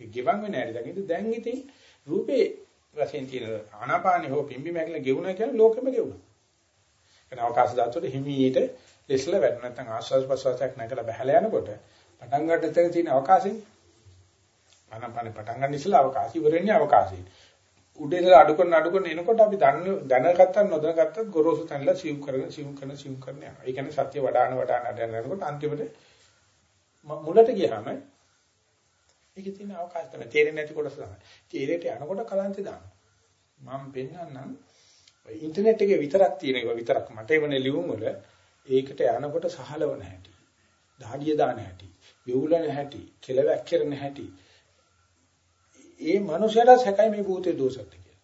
ගෙවන් වෙන හැටි දකින්න දැන් ඉතින් රූපේ වශයෙන් තියෙන ආනාපානෙ හෝ පිම්බි මැගල ගෙවුණා කියන්නේ ලෝකෙම ගෙවුණා. එන අවකාශ ධාතුවේ හිමීට ලෙස්ල වැඩ නැත්නම් ආස්වාද ප්‍රසවාසයක් නැකලා බහැලා යනකොට පටන් ගන්න තැන තියෙන අවකාශෙ ආනාපානෙ පටන් ගන්න ඉස්සලා අවකාශي ඉවරෙන්නේ අවකාශي. උඩේට අඩු කරන අඩු කරන එනකොට අපි දන්න දැනගත්තත් නොදැනගත්තත් ගොරෝසු තැනලා සිව් කරගෙන සිව් කරන සිව් කරන යනවා. ඒ කියන්නේ සත්‍ය වඩාන වඩාන අඩන යනකොට අන්තිමට මුලට ගියාම ඒකේ තියෙන අවකාශ තමයි තේරෙන්නේ නැති කොටස තමයි. තේරෙට යනකොට කලන්තේ දානවා. මම පෙන්නන්නම් ඉන්ටර්නෙට් එකේ විතරක් තියෙන එක විතරක් මට එවනේ ලියුම් වල ඒකට යනකොට සහලවන හැටි. දහඩිය දාන හැටි. වෙවුලන හැටි. කෙලවැක් කරන හැටි. ඒ මනුස්සයට සැකයි මේ භූතේ දෝෂත් කියලා.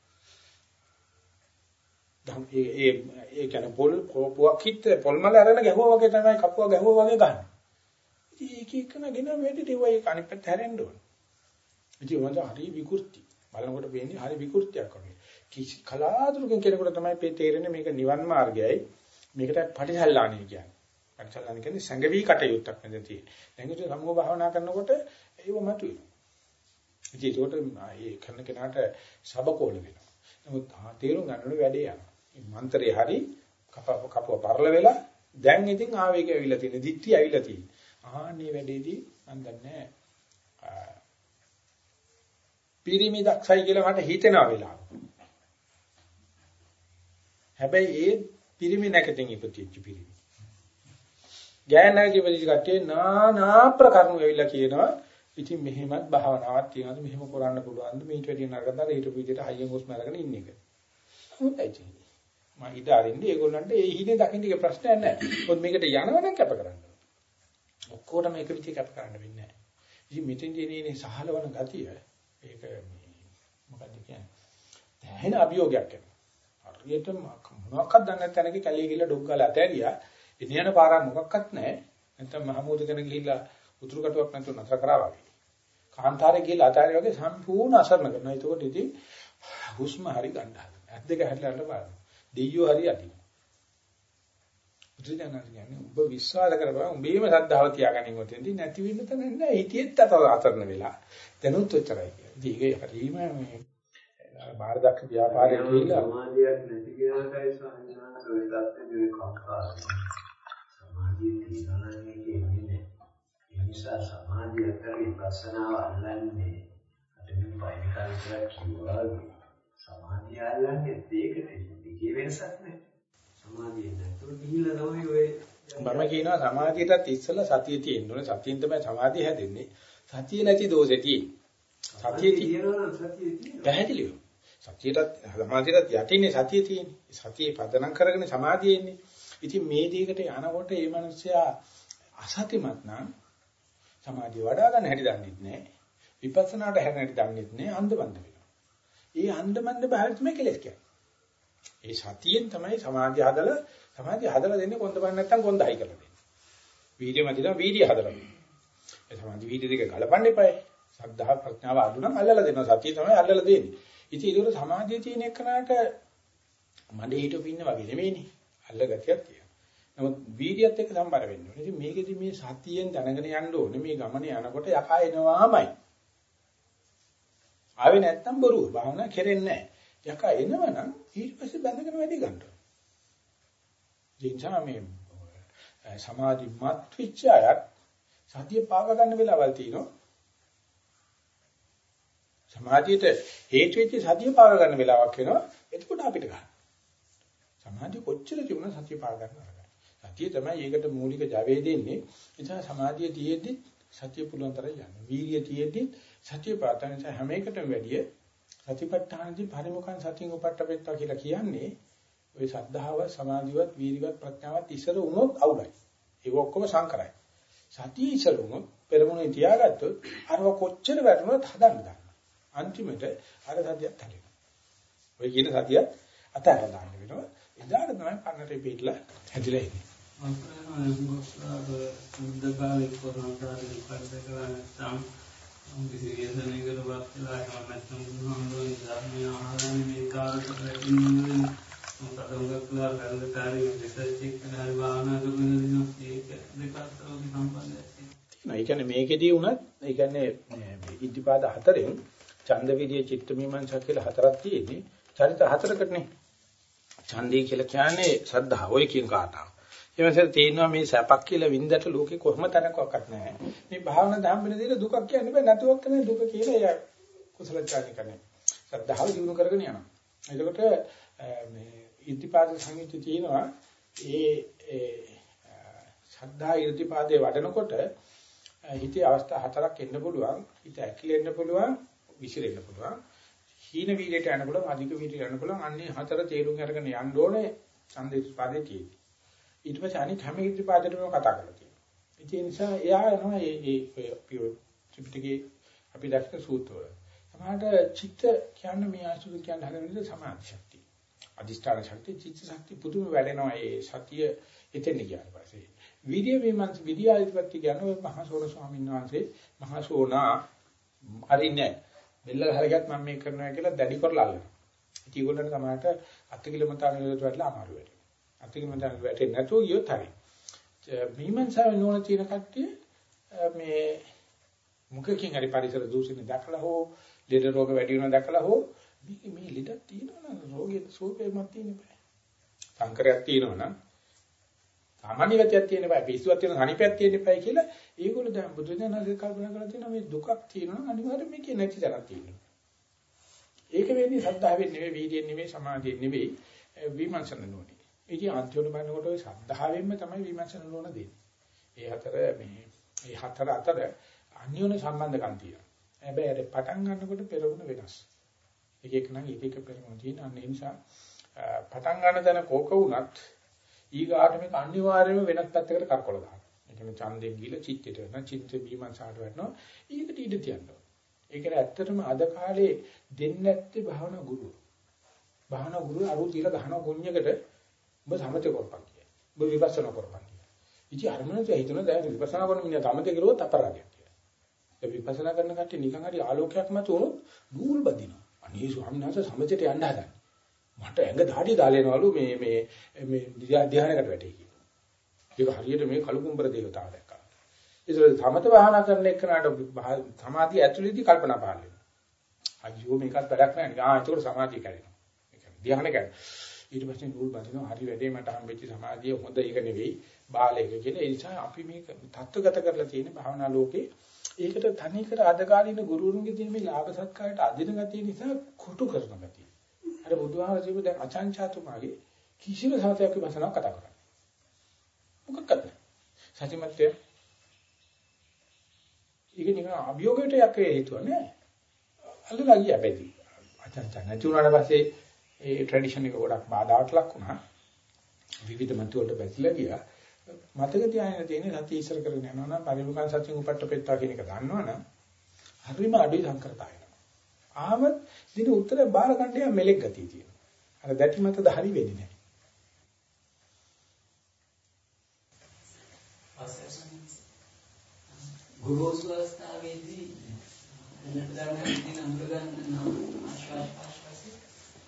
දැන් ඒ ඒ ඒ කියන්නේ පොල් පුවක් හිට පොල් මල අරගෙන ගැහුවා වගේ තමයි කපුවා ගැහුවා වගේ ගන්න. ඉතින් ඒක එක්කනගෙන වැඩි දෙවයි අනිත් පැත්ත හැරෙන්න ඕන. ඉතින් මොකද හරි විකෘති. බලනකොට වෙන්නේ හරි විකෘතියක් වගේ. කිසි කලාතුරකින් කෙනෙකුට තමයි මේ තේරෙන්නේ මේක නිවන් මාර්ගයයි. මේකට පටිසල්ලාණිය කියන්නේ. පටිසල්ලාණිය කියන්නේ සංගවි කටයුත්තක් නේද තියෙන්නේ. දැන් ඉතින් සමුහ භාවනා කරනකොට ඒව මතුවේ. ඉතින් ඒකට ඒ කරන කෙනාට සබකෝල වෙනවා. නමුත් තේරුම් ගන්නකොට වැඩේ යනවා. මේ මන්ත්‍රේ හරි කප කපව පරල වෙලා දැන් ඉතින් ආවේගය ඇවිල්ලා තියෙන, දික්ටි ඇවිල්ලා තියෙන. ආන්නේ වැඩේදී මම දන්නේ පිරිමි දක්ෂයි කියලා මට හිතෙනවා වෙලාව. හැබැයි ඒ පිරිමි නැකතින් ඉපදිච්ච පිරිමි. ගෑනගේ ඉපදිච්ච කට්ටිය නානා ප්‍රකරණ වෙවිලා කියනවා. ඉතින් මෙහෙමත් භාවනාවක් තියනවාද මෙහෙම කරන්න පුළුවන්ද මේට වැඩි නරකද ඊට විදිහට හයියෙන් හුස්ම අරගෙන ඉන්න එක. හොඳයි කියන්නේ. මම ඉඩ අරින්නේ ඒගොල්ලන්ට ඒ හිනේ දකින්න එක ප්‍රශ්නයක් නැහැ. මොකද මේකට යනවනම් කැප කරන්න. ඔක්කොටම මේක විදිහ කැප කරන්න වෙන්නේ නැහැ. ඉතින් මෙතෙන්දී නේ සහලවන ගතිය ඒක මොකක්ද කියන්නේ? දැහැෙන අභියෝගයක් කරනවා. හරියට මොනවක්වත් දන්නේ නැත්නම් තැනක කැලේ ගිහලා ඩොග් ගාලා ඇතෑරියා. ඉතින් යන පාරක් මොකක්වත් නැහැ. නැත්නම් මහමූද කෙන ගිහිල්ලා උතුරු කටුවක් නැතුව නතර කරා වගේ. කාන්තාරේ ගිහිල්ලා අතාරිය වගේ සම්පූර්ණ අසරණ කරනවා. ඒකෝට ඉතින් හුස්ම හරි ගන්න හදනවා. ඇස් දෙක හැදලා බලනවා. දෙයියෝ හරි අදිනවා. බුදුදහම කියන්නේ ඔබ විශ්වාස කරපුවා උඹේම ශ්‍රද්ධාව තියාගනින් උතෙන්දී නැති වෙන්න තැන නෑ. හිතියෙත් අතරන වෙලා. දැනුත් ඔච්චරයි කියන්නේ. ඉතින් ඒක හරීම මේ බාහිර දක්ෂ ව්‍යාපාරයේ කියලා සමාධියක් නැති කෙනාටයි සාමාන්‍යයෙන් ඔය தත්ත්වෙ කම්පාස. සමාධිය තියනන්නේ කියන්නේ ඒ නිසා සමාධිය කරේ ප්‍රසනාව අල්ලන්නේ අද මේ පයින් කාලේ කිව්වා සමාධිය අල්ලන්නේ දෙයකට දෙකේ වෙනසක් නැහැ. සමාධිය නැතුව ගිහිල්ලා තමයි ඔය මම කියනවා සමාධියටත් ඉස්සෙල්ලා සතිය තියෙන්න ඕනේ. සතියෙන් තමයි සමාධිය හැදෙන්නේ. සතිය නැති දෝෂේ තියෙන්නේ. සතිය තියෙනවා. පැහැදිලිව. සතියටත් සමාධියටත් යටින්නේ සතිය තියෙන්නේ. සතියේ පදනම් කරගෙන සමාධිය එන්නේ. ඉතින් මේ දිගට යනකොට මේ මිනිස්සයා අසතිමත් නම් සමාධිය වඩා ගන්න හැටි දන්නේ නැහැ. විපස්සනාට හැරෙන හැටි දන්නේ නැහැ. අන්ධබන්ද වෙනවා. ඒ අන්ධබන්ද බහැර තමයි කෙලස් කියන්නේ. ඒ සතියෙන් තමයි සමාධිය හදලා සමාධිය හදලා දෙන්නේ කොන්දපන් නැත්තම් කොන්දයි කරලා දෙන්නේ. වීර්ය මැදිලා වීර්ය හදලා දෙන්නේ. ඒ සමාධි වීර්ය දෙක ගලපන්න එපායි. සද්ධා ප්‍රඥාව අඩු නම් අල්ලලා දෙනවා. සතිය තමයි අල්ලලා දෙන්නේ. ඉතින් ඒක සමාධිය තියෙන එකනට මඩේ හිටපු ඉන්න වගේ නෙමෙයිනේ. අල්ල ගතියක් තියෙනවා. නමුත් වීර්යයත් එක්ක සම්බර වෙන්න ඕනේ. ඉතින් මේකෙදි මේ සතියෙන් දැනගෙන යන්න ඕනේ. මේ ගමනේ යනකොට යකා එනවාමයි. ආවේ නැත්තම් බොරුව. භාවනා කෙරෙන්නේ නැහැ. යකා එනවනම් ඊට පස්සේ බැඳගෙන වැඩි ගන්නවා. ජීන්සා මේ සමාධි මත් විචයත් සතිය පාග ගන්න වෙලාවල් තියෙනවා. සමාධියට හේතු වෙච්ච සතිය පාග ගන්න වෙලාවක් වෙනවා. එතකොට අපිට ගන්න. සමාධිය කොච්චර තිබුණා සතිය පාග ගන්න අරගන්න. සතිය තමයි ඒකට මූලික ජවයේ දෙන්නේ. ඒ නිසා සමාධිය තියෙද්දි සතිය පුළුවන් තරම් යන්න. වීර්යය තියෙද්දි සතිය පාතන නිසා හැම එකටම වැඩිය සතිපට්ඨානදී පරිමුඛං සතිය උපට්ඨපෙත්තා කියලා කියන්නේ ওই සද්ධාව සමාධිවත් වීර්යවත් ප්‍රඥාවත් ඉස්සර වුණොත් අවුලයි. ඒක ඔක්කොම සංකරයි. සතිය ඉස්සර වුණොත් පෙරමුණේ තියාගත්තොත් අරව කොච්චර වැටුණත් හදන්න ගන්න. අන්තිමට අර සතියත් හරිනවා. ඔය කියන සතිය අතහැර දාන්න වෙනවා. එදාට තමයි පන්නට පිටලා හැදිලා ඉන්නේ. බුද්ධ කාලේ කොරෝනා කාලේ පරිදි කරා නැත්නම් කිසි විශේෂණයකට වත් වෙලා එහෙම නැත්නම් බුදුහාමුදුරුවෝ ධර්මය ආහාරයෙන් මේ කාලයට රැකින්නේ මොකද උගක් කළා ගල්කාරී රිසර්ච් එක කරලා භාවනා කරන දිනක් ඒක සම්බන්ධයක් තියෙනවා. ඒ කියන්නේ මේකෙදී වුණත් ඒ කියන්නේ ඉද්ධිපාද හතරෙන් ඡන්ද විදිය චිත්ත මීමන්සා කියලා හතරක් තියෙන්නේ. චරිත හතරකටනේ. ඡන්දේ කියලා කියන්නේ ශ්‍රද්ධාව ඔය කියන කාරණාව. ඊමණට තේිනවා මේ සැපක් කියලා වින්දට ලෝකේ කොහොම තරක්වත් නැහැ. මේ භාවනා ධම්මන දේල දුකක් කියන්නේ බෑ නැතුවක් තමයි දුක කියලා එයා කුසල ඡානි කරන්නේ. ශ්‍රද්ධාව දිනු කරගෙන යනවා. එතකොට මේ ඉද්ධිපාද සංයුති තියෙනවා ඒ ශ්‍රද්ධා ඉද්ධිපාදේ වඩනකොට හිතේ අවස්ථා හතරක් එන්න පුළුවන්. හිත ඇකිලෙන්න පුළුවන්, විසිරෙන්න පුළුවන්. හීන වීර්යයට යන්න පුළුවන්, අධික වීර්යයට යන්න පුළුවන්. අන්නේ හතර තේරුම් අරගෙන යන්න ඕනේ ඡන්දේපාදේ තියෙන්නේ. ඊට පස්සේ අනිත් හැම ඉද්ධිපාදෙටම කතා කරලා තියෙනවා. ඒ නිසා එයා යනවා මේ මේ ත්‍රිපිටකේ අපි දැක්ක සූත්‍රවල. සමහරට චිත්ත කියන්නේ මේ ආසුරු කියන හරියට සමාධි ශක්තිය. අදිෂ්ඨාන ශක්තිය, චිත්ත ශක්තිය පුදුම වැඩෙනවා ඒ සතිය එතෙන් ගියාට පස්සේ. විද්‍ය විමන්ත විද්‍යාධිපති කියන්නේ මහා සෝන ස්වාමීන් වහන්සේ මහා සෝනා හරින්නේ බෙල්ල හරගත් මම මේක කරනවා කියලා දැඩි කරලා අල්ලනවා. ඉතින් ඒගොල්ලන්ට සමහරට අත්කිලමතාන විදිහට වැඩලා අමාරු වෙනවා. අත්කිලමතාන වැටෙන්නේ නැතුව ගියොත් හරි. මීමන්සාවේ නෝන තියෙන කට්ටිය මේ මුඛකින් හරි පරිසර දූෂණය දැකලා හෝ ලෙඩ රෝග වැඩි වෙනවා දැකලා හෝ මේ මේ ලෙඩක් තියෙනවා නම් රෝගේ සුවපේමක් තියෙන්න බෑ. සංකරයක් තියෙනවා නම් සාමාන්‍ය ගතියක් තියෙන්න බෑ. පිස්සුවක් තියෙන හනිපයක් තියෙන්න බෑ කියලා ඒගොල්ලෝ දැන් බුදුදහමේ කල්පනා කරලා තියෙනවා මේ දුකක් තියෙනවා නම් අනිවාර්යයෙන් මේකේ නැති තරක් තියෙනවා. ඒක වෙන්නේ සද්ධාවෙන් නෙවෙයි, වීර්යයෙන් නෙවෙයි, සමාධියෙන් නෙවෙයි, විමර්ශන නෝනේ. ඉතින් අන්තිමට බලනකොට ওই සද්ධාවෙන්ම තමයි විමර්ශන නෝන දෙන්නේ. ඒ හතර මේ මේ හතර අතර අන්‍යෝන්‍ය සම්බන්ධකම් තියෙනවා. හැබැයි අර පටන් ගන්නකොට පෙරමුණ වෙනස්. එක එක නම් එක එක පෙරමුණ තියෙන අන්න ඒ නිසා පටන් ගන්න තැන කෝක වුණත් ඊගාට මේක අනිවාර්යයෙන්ම වෙනත් පැත්තකට කරකවලා දානවා. ඒ කියන්නේ ඡන්දයෙන් ගිහලා චිත්තයට වෙනවා. චිත්ත බීමන්සාට වෙනවා. ඊකට ඉඩ තියනවා. ඒකනේ ඇත්තටම අද කාලේ දෙන්නේ නැත්තේ භාවනා ගුරු. භාවනා ගුරු අරු තියලා ගහන ගොඤ්ඤකට ඔබ සමතේ කරපන් කියලා. ඔබ විපස්සනා කරපන් කියලා. ඉතින් අරමුණට හිතන දැන් විපස්සනා කරන මිනිහා තමතේ කරුවොත් අපරාධයක් කියලා. ඒ විපස්සනා කරන කට්ටිය නිකන් හරි ආලෝකයක් මත උනොත් නූල් බදිනවා. අනේ ස්වාමීන් වහන්සේ සමතේට යන්න හදන්නේ. මට ඇඟ ධාඩිය දාලා එනවලු මේ මේ මේ ධ්‍යානයකට වැටේ කියලා. ඒක හරියට මේ කළු කුඹර දේවතාව දැක්කා. ඒතර සමත භාවනා කරන එකනට සමාධිය ඇතුළේදී කල්පනා පහළ වෙනවා. අයියෝ මේකත් වැඩක් නැහැ නේ. ආ ඒකට සමාධිය කැඩෙනවා. ඒ කියන්නේ ධ්‍යාන කැඩෙනවා. ඊට පස්සේ නූල් බඳිනවා හරි වැඩේ මට හම්බෙච්ච සමාධිය හොඳ එක නෙවෙයි බාලයක කියලා. ඒ නිසා අපි මේක தත්වගත කරලා තියෙන භාවනා ලෝකේ ඒකට තනිකර අදකාලින ගුරුවරුන්ගේ තියෙන මේ ලාභ සත්කාරයට අදින ගතිය නිසා කොටු කරන ගතිය. අර බුදුහාම කියපු දැන් අචංචාතුමාගේ කිසිම සමතයක් විපස්සනා කතා කරන්නේ. මොකක්ද? සත්‍යමත්ය. ඒක නිකන් අභියෝගයට යක් හේතුව නෑ. අල්ලලා ගියා බැදී. අචංචා නැති වුණාට පස්සේ ඒ ට්‍රැඩිෂන් එක ගොඩක් බාධාට ලක් වුණා. විවිධ මත වලට බැසලා ගියා. මතක තියාගෙන තියෙන සතිය ඉස්සර කරගෙන යනවා නම් පරිමුඛං සත්‍යං උපට්ඨපෙත්තා කියන එක දන්නවනම් හරිම අඩුයි සංකරතාවය. ආවත් දින උත්තර බාර ගන්න මෙලෙක් ගතිය තියෙනවා. අර දැටි මතද හරි වෙන්නේ නැහැ. ගුරුසු අවස්ථාවේදී එන්නට ධර්මයෙන් දින අඳුර ගන්න නම් ආශ්වාස ආශ්වාසයේ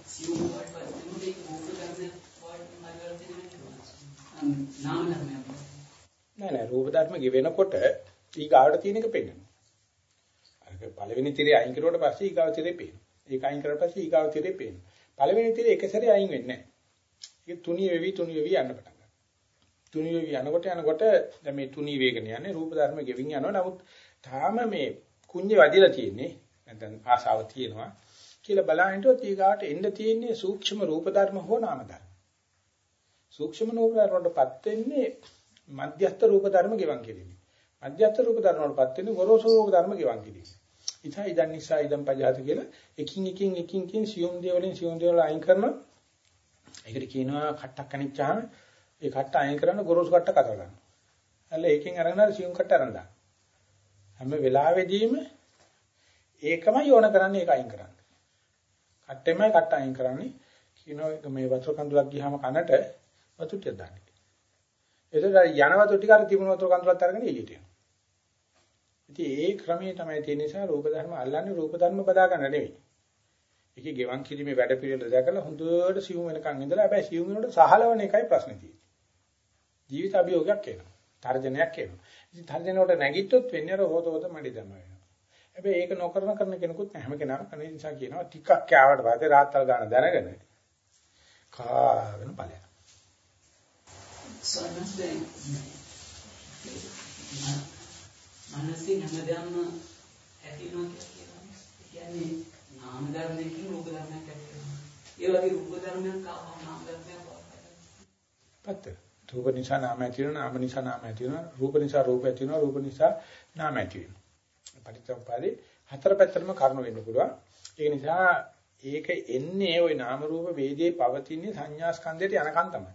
සියුම් වට පස්සේ මුදේ රූප ධර්ම වට මාර්ගයෙන් නාම ධර්මයක් නෑ නෑ රූප ධර්ම ගෙවෙනකොට ඊගාවට තියෙන එක පෙන්වනවා. අර පළවෙනි තිරේ අයින් කරුවට පස්සේ ඊගාව තිරේ පේනවා. ඒක අයින් කරලා පස්සේ ඊගාව තිරේ පේනවා. පළවෙනි තිරේ එක සැරේ අයින් වෙන්නේ නෑ. ඒක තුනී වෙවි තුනී වෙවි යන්න පටන් ගන්නවා. තුනී වෙවි යනකොට යනකොට දැන් මේ තුනී වේගන යන්නේ රූප ධර්ම ගෙවින් යනවා. නමුත් තාම මේ කුඤ්ඤේ වදිලා තියෙන්නේ. නැත්නම් ආසාව තියෙනවා. කියලා බලහින්ටොත් ඊගාට එන්න තියෙන්නේ සූක්ෂම රූප ධර්ම හෝ නාම ධර්ම. සූක්ෂම රූප ධර්මවලටපත් වෙන්නේ මධ්‍යස්ථ රූප ධර්ම ගෙවන් කිරීම. මධ්‍යස්ථ රූප ධර්ම වලටපත් වෙන්නේ ගොරෝසු රූප ධර්ම ගෙවන් කිරීම. ඉතින් ඉදන් නිසා ඉදන් පජාත කියලා එකින් එකින් එකින් එකින් සියුම් දේවලින් සියුම් දේවල් අයින් කරනවා. ඒකට කියනවා කට්ටක් කනිච්චාම ඒ කට්ට අයින් කරන ගොරෝසු කට්ට කතා කරනවා. අල්ල ඒකෙන් අරගෙන සියුම් කට්ට අරන් දාන්න. හැම වෙලාවෙදීම ඒකමයි ඕන කරන්නේ ඒක අයින් කරන්න. කට්ටෙමයි කට්ට අයින් කරන්නේ. කියනවා මේ වතුර කඳුලක් ගියාම කනට වතුර ටික දාන්න. එතකොට යන වතුර ටික අර තිබුණු වතුර කඳුලත් අරගෙන එළියට එනවා. ඉතින් ඒ ක්‍රමයේ තමයි තියෙන නිසා රූප ධර්ම අල්ලන්නේ රූප ධර්ම බදා ගන්න නෙවෙයි. ඒකේ ගෙවන් කිරීමේ වැඩ පිළිවෙල දැකලා හොඳට සිවුම් වෙනකන් ඉඳලා හැබැයි සිවුම් වෙනකොට සහලවන එකයි ප්‍රශ්නේ තියෙන්නේ. ජීවිත අභියෝගයක් එනවා. තර්ජනයක් එනවා. ඉතින් තර්ජනයට නැගිට්ටොත් වෙන්නේ අර හොත හොත මඩි දම වෙනවා. හැබැයි ඒක නොකරන කරන කෙනෙකුත් හැම කෙනාම කනේ නිසා කියනවා ටිකක් කෑවට පස්සේ රාත්තල් ගන්න දැනගෙන කාගෙන ඵලයක්. සන්නස්දේ මනසේ හැමදාම ඇතිවෙනවා කියලා කියන්නේ නාම ධර්මයකින් රූප ධර්මයක් ඇති වෙනවා. ඒ වගේ රූප ධර්මයක් ආවම නාම ධර්මයක් පත් රූප නිසා නාම ඇති වෙනවා නාම නිසා නාම ඇති වෙනවා රූප නිසා රූප ඇති වෙනවා රූප නිසා නාම ඇති වෙනවා. පරිත්‍යාගපාදේ හතර පැත්තටම කරුණු වෙන්න පුළුවන්. ඒ නිසා ඒක එන්නේ ওই නාම රූප වේදේ පවතින සංඥා ස්කන්ධයට යනකන් තමයි.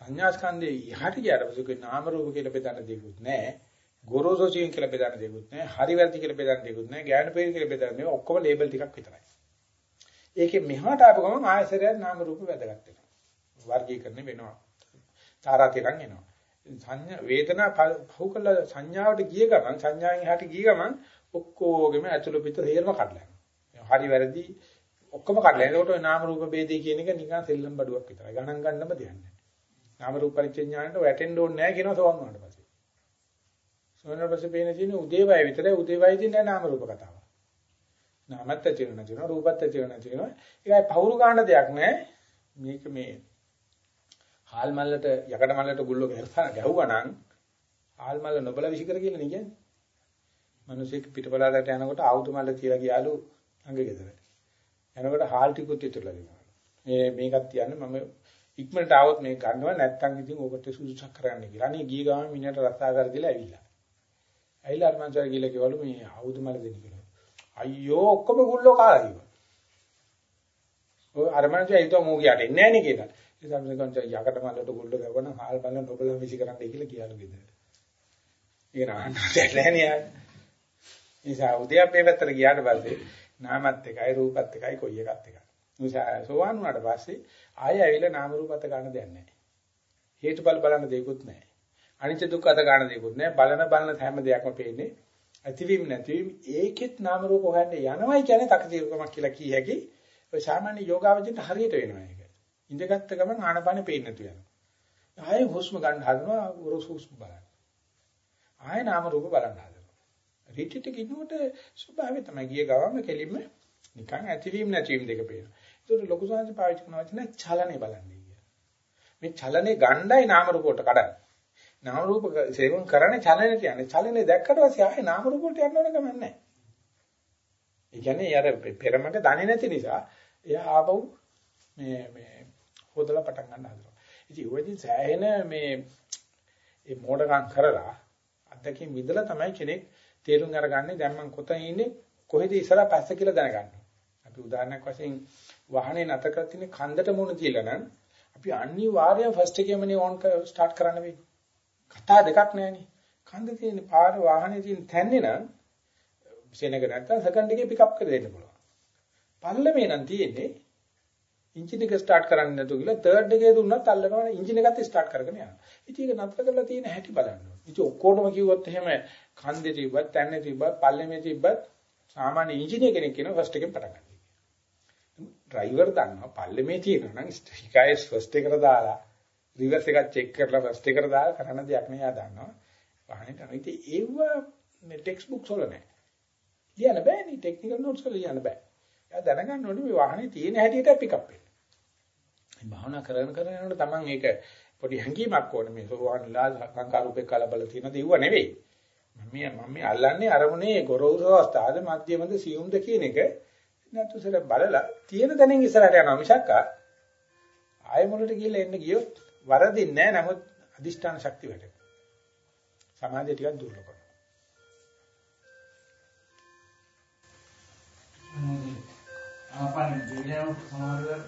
සංඥා ස්කන්ධේ ඉහට ගියාට පස්සේ නාම රූප කියලා බෙදන්න දෙයක් නැහැ. ගොරෝසු ජීන් කියලා බෙදන්න දෙයක්වත් නැහැ. හරි වැරදි කියලා බෙදන්න දෙයක්වත් නැහැ. ගෑනු පෙරි කියලා බෙදන්න මේවා ඔක්කොම ලේබල් ටිකක් විතරයි. ඒකේ මෙහාට ආපු ගමන් ආයසරයක් නාම රූප වැදගත් වෙනවා. වර්ගීකරණය වෙනවා. තාරාතිරම් එනවා. සංඥා වේදනා පහුකල සංඥාවට ගිය ගමන් සංඥාවෙන් එහාට ගිය ගමන් ඔක්කොගෙම ඇතුළ පිට හේරම කඩලා යනවා. හරි වැරදි ඔක්කොම කඩලා. එතකොට ওই නාම රූප ભેදේ කියන එක නිකන් සෙල්ලම් බඩුවක් විතරයි. ගණන් ගන්නම දෙයක් නැහැ. නාම රූප පරිච්ඡේඥාණයට වැටෙන්න ඕනේ නැහැ කියනවා සෝවන් වුණාට පස්සේ. සෝනන පස්සේ පේන තියෙන උදේවය විතරයි උදේවයදී නෑ නාම රූප කතාව. නාමත් ඇති වෙන නැති වෙනවා රූපත් ඇති වෙන නැති වෙනවා. ඒකයි පවුරු ගන්න දෙයක් නෑ. මේක මේ හාල් මල්ලට යකඩ මල්ලට ගුල්ලෝ ගැහුවා නම් හාල් මල්ල නොබල විසිකර කියලා නේ කියන්නේ. මිනිස්සෙක් පිටපලාකට යනකොට ආවුතු මල්ල තියලා ගියාලු අඟ ගෙදර. යනකොට හාල් ටිකුත් ඉතුරුලා දෙනවා. මේ මේකත් තියන්නේ මම ඉක්මනට ආවොත් මේක ගන්නවා නැත්නම් ඉතින් ඕකට සුදුසුක් කරන්න කියලා. අනේ ගිය ගාම මිනිහට රස්සා කර දීලා ඇවිල්ලා. ඇවිල්ලා අර මංසාර ගිහලා කිව්වලු මේ ආවුතු මල්ල දෙන්න කියලා. අයියෝ ඔක්කොම ගුල්ලෝ කාලා කිව්වා. ඔය අර මංසාර හිතුවා මූගියට එන්නේ නැහැ නේ කියලා. ඒ සම්මත කන්ට යකට මල්ලට ගුල්ලෝ ගවන හාල් බල නොබල විසි කරන්නයි කියලා කියාලු ගෙදර. ඒක නාන්නට නැහැ නේ. නිසා උදේ අපේ පැත්තට ගියාට පස්සේ නාමත් එකයි රූපත් එකයි කොයි එකත් එකයි. නිසා සෝවාන් වුණාට පස්සේ ආයෙ ඇවිල්ලා නාම රූපත් ගන්න දෙයක් නැහැ. හේතුඵල බලන්න දෙයක්වත් නැහැ. අනිත්‍ය දුක්ඛ අත ගන්න දෙයක්වත් නැහැ. බලන බලන හැම දෙයක්ම පේන්නේ ඇතිවීම නැතිවීම ඒකෙත් නාම රූප හොයන්න යනවයි කියන්නේ තකතිරකමක් කියලා කිය හැකි. ඔය සාමාන්‍ය යෝගාවචින්ට හරියට වෙනවා ඒක. ඉඳගත්ත ගමන් ආනපානෙ පේන්නේ නැතු වෙනවා. ආයෙ හුස්ම ගන්න හදනවා උරස් හුස්ම බලන්න. ආයෙ නාම රූප බලන්න හදනවා. රිට්‍රීට් එකේ ඉන්නකොට ස්වභාවය තමයි ගිය ගවම කෙලින්ම නිකන් ඇතිවීම නැතිවීම දෙක පේනවා. ඒකට ලොකු සංහස පාවිච්චි කරනවා කියන චලනේ බලන්නේ කියලා. මේ චලනේ ගණ්ඩායි නාම රූප වලට කඩන්නේ. නාම රූප සේවන කරන්නේ චලනේ කියන්නේ. චලනේ දැක්කට පස්සේ ආයේ නාම රූප වලට යන්න ඕන ගමන් නැහැ. ඒ කියන්නේ අර පෙරමක දන්නේ නැති නිසා එයා ආපහු මේ මේ හොදලා පටන් ගන්න හදනවා. ඉතින් ඔයදී සෑහෙන මේ මේ මෝඩකම් කරලා අත්දැකීම් විදලා තමයි කෙනෙක් තේරුම් අරගන්නේ දැන් මම කොතන ඉන්නේ කොහෙද ඉස්සරහ පස්ස කියලා දැනගන්න. අපි උදාහරණයක් වශයෙන් වාහනේ නැත කර තියෙන කන්දට මුණ තියලා නම් අපි අනිවාර්යයෙන් ෆස්ට් එකේමනේ ඕන් ස්ටාර්ට් කරන්න වෙයි. කතා දෙකක් නැහැනේ. කන්ද තියෙන පාර වාහනේ තියෙන තැන්නේ නම් සෙනග නැත්තම් සෙකන්ඩ් එකේ පිකප් කර දෙන්න පුළුවන්. පල්ලමේ නම් තියෙන්නේ එන්ජින් එක ස්ටාර්ට් කරන්න නැතුව ගිහලා තර්ඩ් එකේ දුන්නත් අල්ලනවා එන්ජින් එකත් ස්ටාර්ට් කරගෙන යනවා. ඉතින් ඒක නතර කරලා තියෙන හැටි බලන්න ඕනේ. ඉතින් ඔක්කොටම කිව්වොත් එහෙම කන්දේ තිබ්බත්, තැන්නේ තිබ්බත්, පල්ලමේ තිබ්බත් සාමාන්‍ය ඉංජිනේර කෙනෙක් කියනවා ෆස්ට් එකෙන් පටන් ගන්න. ඩ්‍රයිවර් දන්නවා පල්ලමේ තියෙනවා නම් ස්ටිකයිස් ෆස්ට් එකට දාලා රිවර්ස් එකක් චෙක් කරලා ෆස්ට් එකට දාලා කරන දෙයක් නෑ යා දන්නවා. වාහනේට අනිත් ඒව ටෙක්ස්ට් බුක්ස් වල නෑ. ලියන්න බෑනේ ටෙක්නිකල් නෝට්ස් වල ලියන්න බෑ. එයා දැනගන්න ඕනේ මේ වාහනේ තියෙන හැටියට පිකප් වෙන්න. මේ භාවනා කරන කරන යනකොට Taman ඒක පොඩි හැඟීමක් ඕනේ මේ සෝවාන්ලා සංකාරූපේ කලබල තියෙන දේව නෙවෙයි. මම මම මේ අල්ලන්නේ අරමුණේ ගොරෝසු අවස්ථාවද මධ්‍යමද සියුම්ද කියන එක නැතුසල බලලා තියෙන තැනින් ඉස්සරහට යනවා මිසක් ආය මුලට ගිහලා එන්න ගියොත් වරදින්නේ නැහැ නමුත් අදිෂ්ඨාන ශක්තිය වැඩෙනවා. සමාධිය ටිකක් දුර්ලභ කරනවා. ආපන්න දෙවියන් සමාධිය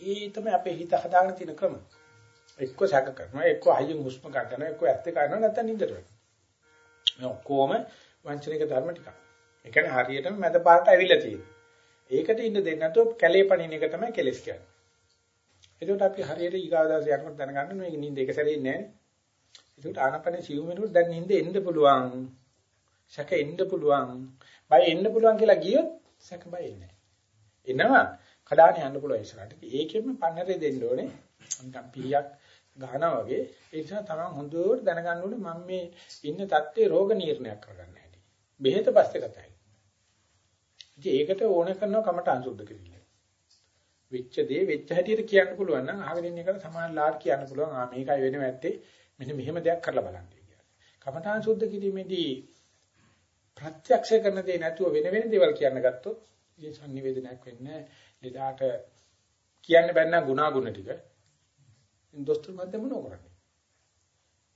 ඒ තමයි අපේ හිත හදාගෙන තියෙන ක්‍රම. එක්ක සැක කරනවා, එක්ක අයියෙන් හුස්ම ගන්නවා, එක්ක ඇත්ත කරනවා නැත්නම් නින්දට වෙනවා. මේ ඔක්කොම වංචනික ධර්ම ටික. ඒ කියන්නේ හරියටම මැද පාරට ඇවිල්ලා තියෙනවා. ඒකට ඉන්න දෙන්නේ නැතුව කැලේ පණින එක තමයි කෙලස් කියන්නේ. එතකොට අපි හරියට ඊගාදාස යනකොට දැනගන්න මේක නිින්ද එක සැරේ නෑ. එතකොට ආනපනේ සිව් වෙනකොට දැන් නිින්ද එන්න පුළුවන්. සැක එන්න පුළුවන්. බය එන්න පුළුවන් කියලා ගියොත් සැක බය එන්නේ එනවා කඩාන යන්න පුළුවන් ඉස්සරහට. ඒකෙම පන්නරේ දෙන්න ඕනේ. නිකන් පීයක් ගහනා වගේ. ඒ නිසා තමයි හොඳට දැනගන්න ඕනේ මම මේ ඉන්න தත්ත්වේ රෝග නිర్ణයක් කරගන්න හැටි. බෙහෙත පස්සේ කතායි. ඉතින් ඒකට ඕන කරනවා කමට අනුසුද්ධ කිරීම. වෙච්ච දේ වෙච්ච හැටියට කියන්න පුළුවන් නම් අහගෙන ඉන්න එකට සමාන ලාට කියන්න පුළුවන්. ආ මේකයි වෙන්නේ නැත්තේ. මෙන්න මෙහෙම දෙයක් කරලා බලන්න කියලා. කමඨාන් සුද්ධ කිරීමේදී ප්‍රත්‍යක්ෂ කරන දේ නැතුව වෙන වෙන දේවල් කියන්න ගත්තොත් ඉතින් sannivedanayak වෙන්නේ ලෙඩාට කියන්න බැන්න ගුණාගුණ ටික. දොස්තර මැද මොනව කරන්නේ?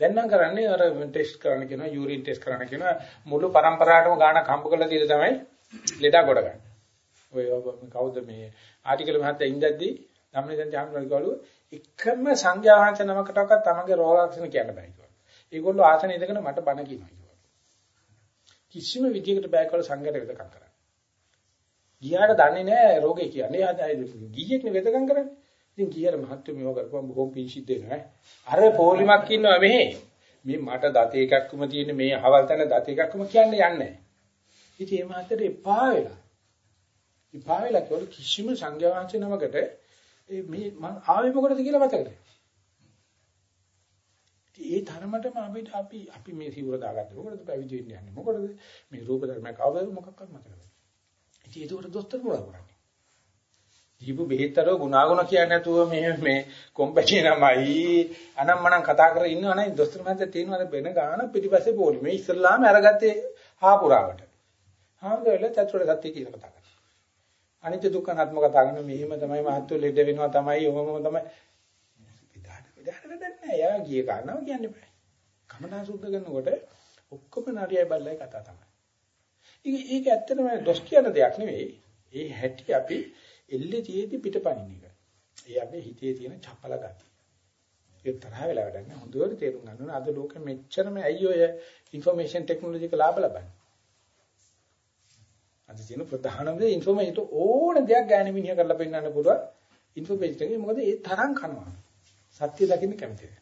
දැන් නම් කරන්නේ අර ටෙස්ට් කරන්න කියනවා යූරින් ටෙස්ට් කරන්න කියනවා මුළු પરම්පරාවටම ගාණක් හම්බ කරලා දීලා තමයි ලෙඩා කොට ගන්න. ඔය කවුද මේ ආටිකල් මහත්තයා ඉඳද්දී ධම්මනිසන් ජාමරගලු එකම සංඥා වහන්සේ නමකටවත් තමගේ රෝග ලක්ෂණ කියන්න බෑ කිව්වා. ඒගොල්ලෝ ආසන ඉඳගෙන මට බණ කියනවා කිව්වා. කිසිම විදියකට බෑ කියලා සංඝයට වෙදකම් කරන්නේ. ගියාට දන්නේ නැහැ රෝගේ කියන්නේ. එයා ගියෙක්නේ වෙදකම් කරන්නේ. ඉතින් ගියර මහත්තු මේව කරපුවම බොහොම පිංසිද්ද වෙනවා. අර පොලිමක් ඉන්නවා මෙහි. මේ මට දත එකක්ම තියෙන මේ අහවල් තැන දත එකක්ම කියන්නේ යන්නේ ඉතින් මේ මහත්තයට එපා වෙලා. එපා වෙලා කිව්වලු කිසිම සංඝයා වහන්සේ නමකට මේ මම ආවේ මොකටද කියලා මතක නැහැ. ඒ තරම තරමටම අපිට අපි අපි මේ සිවුර දාගත්තේ මොකටද? පැවිදි වෙන්න යන්නේ මොකටද? මේ රූප ධර්මයක් අවබෝධ මොකක්වත් මතක නැහැ. ඉතින් ඒකට දොස්තර මොනවා කරන්නේ. දීපු බෙහෙතරෝ ගුණාගුණ කියන්නේ නැතුව මේ මේ කොම්පැටි නමයි අනම්මනම් කතා කරගෙන ඉන්නවනේ දොස්තර මහත්තයා තියෙනවද වෙන ගාන පිටිපස්සේ පොලි මේ ඉස්සල්ලාම අරගත්තේ හාපුරාවට. හාමුදුරුවෝ චතුරාර්ය සත්‍ය කියන කතා කරා. අනිත්‍ය දුක්ඛනාත්ම කතා කරන මෙහෙම තමයි මහත්තු ලෙඩ වෙනවා තමයි ඔහොමම තමයි. විදාන විදාන වැඩක් නෑ. යා ගිය කාරණාව කියන්න බෑ. කමනා සුද්ධ කරනකොට ඔක්කොම නරියයි බල්ලයි කතා තමයි. ඉතින් ඒක ඇත්තටම දොස් කියන දෙයක් නෙවෙයි. ඒ හැටි අපි එල්ලේ තියේදී පිටපණින එක. ඒ අපේ හිතේ තියෙන චපල ගතිය. ඒ තරහ වෙලා වැඩක් නෑ. හොඳට තේරුම් ගන්න ඕන. අද ලෝකෙ මෙච්චරම ඇයි ඔය ইনফර්මේෂන් ටෙක්නොලොජි එක ලාභ ලබන්නේ? අද තියෙන ප්‍රධානම දේ ඉන්ෆෝමේෂන් ඕන දෙයක් ගෑනි මිනිහ කරලා පෙන්නන්න පුළුවන් ඉන්ෆෝමේෂන් එකේ. මොකද ඒ තරම් කනවා. සත්‍ය දකින්න කැමතිද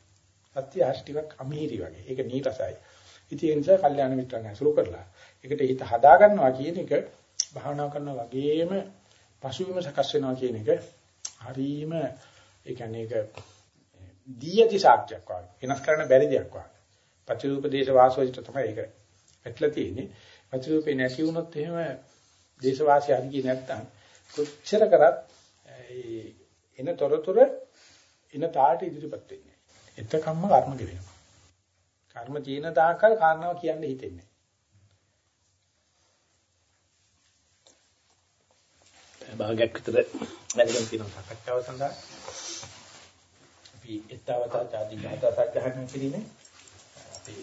සත්‍ය ආශ් ටිකක් අමීරි වගේ. ඒක නීරසයි. ඉතින් ඒ නිසා කල්යාණ මිත්‍රයන් අසුරු කරලා ඒකට හිත හදා ගන්නවා කියන එක භාවනා කරනවා වගේම පසුබිම සකස් වෙනවා කියන එක හරීම ඒ කියන්නේ ඒක දීයති සාක්ෂයක් වගේ. වෙනස් කරන්න බැරි දෙයක් වගේ. පතිරූපදේශ වාසෝචිත තමයි ඒක. පැටලලා තියෙන්නේ. පතිරූපේ නැති වුණොත් එහෙම දේශවාසී හරි කියේ නැත්තම් කොච්චර කරත් එන තොරතුරු එන තාට ඉදිරිපත් වෙන්නේ. එතකම්ම කර්ම ගෙවෙනවා. කර්ම තියෙන තාකල් කාරණාව කියන්න හිතෙන්නේ. භාගයක් විතර වැඩගෙන තියෙන සාකච්ඡාව සඳහා අපි ඊතාවතා ආදී ගාථා සජ්ජහාරණය කිරීමේ අපි